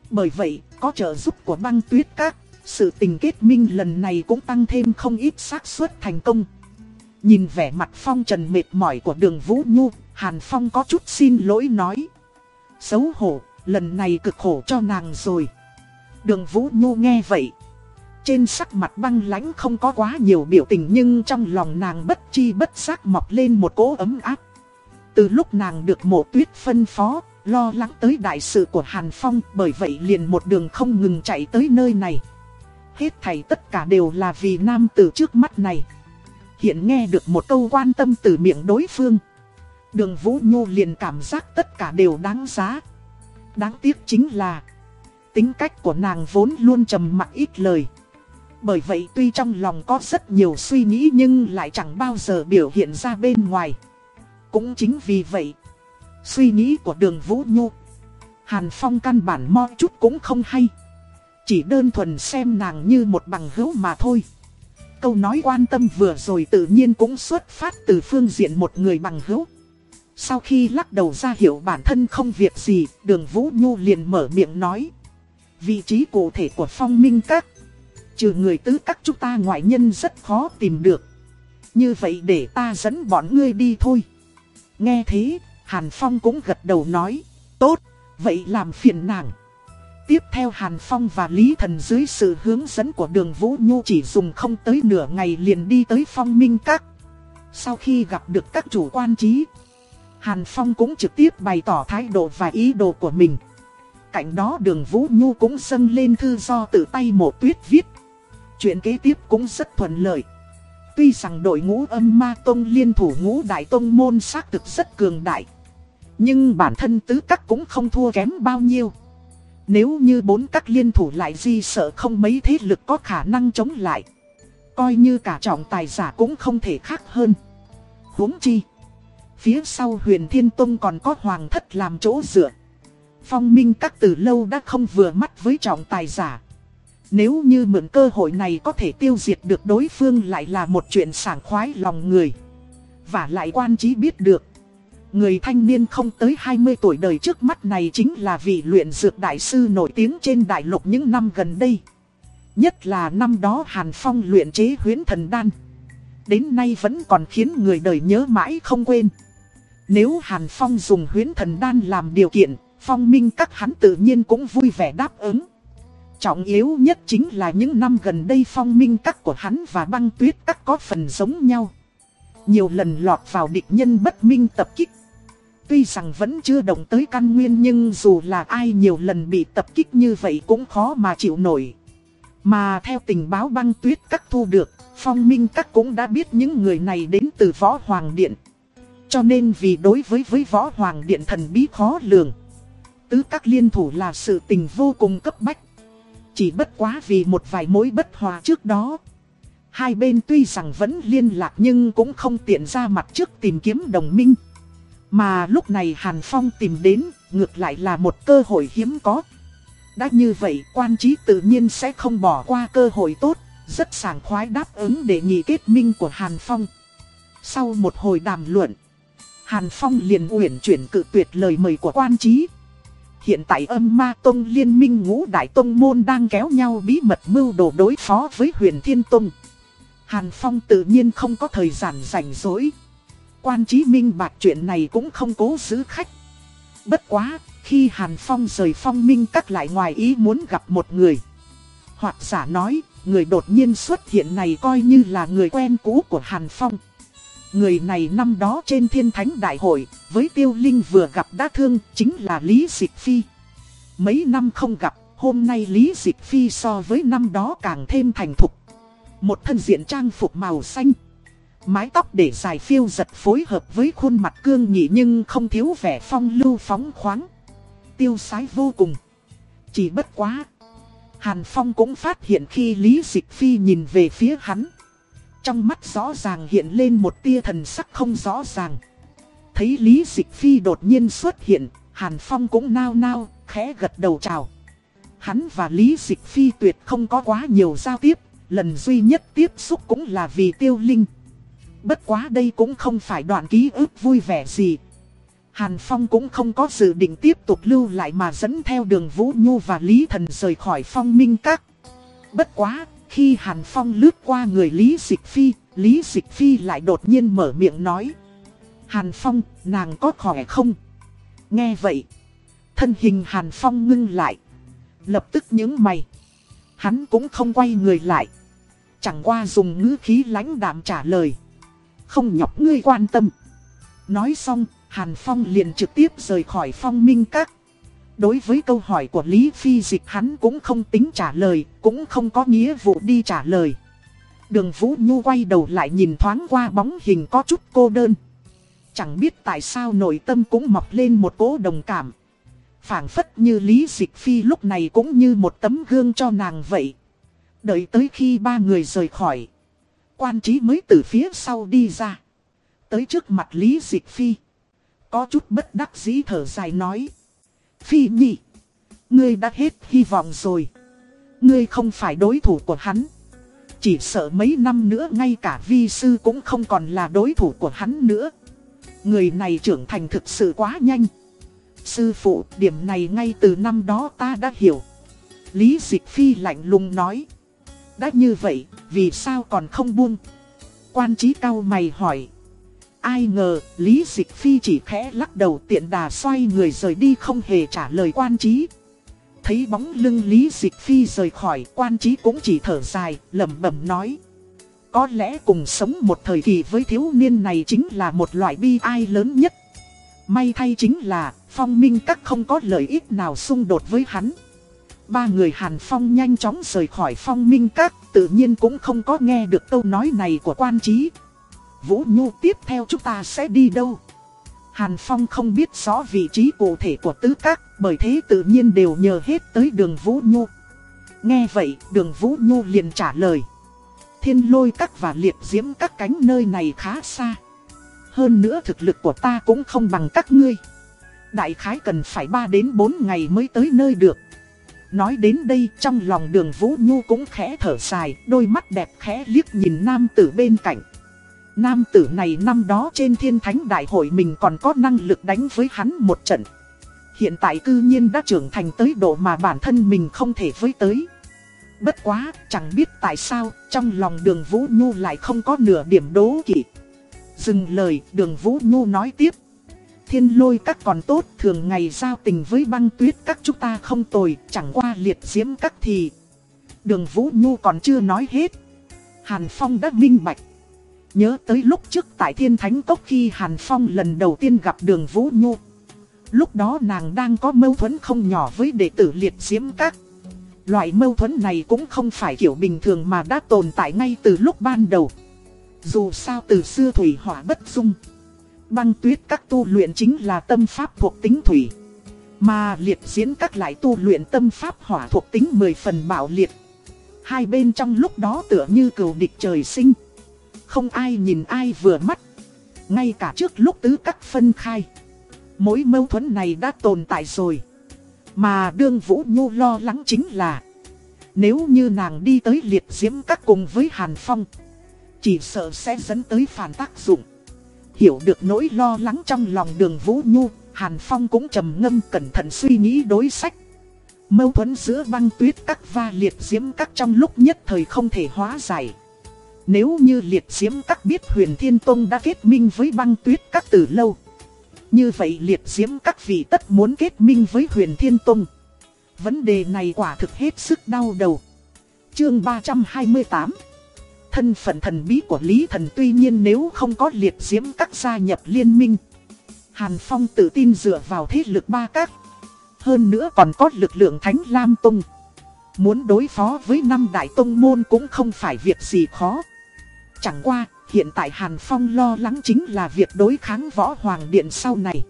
Bởi vậy, có trợ giúp của băng tuyết các, sự tình kết minh lần này cũng tăng thêm không ít xác suất thành công. Nhìn vẻ mặt phong trần mệt mỏi của đường Vũ Nhu, Hàn Phong có chút xin lỗi nói. Xấu hổ, lần này cực khổ cho nàng rồi. Đường Vũ Nhu nghe vậy. Trên sắc mặt băng lãnh không có quá nhiều biểu tình nhưng trong lòng nàng bất chi bất giác mọc lên một cỗ ấm áp. Từ lúc nàng được mộ tuyết phân phó, lo lắng tới đại sự của Hàn Phong bởi vậy liền một đường không ngừng chạy tới nơi này. Hết thảy tất cả đều là vì nam tử trước mắt này. Hiện nghe được một câu quan tâm từ miệng đối phương. Đường Vũ Nhu liền cảm giác tất cả đều đáng giá. Đáng tiếc chính là tính cách của nàng vốn luôn trầm mặc ít lời. Bởi vậy tuy trong lòng có rất nhiều suy nghĩ nhưng lại chẳng bao giờ biểu hiện ra bên ngoài. Cũng chính vì vậy, suy nghĩ của đường Vũ Nhu, Hàn Phong căn bản mo chút cũng không hay. Chỉ đơn thuần xem nàng như một bằng hữu mà thôi. Câu nói quan tâm vừa rồi tự nhiên cũng xuất phát từ phương diện một người bằng hữu. Sau khi lắc đầu ra hiểu bản thân không việc gì, đường Vũ Nhu liền mở miệng nói. Vị trí cụ thể của phong minh các Trừ người tứ các chúng ta ngoại nhân rất khó tìm được. Như vậy để ta dẫn bọn ngươi đi thôi. Nghe thế, Hàn Phong cũng gật đầu nói. Tốt, vậy làm phiền nàng. Tiếp theo Hàn Phong và Lý Thần dưới sự hướng dẫn của đường Vũ Nhu chỉ dùng không tới nửa ngày liền đi tới phong minh các. Sau khi gặp được các chủ quan trí, Hàn Phong cũng trực tiếp bày tỏ thái độ và ý đồ của mình. Cạnh đó đường Vũ Nhu cũng dâng lên thư do tự tay mộ tuyết viết. Chuyện kế tiếp cũng rất thuận lợi. Tuy rằng đội ngũ âm ma tông liên thủ ngũ đại tông môn xác thực rất cường đại. Nhưng bản thân tứ các cũng không thua kém bao nhiêu. Nếu như bốn các liên thủ lại di sợ không mấy thế lực có khả năng chống lại. Coi như cả trọng tài giả cũng không thể khác hơn. huống chi. Phía sau huyền thiên tông còn có hoàng thất làm chỗ dựa. Phong minh các từ lâu đã không vừa mắt với trọng tài giả. Nếu như mượn cơ hội này có thể tiêu diệt được đối phương lại là một chuyện sảng khoái lòng người. Và lại quan trí biết được. Người thanh niên không tới 20 tuổi đời trước mắt này chính là vị luyện dược đại sư nổi tiếng trên đại lục những năm gần đây. Nhất là năm đó Hàn Phong luyện chế huyến thần đan. Đến nay vẫn còn khiến người đời nhớ mãi không quên. Nếu Hàn Phong dùng huyến thần đan làm điều kiện, phong minh các hắn tự nhiên cũng vui vẻ đáp ứng. Trọng yếu nhất chính là những năm gần đây phong minh các của hắn và băng tuyết các có phần giống nhau. Nhiều lần lọt vào địch nhân bất minh tập kích. Tuy rằng vẫn chưa động tới căn nguyên nhưng dù là ai nhiều lần bị tập kích như vậy cũng khó mà chịu nổi. Mà theo tình báo băng tuyết các thu được, phong minh các cũng đã biết những người này đến từ võ hoàng điện. Cho nên vì đối với với võ hoàng điện thần bí khó lường, tứ các liên thủ là sự tình vô cùng cấp bách. Chỉ bất quá vì một vài mối bất hòa trước đó. Hai bên tuy rằng vẫn liên lạc nhưng cũng không tiện ra mặt trước tìm kiếm đồng minh. Mà lúc này Hàn Phong tìm đến, ngược lại là một cơ hội hiếm có. Đã như vậy, quan trí tự nhiên sẽ không bỏ qua cơ hội tốt, rất sảng khoái đáp ứng để nghị kết minh của Hàn Phong. Sau một hồi đàm luận, Hàn Phong liền uyển chuyển cự tuyệt lời mời của quan trí. Hiện tại âm ma tông liên minh ngũ đại tông môn đang kéo nhau bí mật mưu đồ đối phó với huyền thiên tông. Hàn Phong tự nhiên không có thời gian rảnh rỗi. Quan trí minh bạc chuyện này cũng không cố giữ khách. Bất quá, khi Hàn Phong rời phong minh các lại ngoài ý muốn gặp một người. Hoặc giả nói, người đột nhiên xuất hiện này coi như là người quen cũ của Hàn Phong. Người này năm đó trên thiên thánh đại hội, với tiêu linh vừa gặp đã thương, chính là Lý Dịch Phi. Mấy năm không gặp, hôm nay Lý Dịch Phi so với năm đó càng thêm thành thục. Một thân diện trang phục màu xanh. Mái tóc để dài phiêu giật phối hợp với khuôn mặt cương nghị nhưng không thiếu vẻ phong lưu phóng khoáng. Tiêu sái vô cùng. Chỉ bất quá. Hàn Phong cũng phát hiện khi Lý Dịch Phi nhìn về phía hắn. Trong mắt rõ ràng hiện lên một tia thần sắc không rõ ràng. Thấy Lý Dịch Phi đột nhiên xuất hiện, Hàn Phong cũng nao nao, khẽ gật đầu chào. Hắn và Lý Dịch Phi tuyệt không có quá nhiều giao tiếp, lần duy nhất tiếp xúc cũng là vì tiêu linh. Bất quá đây cũng không phải đoạn ký ức vui vẻ gì. Hàn Phong cũng không có dự định tiếp tục lưu lại mà dẫn theo đường Vũ Nhu và Lý Thần rời khỏi phong minh các. Bất quá, khi Hàn Phong lướt qua người Lý Dịch Phi, Lý Dịch Phi lại đột nhiên mở miệng nói. Hàn Phong, nàng có khỏe không? Nghe vậy, thân hình Hàn Phong ngưng lại. Lập tức những mày. Hắn cũng không quay người lại. Chẳng qua dùng ngữ khí lãnh đạm trả lời. Không nhọc ngươi quan tâm. Nói xong, Hàn Phong liền trực tiếp rời khỏi phong minh các. Đối với câu hỏi của Lý Phi Dịch hắn cũng không tính trả lời, cũng không có nghĩa vụ đi trả lời. Đường Vũ Nhu quay đầu lại nhìn thoáng qua bóng hình có chút cô đơn. Chẳng biết tại sao nội tâm cũng mọc lên một cố đồng cảm. phảng phất như Lý Dịch Phi lúc này cũng như một tấm gương cho nàng vậy. Đợi tới khi ba người rời khỏi. Quan trí mới từ phía sau đi ra. Tới trước mặt Lý Dịch Phi. Có chút bất đắc dĩ thở dài nói. Phi nhị. Ngươi đã hết hy vọng rồi. Ngươi không phải đối thủ của hắn. Chỉ sợ mấy năm nữa ngay cả vi sư cũng không còn là đối thủ của hắn nữa. Người này trưởng thành thực sự quá nhanh. Sư phụ, điểm này ngay từ năm đó ta đã hiểu. Lý Dịch Phi lạnh lùng nói. Đã như vậy, vì sao còn không buông? Quan trí cao mày hỏi. Ai ngờ, Lý Dịch Phi chỉ khẽ lắc đầu tiện đà xoay người rời đi không hề trả lời quan trí. Thấy bóng lưng Lý Dịch Phi rời khỏi, quan trí cũng chỉ thở dài, lẩm bẩm nói. Có lẽ cùng sống một thời kỳ với thiếu niên này chính là một loại bi ai lớn nhất. May thay chính là, phong minh các không có lợi ích nào xung đột với hắn. Ba người Hàn Phong nhanh chóng rời khỏi phong minh các, tự nhiên cũng không có nghe được câu nói này của quan trí. Vũ Nhu tiếp theo chúng ta sẽ đi đâu? Hàn Phong không biết rõ vị trí cụ thể của tứ các, bởi thế tự nhiên đều nhờ hết tới đường Vũ Nhu. Nghe vậy, đường Vũ Nhu liền trả lời. Thiên lôi các và liệt diễm các cánh nơi này khá xa. Hơn nữa thực lực của ta cũng không bằng các ngươi. Đại khái cần phải 3 đến 4 ngày mới tới nơi được. Nói đến đây trong lòng đường Vũ Nhu cũng khẽ thở dài, đôi mắt đẹp khẽ liếc nhìn nam tử bên cạnh. Nam tử này năm đó trên thiên thánh đại hội mình còn có năng lực đánh với hắn một trận. Hiện tại cư nhiên đã trưởng thành tới độ mà bản thân mình không thể với tới. Bất quá, chẳng biết tại sao, trong lòng đường Vũ Nhu lại không có nửa điểm đố kỵ. Dừng lời, đường Vũ Nhu nói tiếp. Thiên lôi các còn tốt, thường ngày giao tình với băng tuyết các chúng ta không tồi, chẳng qua liệt diễm các thì... Đường Vũ Nhu còn chưa nói hết. Hàn Phong đã minh bạch. Nhớ tới lúc trước tại Thiên Thánh Cốc khi Hàn Phong lần đầu tiên gặp đường Vũ Nhu. Lúc đó nàng đang có mâu thuẫn không nhỏ với đệ tử liệt diễm các. Loại mâu thuẫn này cũng không phải kiểu bình thường mà đã tồn tại ngay từ lúc ban đầu. Dù sao từ xưa thủy hỏa bất dung. Băng tuyết các tu luyện chính là tâm pháp thuộc tính thủy. Mà liệt diễn các lại tu luyện tâm pháp hỏa thuộc tính 10 phần bạo liệt. Hai bên trong lúc đó tựa như cừu địch trời sinh. Không ai nhìn ai vừa mắt. Ngay cả trước lúc tứ các phân khai. Mối mâu thuẫn này đã tồn tại rồi. Mà đương Vũ Nhu lo lắng chính là, Nếu như nàng đi tới liệt diễm các cùng với Hàn Phong, Chỉ sợ sẽ dẫn tới phản tác dụng Hiểu được nỗi lo lắng trong lòng đường Vũ Nhu, Hàn Phong cũng trầm ngâm cẩn thận suy nghĩ đối sách Mâu thuẫn giữa băng tuyết các và liệt diễm các trong lúc nhất thời không thể hóa giải nếu như liệt diễm các biết huyền thiên tông đã kết minh với băng tuyết các từ lâu như vậy liệt diễm các vị tất muốn kết minh với huyền thiên tông. Vấn đề này quả thực hết sức đau đầu. Chương 328 Thân phận thần bí của Lý Thần tuy nhiên nếu không có liệt diễm các gia nhập liên minh. Hàn Phong tự tin dựa vào thế lực ba các. Hơn nữa còn có lực lượng Thánh Lam Tông. Muốn đối phó với năm đại tông môn cũng không phải việc gì khó. Chẳng qua, hiện tại Hàn Phong lo lắng chính là việc đối kháng Võ Hoàng Điện sau này.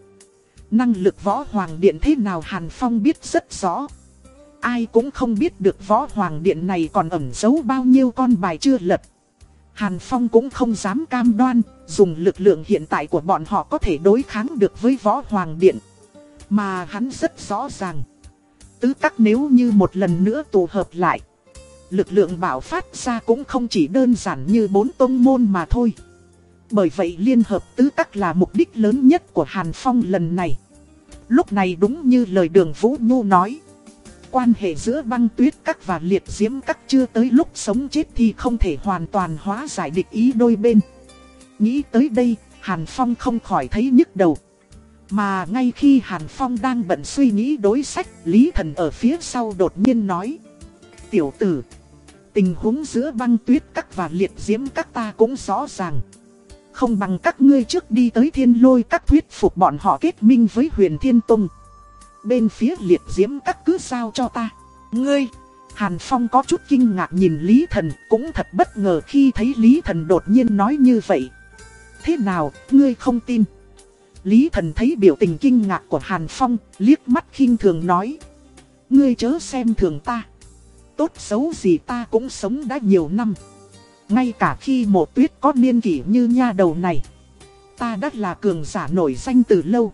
Năng lực Võ Hoàng Điện thế nào Hàn Phong biết rất rõ. Ai cũng không biết được Võ Hoàng Điện này còn ẩn giấu bao nhiêu con bài chưa lật. Hàn Phong cũng không dám cam đoan, dùng lực lượng hiện tại của bọn họ có thể đối kháng được với Võ Hoàng Điện. Mà hắn rất rõ ràng. Tứ các nếu như một lần nữa tụ hợp lại. Lực lượng bảo phát ra cũng không chỉ đơn giản như bốn tông môn mà thôi. Bởi vậy liên hợp tứ các là mục đích lớn nhất của Hàn Phong lần này. Lúc này đúng như lời đường Vũ Nhu nói. Quan hệ giữa băng tuyết các và liệt diễm các chưa tới lúc sống chết thì không thể hoàn toàn hóa giải địch ý đôi bên. Nghĩ tới đây, Hàn Phong không khỏi thấy nhức đầu. Mà ngay khi Hàn Phong đang bận suy nghĩ đối sách, Lý Thần ở phía sau đột nhiên nói. Tiểu tử, tình huống giữa băng tuyết các và liệt diễm các ta cũng rõ ràng. Không bằng các ngươi trước đi tới thiên lôi các thuyết phục bọn họ kết minh với huyền thiên tông. Bên phía liệt diễm các cứ sao cho ta. Ngươi, Hàn Phong có chút kinh ngạc nhìn Lý Thần cũng thật bất ngờ khi thấy Lý Thần đột nhiên nói như vậy. Thế nào, ngươi không tin? Lý Thần thấy biểu tình kinh ngạc của Hàn Phong, liếc mắt khinh thường nói. Ngươi chớ xem thường ta. Tốt xấu gì ta cũng sống đã nhiều năm. Ngay cả khi mộ tuyết có niên kỷ như nha đầu này. Ta đã là cường giả nổi danh từ lâu.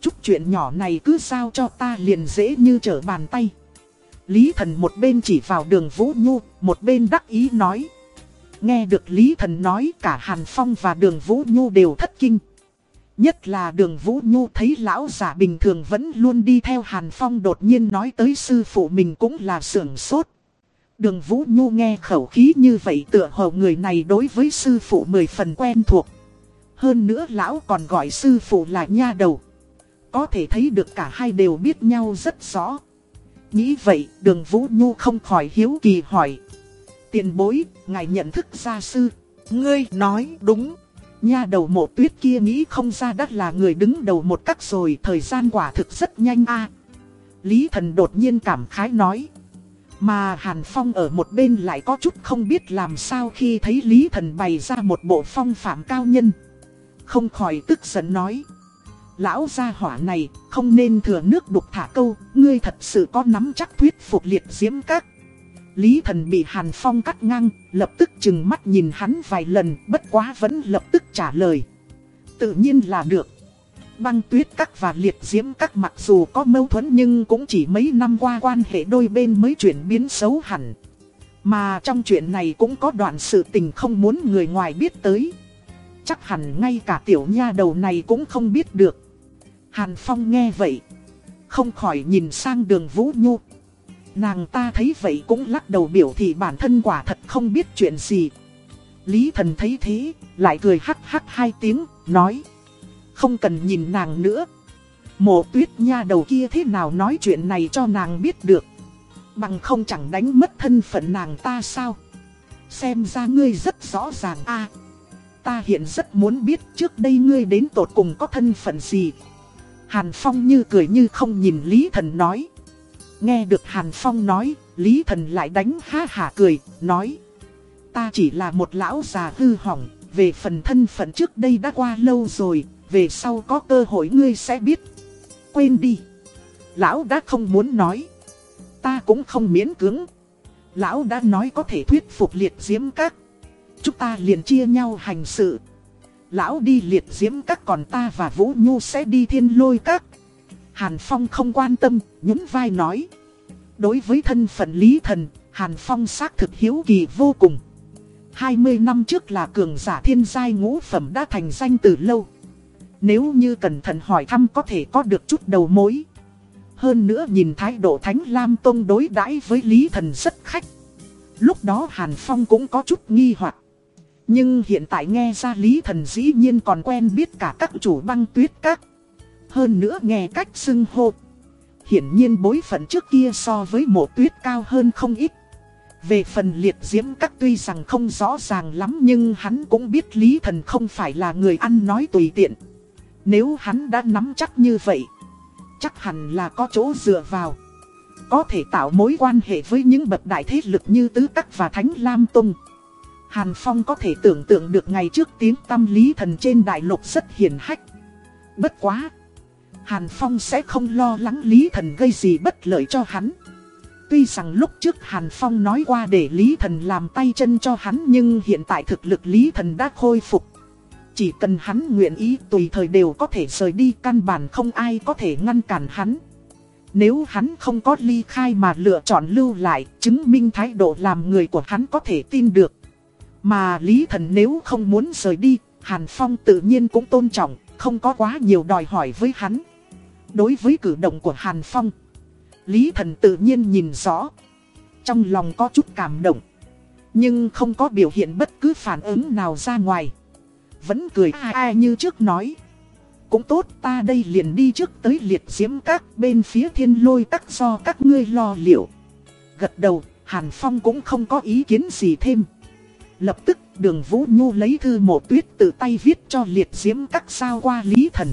Chút chuyện nhỏ này cứ sao cho ta liền dễ như trở bàn tay. Lý thần một bên chỉ vào đường Vũ Nhu, một bên đắc ý nói. Nghe được Lý thần nói cả Hàn Phong và đường Vũ Nhu đều thất kinh. Nhất là đường Vũ Nhu thấy lão giả bình thường vẫn luôn đi theo Hàn Phong đột nhiên nói tới sư phụ mình cũng là sưởng sốt. Đường Vũ Nhu nghe khẩu khí như vậy tựa hồ người này đối với sư phụ mười phần quen thuộc. Hơn nữa lão còn gọi sư phụ là nha đầu. Có thể thấy được cả hai đều biết nhau rất rõ. Nghĩ vậy đường Vũ Nhu không khỏi hiếu kỳ hỏi. Tiền bối, ngài nhận thức gia sư. Ngươi nói đúng. Nha đầu mộ tuyết kia nghĩ không ra đắt là người đứng đầu một cách rồi thời gian quả thực rất nhanh a Lý thần đột nhiên cảm khái nói. Mà Hàn Phong ở một bên lại có chút không biết làm sao khi thấy Lý thần bày ra một bộ phong phạm cao nhân. Không khỏi tức giận nói. Lão gia hỏa này không nên thừa nước đục thả câu, ngươi thật sự có nắm chắc thuyết phục liệt diễm các. Lý thần bị Hàn Phong cắt ngang, lập tức chừng mắt nhìn hắn vài lần, bất quá vẫn lập tức trả lời. Tự nhiên là được. Băng tuyết các và liệt diễm các mặc dù có mâu thuẫn nhưng cũng chỉ mấy năm qua quan hệ đôi bên mới chuyển biến xấu hẳn. Mà trong chuyện này cũng có đoạn sự tình không muốn người ngoài biết tới. Chắc hẳn ngay cả tiểu nha đầu này cũng không biết được. Hàn Phong nghe vậy. Không khỏi nhìn sang đường Vũ Nhu. Nàng ta thấy vậy cũng lắc đầu biểu thị bản thân quả thật không biết chuyện gì. Lý thần thấy thế, lại cười hắc hắc hai tiếng, nói. Không cần nhìn nàng nữa. Mộ tuyết nha đầu kia thế nào nói chuyện này cho nàng biết được. Bằng không chẳng đánh mất thân phận nàng ta sao. Xem ra ngươi rất rõ ràng a Ta hiện rất muốn biết trước đây ngươi đến tột cùng có thân phận gì. Hàn Phong như cười như không nhìn Lý Thần nói. Nghe được Hàn Phong nói, Lý Thần lại đánh ha hả cười, nói. Ta chỉ là một lão già hư hỏng, về phần thân phận trước đây đã qua lâu rồi, về sau có cơ hội ngươi sẽ biết. Quên đi. Lão đã không muốn nói. Ta cũng không miễn cưỡng. Lão đã nói có thể thuyết phục liệt diễm các. Chúng ta liền chia nhau hành sự. Lão đi liệt diễm các còn ta và Vũ Nhu sẽ đi thiên lôi các. Hàn Phong không quan tâm, nhún vai nói. Đối với thân phận lý thần, Hàn Phong xác thực hiếu kỳ vô cùng. 20 năm trước là cường giả thiên giai ngũ phẩm đã thành danh từ lâu. Nếu như cẩn thận hỏi thăm có thể có được chút đầu mối. Hơn nữa nhìn thái độ Thánh Lam Tông đối đãi với Lý Thần rất khách. Lúc đó Hàn Phong cũng có chút nghi hoặc Nhưng hiện tại nghe ra Lý Thần dĩ nhiên còn quen biết cả các chủ băng tuyết các. Hơn nữa nghe cách xưng hô. Hiển nhiên bối phận trước kia so với mộ tuyết cao hơn không ít. Về phần liệt diễm các tuy rằng không rõ ràng lắm nhưng hắn cũng biết Lý Thần không phải là người ăn nói tùy tiện. Nếu hắn đã nắm chắc như vậy, chắc hẳn là có chỗ dựa vào. Có thể tạo mối quan hệ với những bậc đại thế lực như Tứ Tắc và Thánh Lam Tông. Hàn Phong có thể tưởng tượng được ngày trước tiếng tâm Lý Thần trên đại lục rất hiền hách. Bất quá! Hàn Phong sẽ không lo lắng Lý Thần gây gì bất lợi cho hắn. Tuy rằng lúc trước Hàn Phong nói qua để Lý Thần làm tay chân cho hắn nhưng hiện tại thực lực Lý Thần đã khôi phục. Chỉ cần hắn nguyện ý tùy thời đều có thể rời đi căn bản không ai có thể ngăn cản hắn. Nếu hắn không có ly khai mà lựa chọn lưu lại, chứng minh thái độ làm người của hắn có thể tin được. Mà Lý Thần nếu không muốn rời đi, Hàn Phong tự nhiên cũng tôn trọng, không có quá nhiều đòi hỏi với hắn. Đối với cử động của Hàn Phong, Lý Thần tự nhiên nhìn rõ. Trong lòng có chút cảm động. Nhưng không có biểu hiện bất cứ phản ứng nào ra ngoài. Vẫn cười ai ai như trước nói. Cũng tốt ta đây liền đi trước tới liệt diễm các bên phía thiên lôi các do các ngươi lo liệu. Gật đầu, Hàn Phong cũng không có ý kiến gì thêm. Lập tức đường Vũ Nhu lấy thư mộ tuyết tự tay viết cho liệt diễm các sao qua Lý Thần.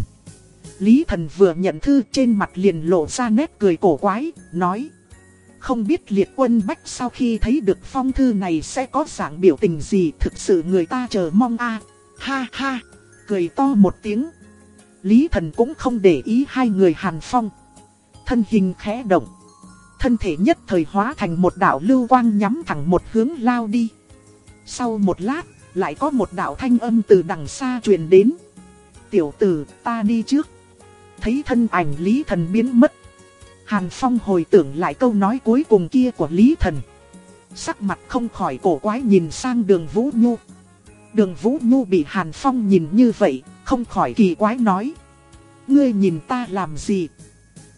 Lý Thần vừa nhận thư trên mặt liền lộ ra nét cười cổ quái, nói. Không biết liệt quân bách sau khi thấy được phong thư này sẽ có dạng biểu tình gì thực sự người ta chờ mong a Ha ha, cười to một tiếng. Lý Thần cũng không để ý hai người Hàn Phong. Thân hình khẽ động. Thân thể nhất thời hóa thành một đạo lưu quang nhắm thẳng một hướng lao đi. Sau một lát, lại có một đạo thanh âm từ đằng xa truyền đến. Tiểu tử, ta đi trước. Thấy thân ảnh Lý Thần biến mất. Hàn Phong hồi tưởng lại câu nói cuối cùng kia của Lý Thần. Sắc mặt không khỏi cổ quái nhìn sang đường Vũ Nhu. Đường Vũ Nhu bị Hàn Phong nhìn như vậy, không khỏi kỳ quái nói. Ngươi nhìn ta làm gì?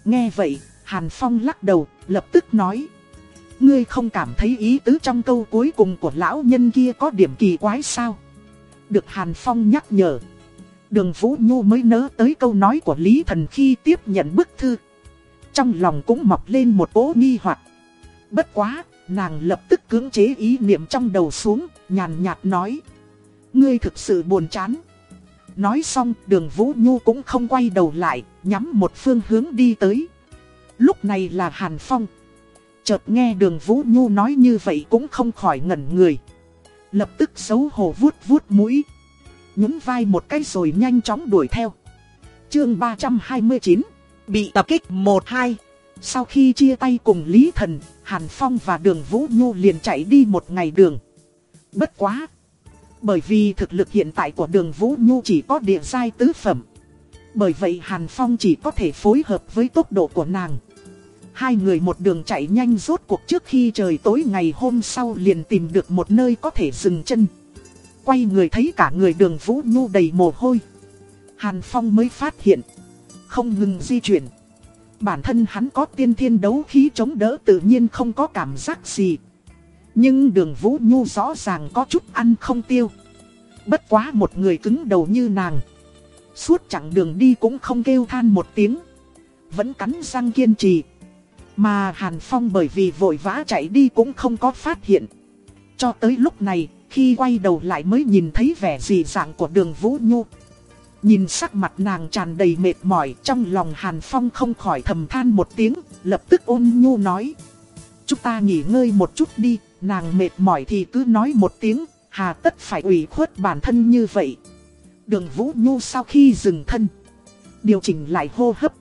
Nghe vậy, Hàn Phong lắc đầu, lập tức nói. Ngươi không cảm thấy ý tứ trong câu cuối cùng của lão nhân kia có điểm kỳ quái sao? Được Hàn Phong nhắc nhở. Đường Vũ Nhu mới nỡ tới câu nói của Lý Thần khi tiếp nhận bức thư. Trong lòng cũng mọc lên một ố nghi hoặc. Bất quá, nàng lập tức cưỡng chế ý niệm trong đầu xuống, nhàn nhạt nói. Ngươi thực sự buồn chán. Nói xong, đường Vũ Nhu cũng không quay đầu lại, nhắm một phương hướng đi tới. Lúc này là Hàn Phong. Chợt nghe đường Vũ Nhu nói như vậy cũng không khỏi ngẩn người. Lập tức xấu hổ vuốt vuốt mũi. Nhún vai một cái rồi nhanh chóng đuổi theo. Chương 329 Bị tập kích 1-2 Sau khi chia tay cùng Lý Thần, Hàn Phong và đường Vũ Nhu liền chạy đi một ngày đường. Bất quá! Bởi vì thực lực hiện tại của đường Vũ Nhu chỉ có địa giai tứ phẩm. Bởi vậy Hàn Phong chỉ có thể phối hợp với tốc độ của nàng. Hai người một đường chạy nhanh rốt cuộc trước khi trời tối ngày hôm sau liền tìm được một nơi có thể dừng chân. Quay người thấy cả người đường Vũ Nhu đầy mồ hôi. Hàn Phong mới phát hiện. Không ngừng di chuyển. Bản thân hắn có tiên thiên đấu khí chống đỡ tự nhiên không có cảm giác gì. Nhưng đường Vũ Nhu rõ ràng có chút ăn không tiêu. Bất quá một người cứng đầu như nàng. Suốt chặng đường đi cũng không kêu than một tiếng. Vẫn cắn răng kiên trì. Mà Hàn Phong bởi vì vội vã chạy đi cũng không có phát hiện. Cho tới lúc này, khi quay đầu lại mới nhìn thấy vẻ dị dạng của đường Vũ Nhu. Nhìn sắc mặt nàng tràn đầy mệt mỏi trong lòng Hàn Phong không khỏi thầm than một tiếng, lập tức ôn nhu nói. Chúng ta nghỉ ngơi một chút đi, nàng mệt mỏi thì cứ nói một tiếng, hà tất phải ủy khuất bản thân như vậy. Đường Vũ Nhu sau khi dừng thân, điều chỉnh lại hô hấp.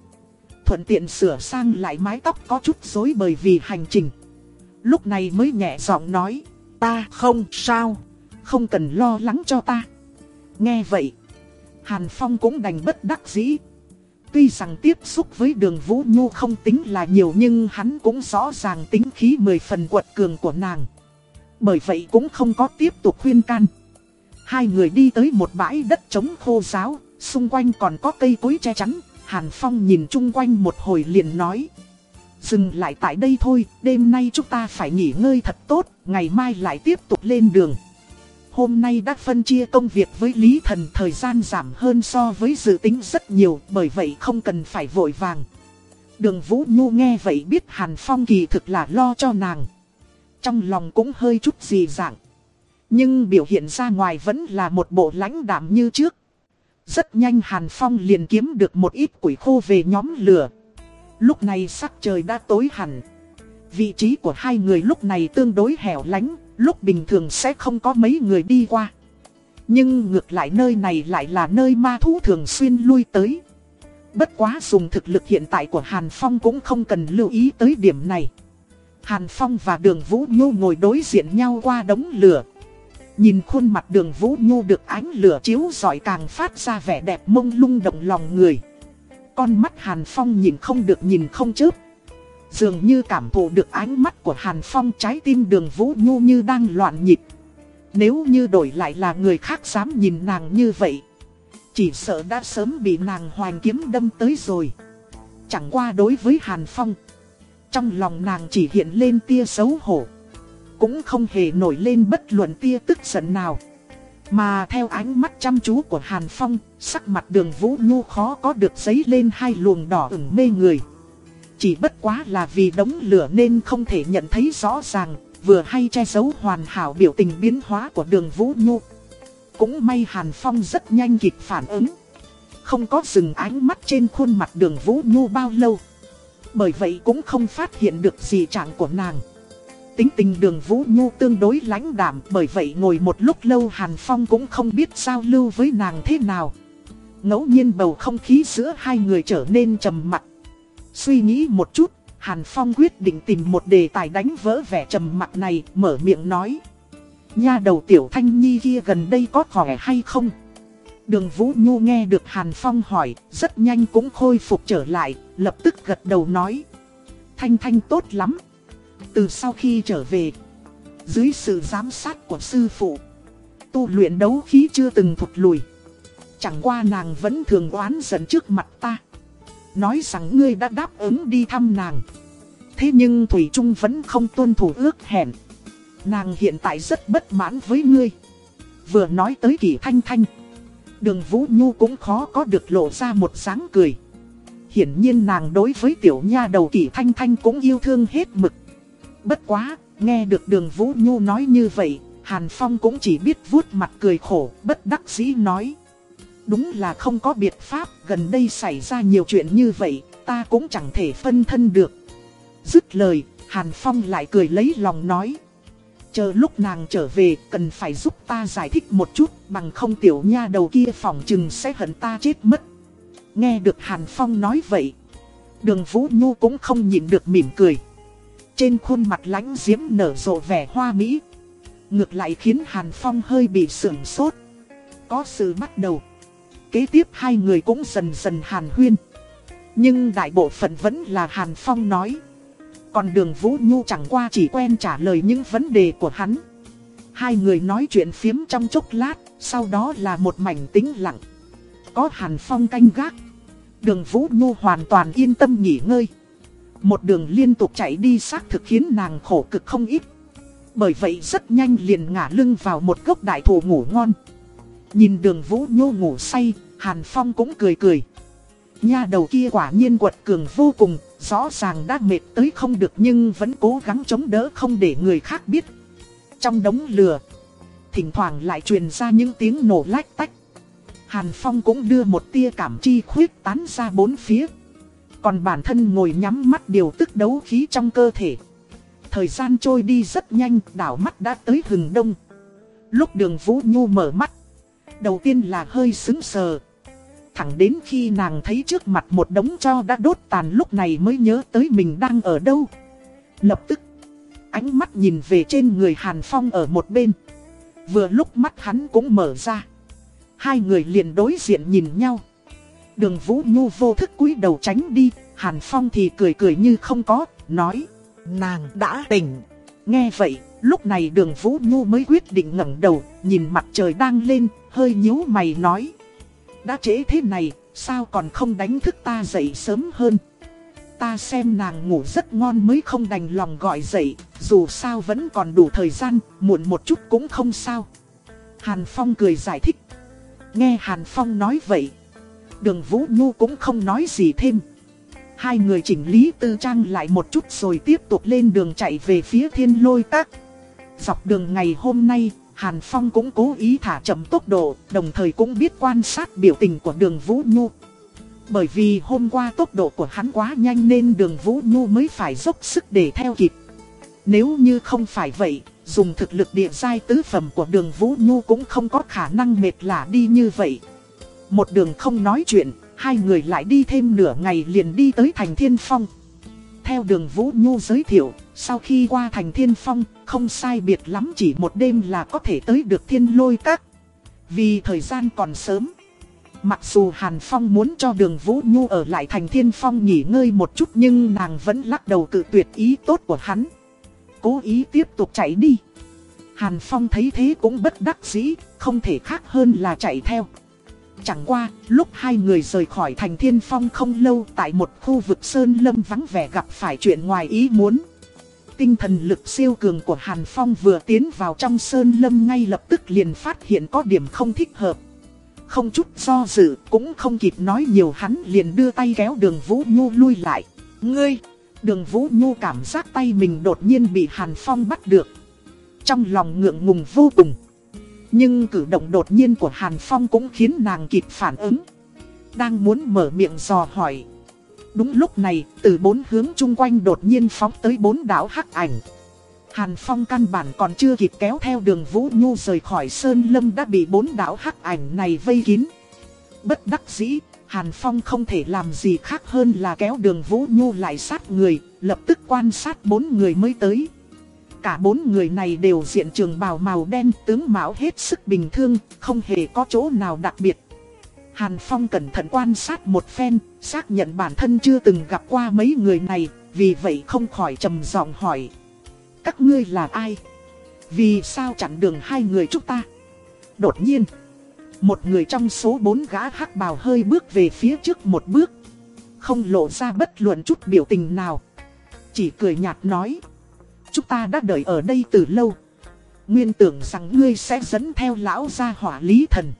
Thuận tiện sửa sang lại mái tóc có chút rối bởi vì hành trình. Lúc này mới nhẹ giọng nói, ta không sao, không cần lo lắng cho ta. Nghe vậy, Hàn Phong cũng đành bất đắc dĩ. Tuy rằng tiếp xúc với đường Vũ Nhu không tính là nhiều nhưng hắn cũng rõ ràng tính khí mười phần quật cường của nàng. Bởi vậy cũng không có tiếp tục khuyên can. Hai người đi tới một bãi đất trống khô ráo, xung quanh còn có cây cối che chắn. Hàn Phong nhìn chung quanh một hồi liền nói. Dừng lại tại đây thôi, đêm nay chúng ta phải nghỉ ngơi thật tốt, ngày mai lại tiếp tục lên đường. Hôm nay đã phân chia công việc với Lý Thần thời gian giảm hơn so với dự tính rất nhiều, bởi vậy không cần phải vội vàng. Đường Vũ Nhu nghe vậy biết Hàn Phong kỳ thực là lo cho nàng. Trong lòng cũng hơi chút gì dạng. Nhưng biểu hiện ra ngoài vẫn là một bộ lãnh đạm như trước. Rất nhanh Hàn Phong liền kiếm được một ít củi khô về nhóm lửa. Lúc này sắc trời đã tối hẳn. Vị trí của hai người lúc này tương đối hẻo lánh, lúc bình thường sẽ không có mấy người đi qua. Nhưng ngược lại nơi này lại là nơi ma thú thường xuyên lui tới. Bất quá dùng thực lực hiện tại của Hàn Phong cũng không cần lưu ý tới điểm này. Hàn Phong và đường Vũ Nhu ngồi đối diện nhau qua đống lửa. Nhìn khuôn mặt đường Vũ Nhu được ánh lửa chiếu rọi càng phát ra vẻ đẹp mông lung động lòng người. Con mắt Hàn Phong nhìn không được nhìn không chớp. Dường như cảm thụ được ánh mắt của Hàn Phong trái tim đường Vũ Nhu như đang loạn nhịp. Nếu như đổi lại là người khác dám nhìn nàng như vậy, Chỉ sợ đã sớm bị nàng hoành kiếm đâm tới rồi Chẳng qua đối với Hàn Phong, Trong lòng nàng chỉ hiện lên tia xấu hổ, Cũng không hề nổi lên bất luận tia tức giận nào mà theo ánh mắt chăm chú của Hàn Phong, Sắc mặt đường Vũ Nhu khó có được giấy lên hai luồng đỏ ửng mê người Chỉ bất quá là vì đống lửa nên không thể nhận thấy rõ ràng, vừa hay che giấu hoàn hảo biểu tình biến hóa của đường Vũ Nhu. Cũng may Hàn Phong rất nhanh kịp phản ứng. Không có dừng ánh mắt trên khuôn mặt đường Vũ Nhu bao lâu. Bởi vậy cũng không phát hiện được gì trạng của nàng. Tính tình đường Vũ Nhu tương đối lãnh đạm bởi vậy ngồi một lúc lâu Hàn Phong cũng không biết giao lưu với nàng thế nào. ngẫu nhiên bầu không khí giữa hai người trở nên trầm mặc. Suy nghĩ một chút, Hàn Phong quyết định tìm một đề tài đánh vỡ vẻ trầm mặc này, mở miệng nói. Nha đầu tiểu thanh nhi kia gần đây có khỏe hay không? Đường Vũ Nhu nghe được Hàn Phong hỏi, rất nhanh cũng khôi phục trở lại, lập tức gật đầu nói. Thanh Thanh tốt lắm. Từ sau khi trở về, dưới sự giám sát của sư phụ, tu luyện đấu khí chưa từng thụt lùi. Chẳng qua nàng vẫn thường oán giận trước mặt ta. Nói rằng ngươi đã đáp ứng đi thăm nàng. Thế nhưng Thủy Trung vẫn không tuân thủ ước hẹn. Nàng hiện tại rất bất mãn với ngươi. Vừa nói tới kỳ thanh thanh Đường Vũ Nhu cũng khó có được lộ ra một sáng cười. Hiển nhiên nàng đối với tiểu nha đầu kỳ thanh thanh cũng yêu thương hết mực. Bất quá, nghe được đường Vũ Nhu nói như vậy Hàn Phong cũng chỉ biết vuốt mặt cười khổ, bất đắc dĩ nói Đúng là không có biện pháp, gần đây xảy ra nhiều chuyện như vậy, ta cũng chẳng thể phân thân được. Dứt lời, Hàn Phong lại cười lấy lòng nói. Chờ lúc nàng trở về, cần phải giúp ta giải thích một chút, bằng không tiểu nha đầu kia phòng chừng sẽ hận ta chết mất. Nghe được Hàn Phong nói vậy, đường Vũ Nhu cũng không nhịn được mỉm cười. Trên khuôn mặt lánh diễm nở rộ vẻ hoa mỹ. Ngược lại khiến Hàn Phong hơi bị sửng sốt. Có sự bắt đầu kế tiếp hai người cũng dần dần hàn huyên. Nhưng đại bộ phận vẫn là Hàn Phong nói. Còn đường Vũ Nhu chẳng qua chỉ quen trả lời những vấn đề của hắn. Hai người nói chuyện phiếm trong chốc lát, sau đó là một mảnh tĩnh lặng. Có Hàn Phong canh gác. Đường Vũ Nhu hoàn toàn yên tâm nghỉ ngơi. Một đường liên tục chạy đi xác thực khiến nàng khổ cực không ít. Bởi vậy rất nhanh liền ngả lưng vào một gốc đại thụ ngủ ngon. Nhìn đường Vũ nhô ngủ say, Hàn Phong cũng cười cười. Nha đầu kia quả nhiên quật cường vô cùng, rõ ràng đã mệt tới không được nhưng vẫn cố gắng chống đỡ không để người khác biết. Trong đống lửa, thỉnh thoảng lại truyền ra những tiếng nổ lách tách. Hàn Phong cũng đưa một tia cảm chi khuyết tán ra bốn phía. Còn bản thân ngồi nhắm mắt điều tức đấu khí trong cơ thể. Thời gian trôi đi rất nhanh, đảo mắt đã tới hừng đông. Lúc đường Vũ Nhu mở mắt, đầu tiên là hơi sững sờ. Thẳng đến khi nàng thấy trước mặt một đống cho đã đốt tàn lúc này mới nhớ tới mình đang ở đâu. Lập tức, ánh mắt nhìn về trên người Hàn Phong ở một bên. Vừa lúc mắt hắn cũng mở ra. Hai người liền đối diện nhìn nhau. Đường Vũ Nhu vô thức cúi đầu tránh đi, Hàn Phong thì cười cười như không có, nói. Nàng đã tỉnh. Nghe vậy, lúc này đường Vũ Nhu mới quyết định ngẩng đầu, nhìn mặt trời đang lên, hơi nhíu mày nói. Đã trễ thế này, sao còn không đánh thức ta dậy sớm hơn? Ta xem nàng ngủ rất ngon mới không đành lòng gọi dậy, dù sao vẫn còn đủ thời gian, muộn một chút cũng không sao. Hàn Phong cười giải thích. Nghe Hàn Phong nói vậy, đường Vũ Nhu cũng không nói gì thêm. Hai người chỉnh lý tư trang lại một chút rồi tiếp tục lên đường chạy về phía thiên lôi tác. Dọc đường ngày hôm nay, Hàn Phong cũng cố ý thả chậm tốc độ, đồng thời cũng biết quan sát biểu tình của đường Vũ Nhu. Bởi vì hôm qua tốc độ của hắn quá nhanh nên đường Vũ Nhu mới phải dốc sức để theo kịp. Nếu như không phải vậy, dùng thực lực địa giai tứ phẩm của đường Vũ Nhu cũng không có khả năng mệt lả đi như vậy. Một đường không nói chuyện, hai người lại đi thêm nửa ngày liền đi tới thành Thiên Phong. Theo đường Vũ Nhu giới thiệu, sau khi qua thành Thiên Phong, không sai biệt lắm chỉ một đêm là có thể tới được thiên lôi các. Vì thời gian còn sớm. Mặc dù Hàn Phong muốn cho đường Vũ Nhu ở lại thành Thiên Phong nghỉ ngơi một chút nhưng nàng vẫn lắc đầu cự tuyệt ý tốt của hắn. Cố ý tiếp tục chạy đi. Hàn Phong thấy thế cũng bất đắc dĩ, không thể khác hơn là chạy theo. Chẳng qua, lúc hai người rời khỏi thành Thiên Phong không lâu tại một khu vực sơn lâm vắng vẻ gặp phải chuyện ngoài ý muốn. Tinh thần lực siêu cường của Hàn Phong vừa tiến vào trong sơn lâm ngay lập tức liền phát hiện có điểm không thích hợp. Không chút do dự, cũng không kịp nói nhiều hắn liền đưa tay kéo đường Vũ Nhu lui lại. Ngươi! Đường Vũ Nhu cảm giác tay mình đột nhiên bị Hàn Phong bắt được. Trong lòng ngượng ngùng vô cùng. Nhưng cử động đột nhiên của Hàn Phong cũng khiến nàng kịp phản ứng. Đang muốn mở miệng dò hỏi. Đúng lúc này, từ bốn hướng chung quanh đột nhiên phóng tới bốn đảo hắc ảnh. Hàn Phong căn bản còn chưa kịp kéo theo đường Vũ Nhu rời khỏi Sơn Lâm đã bị bốn đảo hắc ảnh này vây kín. Bất đắc dĩ, Hàn Phong không thể làm gì khác hơn là kéo đường Vũ Nhu lại sát người, lập tức quan sát bốn người mới tới. Cả bốn người này đều diện trường bào màu đen tướng mạo hết sức bình thường, không hề có chỗ nào đặc biệt. Hàn Phong cẩn thận quan sát một phen, xác nhận bản thân chưa từng gặp qua mấy người này, vì vậy không khỏi trầm giọng hỏi. Các ngươi là ai? Vì sao chặn đường hai người chúng ta? Đột nhiên, một người trong số bốn gã hắc bào hơi bước về phía trước một bước. Không lộ ra bất luận chút biểu tình nào. Chỉ cười nhạt nói. Chúng ta đã đợi ở đây từ lâu. Nguyên tưởng rằng ngươi sẽ dẫn theo lão gia hỏa lý thần.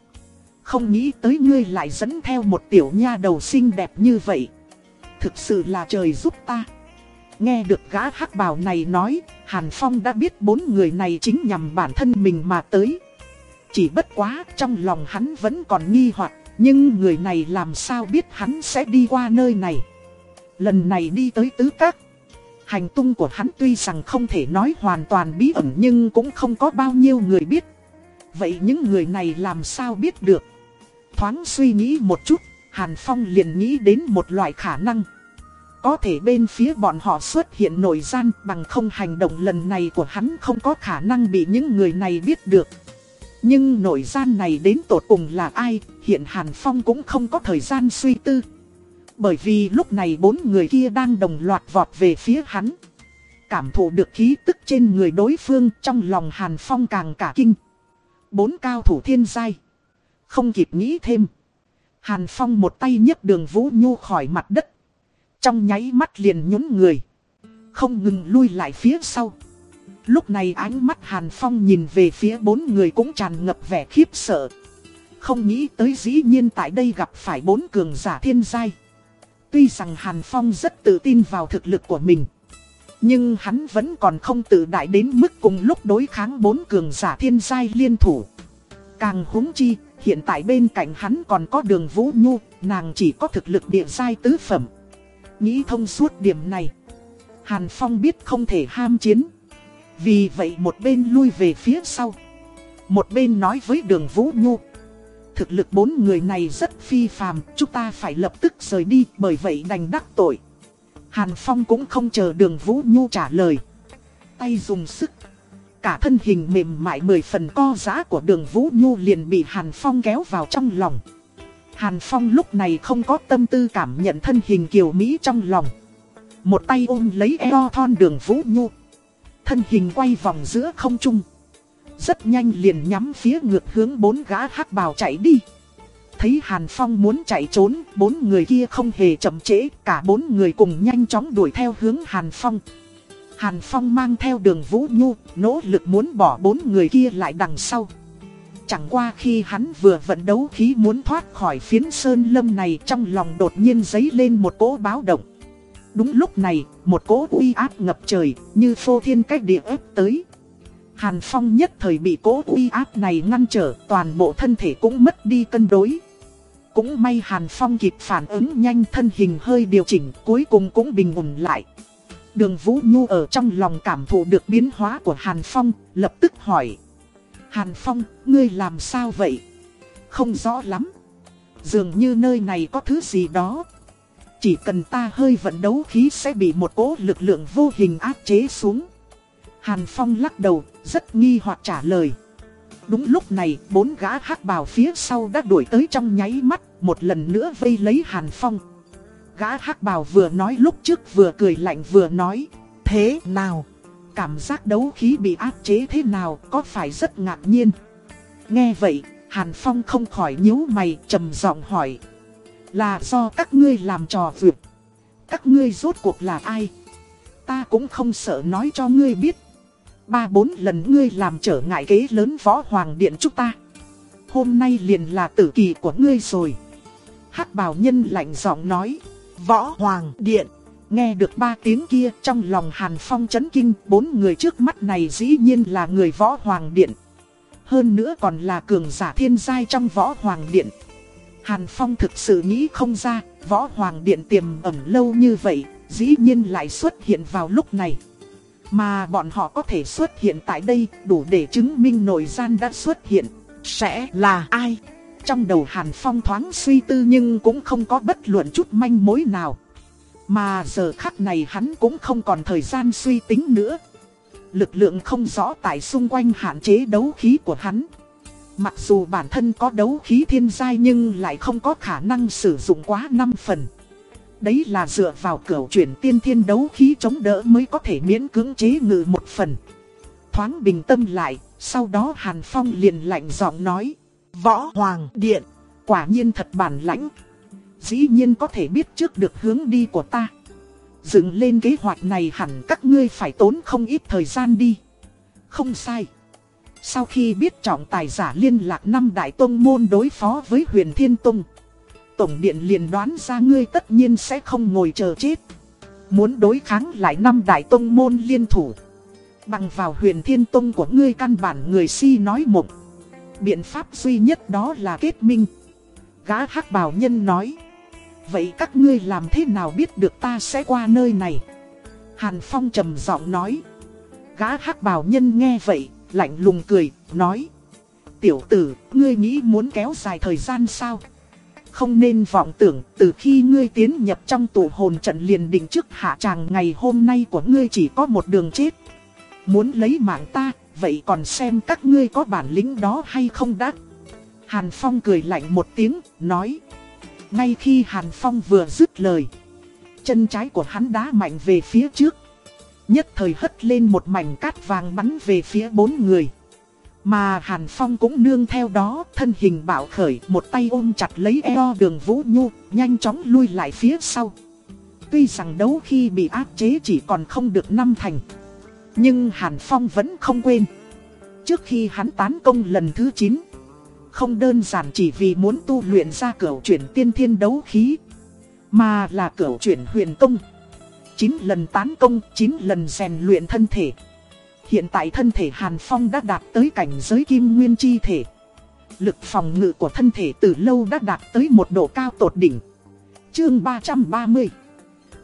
Không nghĩ tới ngươi lại dẫn theo một tiểu nha đầu xinh đẹp như vậy. Thực sự là trời giúp ta. Nghe được gã hắc bào này nói, Hàn Phong đã biết bốn người này chính nhằm bản thân mình mà tới. Chỉ bất quá trong lòng hắn vẫn còn nghi hoặc nhưng người này làm sao biết hắn sẽ đi qua nơi này. Lần này đi tới tứ các. Hành tung của hắn tuy rằng không thể nói hoàn toàn bí ẩn nhưng cũng không có bao nhiêu người biết. Vậy những người này làm sao biết được? Thoáng suy nghĩ một chút, Hàn Phong liền nghĩ đến một loại khả năng. Có thể bên phía bọn họ xuất hiện nổi gian bằng không hành động lần này của hắn không có khả năng bị những người này biết được. Nhưng nội gian này đến tột cùng là ai, hiện Hàn Phong cũng không có thời gian suy tư. Bởi vì lúc này bốn người kia đang đồng loạt vọt về phía hắn. Cảm thụ được khí tức trên người đối phương trong lòng Hàn Phong càng cả kinh. Bốn cao thủ thiên giai. Không kịp nghĩ thêm. Hàn Phong một tay nhấc đường Vũ Nhu khỏi mặt đất. Trong nháy mắt liền nhún người. Không ngừng lui lại phía sau. Lúc này ánh mắt Hàn Phong nhìn về phía bốn người cũng tràn ngập vẻ khiếp sợ. Không nghĩ tới dĩ nhiên tại đây gặp phải bốn cường giả thiên giai. Tuy rằng Hàn Phong rất tự tin vào thực lực của mình. Nhưng hắn vẫn còn không tự đại đến mức cùng lúc đối kháng bốn cường giả thiên giai liên thủ. Càng húng chi, hiện tại bên cạnh hắn còn có đường Vũ Nhu, nàng chỉ có thực lực địa giai tứ phẩm. Nghĩ thông suốt điểm này. Hàn Phong biết không thể ham chiến. Vì vậy một bên lui về phía sau. Một bên nói với đường Vũ Nhu. Thực lực bốn người này rất phi phàm, chúng ta phải lập tức rời đi bởi vậy đành đắc tội. Hàn Phong cũng không chờ đường Vũ Nhu trả lời. Tay dùng sức. Cả thân hình mềm mại mười phần co giã của đường Vũ Nhu liền bị Hàn Phong kéo vào trong lòng. Hàn Phong lúc này không có tâm tư cảm nhận thân hình kiều Mỹ trong lòng. Một tay ôm lấy eo thon đường Vũ Nhu. Thân hình quay vòng giữa không trung. Rất nhanh liền nhắm phía ngược hướng bốn gã hắc bào chạy đi. Thấy Hàn Phong muốn chạy trốn, bốn người kia không hề chậm trễ, cả bốn người cùng nhanh chóng đuổi theo hướng Hàn Phong. Hàn Phong mang theo đường Vũ Nhu, nỗ lực muốn bỏ bốn người kia lại đằng sau. Chẳng qua khi hắn vừa vận đấu khí muốn thoát khỏi phiến sơn lâm này trong lòng đột nhiên dấy lên một cỗ báo động. Đúng lúc này, một cỗ uy áp ngập trời, như phô thiên cách địa ép tới. Hàn Phong nhất thời bị cố uy áp này ngăn trở, toàn bộ thân thể cũng mất đi cân đối. Cũng may Hàn Phong kịp phản ứng nhanh thân hình hơi điều chỉnh, cuối cùng cũng bình ổn lại. Đường Vũ Nhu ở trong lòng cảm thụ được biến hóa của Hàn Phong, lập tức hỏi. Hàn Phong, ngươi làm sao vậy? Không rõ lắm. Dường như nơi này có thứ gì đó. Chỉ cần ta hơi vận đấu khí sẽ bị một cỗ lực lượng vô hình áp chế xuống. Hàn Phong lắc đầu, rất nghi hoặc trả lời. Đúng lúc này, bốn gã hắc bào phía sau đã đuổi tới trong nháy mắt, một lần nữa vây lấy Hàn Phong. Gã hắc bào vừa nói lúc trước vừa cười lạnh vừa nói, thế nào? Cảm giác đấu khí bị áp chế thế nào có phải rất ngạc nhiên? Nghe vậy, Hàn Phong không khỏi nhíu mày trầm giọng hỏi. Là do các ngươi làm trò vượt. Các ngươi rốt cuộc là ai? Ta cũng không sợ nói cho ngươi biết. Ba bốn lần ngươi làm trở ngại kế lớn võ hoàng điện chúng ta. Hôm nay liền là tử kỳ của ngươi rồi. hắc bào nhân lạnh giọng nói. Võ hoàng điện. Nghe được ba tiếng kia trong lòng Hàn Phong chấn kinh. Bốn người trước mắt này dĩ nhiên là người võ hoàng điện. Hơn nữa còn là cường giả thiên giai trong võ hoàng điện. Hàn Phong thực sự nghĩ không ra, võ hoàng điện tiềm ẩn lâu như vậy, dĩ nhiên lại xuất hiện vào lúc này. Mà bọn họ có thể xuất hiện tại đây đủ để chứng minh nội gian đã xuất hiện. Sẽ là ai? Trong đầu Hàn Phong thoáng suy tư nhưng cũng không có bất luận chút manh mối nào. Mà giờ khắc này hắn cũng không còn thời gian suy tính nữa. Lực lượng không rõ tại xung quanh hạn chế đấu khí của hắn. Mặc dù bản thân có đấu khí thiên giai nhưng lại không có khả năng sử dụng quá 5 phần. Đấy là dựa vào cửa chuyển tiên thiên đấu khí chống đỡ mới có thể miễn cưỡng chế ngự một phần. Thoáng bình tâm lại, sau đó Hàn Phong liền lạnh giọng nói. Võ Hoàng Điện, quả nhiên thật bản lãnh. Dĩ nhiên có thể biết trước được hướng đi của ta. Dựng lên kế hoạch này hẳn các ngươi phải tốn không ít thời gian đi. Không sai. Sau khi biết trọng tài giả liên lạc năm đại tông môn đối phó với huyền thiên tông. Tổng điện liền đoán ra ngươi tất nhiên sẽ không ngồi chờ chết. Muốn đối kháng lại năm đại tông môn liên thủ. Bằng vào huyền thiên tông của ngươi căn bản người si nói mộng. Biện pháp duy nhất đó là kết minh. Gã hắc bảo nhân nói. Vậy các ngươi làm thế nào biết được ta sẽ qua nơi này? Hàn Phong trầm giọng nói. Gã hắc bảo nhân nghe vậy, lạnh lùng cười, nói. Tiểu tử, ngươi nghĩ muốn kéo dài thời gian sao? Không nên vọng tưởng, từ khi ngươi tiến nhập trong tụ hồn trận liền định trước hạ tràng ngày hôm nay của ngươi chỉ có một đường chết. Muốn lấy mạng ta, vậy còn xem các ngươi có bản lĩnh đó hay không đã? Hàn Phong cười lạnh một tiếng, nói. Ngay khi Hàn Phong vừa dứt lời, chân trái của hắn đá mạnh về phía trước. Nhất thời hất lên một mảnh cát vàng bắn về phía bốn người. Mà Hàn Phong cũng nương theo đó, thân hình bạo khởi, một tay ôm chặt lấy eo đường Vũ Nhu, nhanh chóng lui lại phía sau. Tuy rằng đấu khi bị áp chế chỉ còn không được năm thành. Nhưng Hàn Phong vẫn không quên. Trước khi hắn tán công lần thứ 9, không đơn giản chỉ vì muốn tu luyện ra cửu chuyển tiên thiên đấu khí, mà là cửu chuyển huyền công. 9 lần tán công, 9 lần rèn luyện thân thể. Hiện tại thân thể Hàn Phong đã đạt tới cảnh giới kim nguyên chi thể. Lực phòng ngự của thân thể từ lâu đã đạt tới một độ cao tột đỉnh. Chương 330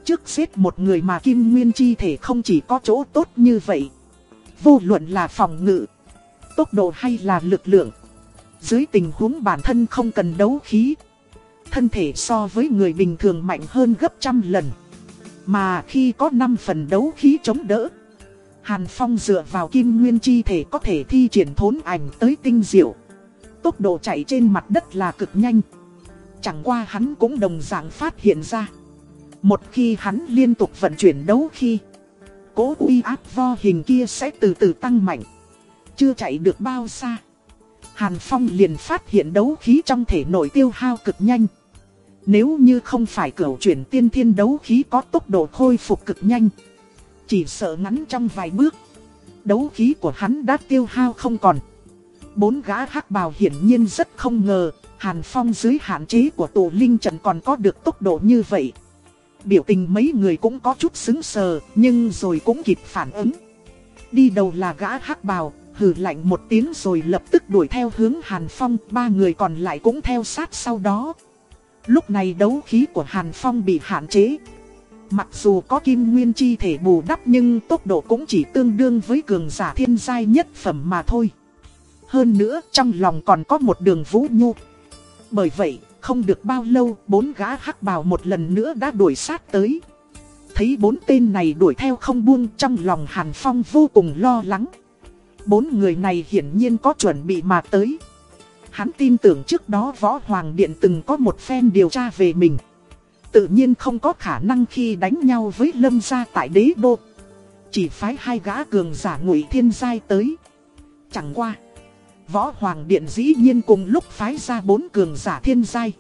Trước giết một người mà kim nguyên chi thể không chỉ có chỗ tốt như vậy. Vô luận là phòng ngự, tốc độ hay là lực lượng. Dưới tình huống bản thân không cần đấu khí. Thân thể so với người bình thường mạnh hơn gấp trăm lần. Mà khi có 5 phần đấu khí chống đỡ Hàn Phong dựa vào kim nguyên chi thể có thể thi triển thốn ảnh tới tinh diệu. Tốc độ chạy trên mặt đất là cực nhanh. Chẳng qua hắn cũng đồng dạng phát hiện ra. Một khi hắn liên tục vận chuyển đấu khí Cố uy áp vo hình kia sẽ từ từ tăng mạnh. Chưa chạy được bao xa, Hàn Phong liền phát hiện đấu khí trong thể nội tiêu hao cực nhanh. Nếu như không phải cửu chuyển tiên thiên đấu khí có tốc độ khôi phục cực nhanh chỉ sợ ngắn trong vài bước Đấu khí của hắn đã tiêu hao không còn Bốn gã hắc bào hiển nhiên rất không ngờ Hàn Phong dưới hạn chế của tổ linh trận còn có được tốc độ như vậy Biểu tình mấy người cũng có chút xứng sờ, nhưng rồi cũng kịp phản ứng. Đi đầu là gã hắc bào, hừ lạnh một tiếng rồi lập tức đuổi theo hướng Hàn Phong, ba người còn lại cũng theo sát sau đó. Lúc này đấu khí của Hàn Phong bị hạn chế. Mặc dù có kim nguyên chi thể bù đắp nhưng tốc độ cũng chỉ tương đương với cường giả thiên giai nhất phẩm mà thôi. Hơn nữa trong lòng còn có một đường vũ nhu. Bởi vậy, không được bao lâu, bốn gã hắc bào một lần nữa đã đuổi sát tới. Thấy bốn tên này đuổi theo không buông trong lòng Hàn Phong vô cùng lo lắng. Bốn người này hiển nhiên có chuẩn bị mà tới. Hắn tin tưởng trước đó Võ Hoàng Điện từng có một phen điều tra về mình. Tự nhiên không có khả năng khi đánh nhau với Lâm gia tại đế đô. Chỉ phái hai gã cường giả ngụy thiên giai tới. Chẳng qua. Võ Hoàng Điện dĩ nhiên cùng lúc phái ra bốn cường giả thiên giai.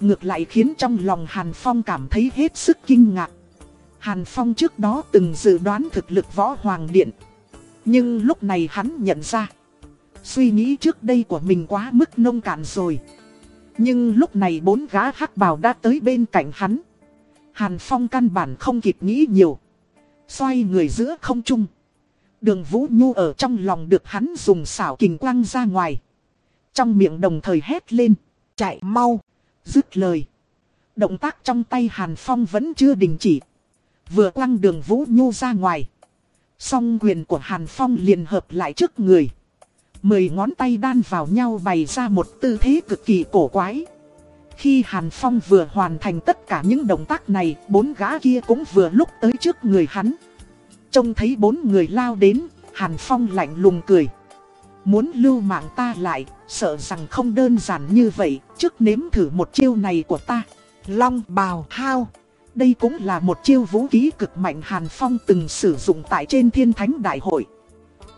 Ngược lại khiến trong lòng Hàn Phong cảm thấy hết sức kinh ngạc. Hàn Phong trước đó từng dự đoán thực lực Võ Hoàng Điện. Nhưng lúc này hắn nhận ra. Suy nghĩ trước đây của mình quá mức nông cạn rồi. Nhưng lúc này bốn gã hắc bào đã tới bên cạnh hắn. Hàn Phong căn bản không kịp nghĩ nhiều. Xoay người giữa không trung. Đường Vũ Nhu ở trong lòng được hắn dùng xảo kình quăng ra ngoài. Trong miệng đồng thời hét lên. Chạy mau. Dứt lời. Động tác trong tay Hàn Phong vẫn chưa đình chỉ. Vừa quăng đường Vũ Nhu ra ngoài. Song quyền của Hàn Phong liền hợp lại trước người. Mười ngón tay đan vào nhau bày ra một tư thế cực kỳ cổ quái. Khi Hàn Phong vừa hoàn thành tất cả những động tác này, bốn gã kia cũng vừa lúc tới trước người hắn. Trông thấy bốn người lao đến, Hàn Phong lạnh lùng cười. Muốn lưu mạng ta lại, sợ rằng không đơn giản như vậy, trước nếm thử một chiêu này của ta. Long bào hao. Đây cũng là một chiêu vũ khí cực mạnh Hàn Phong từng sử dụng tại trên thiên thánh đại hội.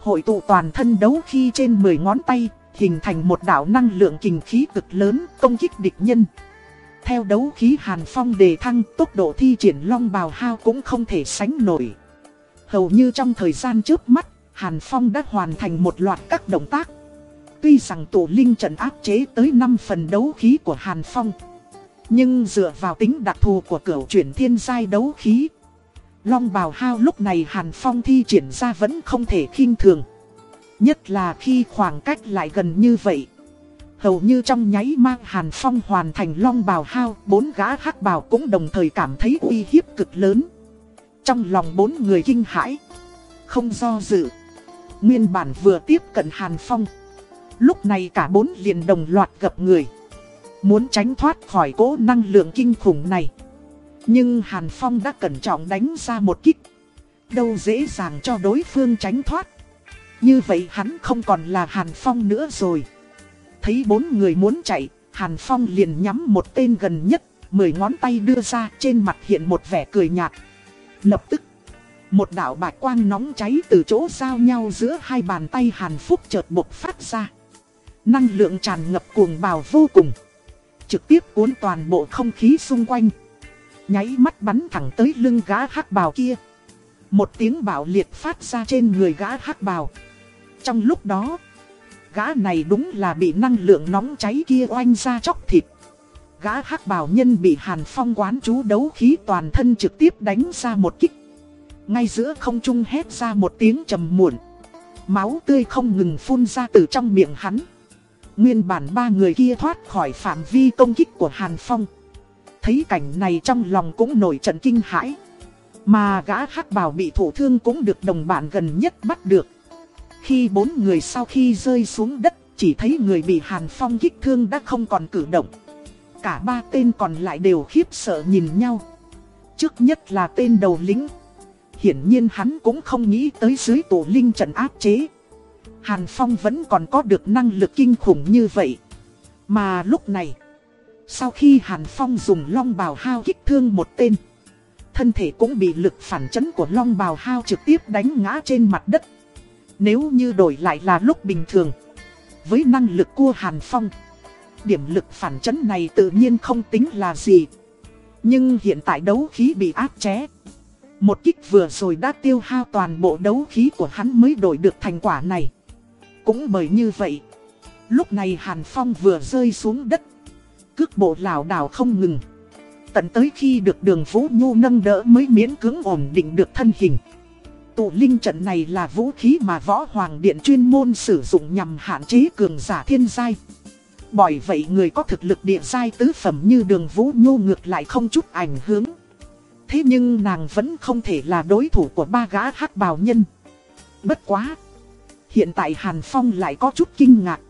Hội tụ toàn thân đấu khi trên 10 ngón tay, hình thành một đảo năng lượng kinh khí cực lớn, công kích địch nhân. Theo đấu khí Hàn Phong đề thăng, tốc độ thi triển long bào hao cũng không thể sánh nổi. Hầu như trong thời gian trước mắt, Hàn Phong đã hoàn thành một loạt các động tác. Tuy rằng tổ linh trận áp chế tới 5 phần đấu khí của Hàn Phong. Nhưng dựa vào tính đặc thù của cửu chuyển thiên giai đấu khí. Long bào hao lúc này Hàn Phong thi triển ra vẫn không thể khinh thường. Nhất là khi khoảng cách lại gần như vậy. Hầu như trong nháy mang Hàn Phong hoàn thành long bào hao, bốn gã hắc bào cũng đồng thời cảm thấy uy hiếp cực lớn. Trong lòng bốn người kinh hãi, không do dự. Nguyên bản vừa tiếp cận Hàn Phong. Lúc này cả bốn liền đồng loạt gặp người. Muốn tránh thoát khỏi cố năng lượng kinh khủng này. Nhưng Hàn Phong đã cẩn trọng đánh ra một kích. Đâu dễ dàng cho đối phương tránh thoát. Như vậy hắn không còn là Hàn Phong nữa rồi. Thấy bốn người muốn chạy, Hàn Phong liền nhắm một tên gần nhất, mười ngón tay đưa ra trên mặt hiện một vẻ cười nhạt. Lập tức, một đạo bạch quang nóng cháy từ chỗ giao nhau giữa hai bàn tay Hàn Phúc chợt bộc phát ra. Năng lượng tràn ngập cuồng bào vô cùng. Trực tiếp cuốn toàn bộ không khí xung quanh. Nháy mắt bắn thẳng tới lưng gã hắc bào kia. Một tiếng bạo liệt phát ra trên người gã hắc bào. Trong lúc đó, gã này đúng là bị năng lượng nóng cháy kia oanh ra chóc thịt. Gã hắc bào nhân bị hàn phong quán chú đấu khí toàn thân trực tiếp đánh ra một kích. Ngay giữa không trung hét ra một tiếng trầm muộn. Máu tươi không ngừng phun ra từ trong miệng hắn. Nguyên bản ba người kia thoát khỏi phạm vi công kích của Hàn Phong. Thấy cảnh này trong lòng cũng nổi trận kinh hãi. Mà gã hắc bào bị thủ thương cũng được đồng bạn gần nhất bắt được. Khi bốn người sau khi rơi xuống đất, chỉ thấy người bị Hàn Phong kích thương đã không còn cử động. Cả ba tên còn lại đều khiếp sợ nhìn nhau. Trước nhất là tên đầu lính. Hiển nhiên hắn cũng không nghĩ tới dưới tổ linh trận áp chế. Hàn Phong vẫn còn có được năng lực kinh khủng như vậy. Mà lúc này, sau khi Hàn Phong dùng long bào hao kích thương một tên, thân thể cũng bị lực phản chấn của long bào hao trực tiếp đánh ngã trên mặt đất. Nếu như đổi lại là lúc bình thường, với năng lực của Hàn Phong, điểm lực phản chấn này tự nhiên không tính là gì. Nhưng hiện tại đấu khí bị áp chế. Một kích vừa rồi đã tiêu hao toàn bộ đấu khí của hắn mới đổi được thành quả này. Cũng bởi như vậy, lúc này Hàn Phong vừa rơi xuống đất. Cước bộ lảo đảo không ngừng. Tận tới khi được đường Vũ Nhu nâng đỡ mới miễn cưỡng ổn định được thân hình. Tụ linh trận này là vũ khí mà võ hoàng điện chuyên môn sử dụng nhằm hạn chế cường giả thiên giai. Bởi vậy người có thực lực địa giai tứ phẩm như đường Vũ Nhu ngược lại không chút ảnh hưởng. Thế nhưng nàng vẫn không thể là đối thủ của ba gã hắc bào nhân. Bất quá. Hiện tại Hàn Phong lại có chút kinh ngạc.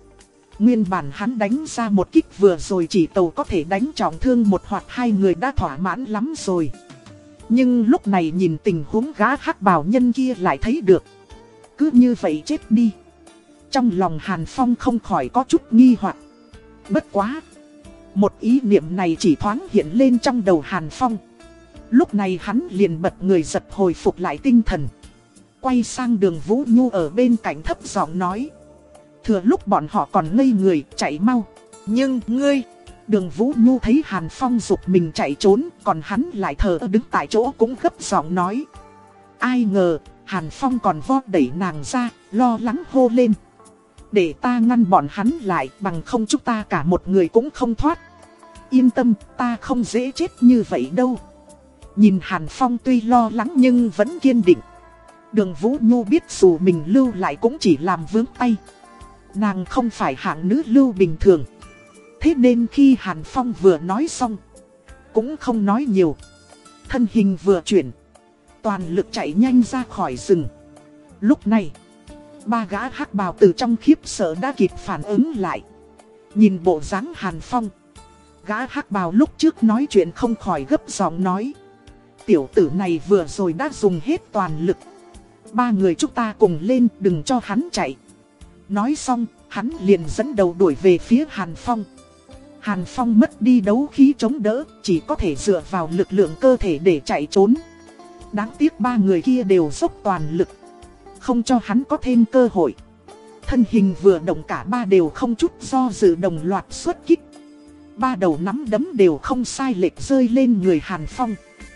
Nguyên bản hắn đánh ra một kích vừa rồi chỉ tàu có thể đánh trọng thương một hoặc hai người đã thỏa mãn lắm rồi. Nhưng lúc này nhìn tình huống gã hắc bào nhân kia lại thấy được. Cứ như vậy chết đi. Trong lòng Hàn Phong không khỏi có chút nghi hoặc. Bất quá. Một ý niệm này chỉ thoáng hiện lên trong đầu Hàn Phong. Lúc này hắn liền bật người giật hồi phục lại tinh thần. Quay sang đường Vũ Nhu ở bên cạnh thấp giọng nói. Thừa lúc bọn họ còn ngây người chạy mau. Nhưng ngươi... Đường Vũ Nhu thấy Hàn Phong dục mình chạy trốn, còn hắn lại thờ đứng tại chỗ cũng gấp giọng nói. Ai ngờ, Hàn Phong còn vo đẩy nàng ra, lo lắng hô lên. Để ta ngăn bọn hắn lại, bằng không chúng ta cả một người cũng không thoát. Yên tâm, ta không dễ chết như vậy đâu. Nhìn Hàn Phong tuy lo lắng nhưng vẫn kiên định. Đường Vũ Nhu biết dù mình lưu lại cũng chỉ làm vướng tay. Nàng không phải hạng nữ lưu bình thường. Thế nên khi Hàn Phong vừa nói xong, cũng không nói nhiều. Thân hình vừa chuyển, toàn lực chạy nhanh ra khỏi rừng. Lúc này, ba gã hắc bào từ trong khiếp sợ đã kịp phản ứng lại. Nhìn bộ dáng Hàn Phong, gã hắc bào lúc trước nói chuyện không khỏi gấp giọng nói. Tiểu tử này vừa rồi đã dùng hết toàn lực. Ba người chúng ta cùng lên đừng cho hắn chạy. Nói xong, hắn liền dẫn đầu đuổi về phía Hàn Phong. Hàn Phong mất đi đấu khí chống đỡ, chỉ có thể dựa vào lực lượng cơ thể để chạy trốn. Đáng tiếc ba người kia đều dốc toàn lực, không cho hắn có thêm cơ hội. Thân hình vừa động cả ba đều không chút do dự đồng loạt xuất kích. Ba đầu nắm đấm đều không sai lệch rơi lên người Hàn Phong.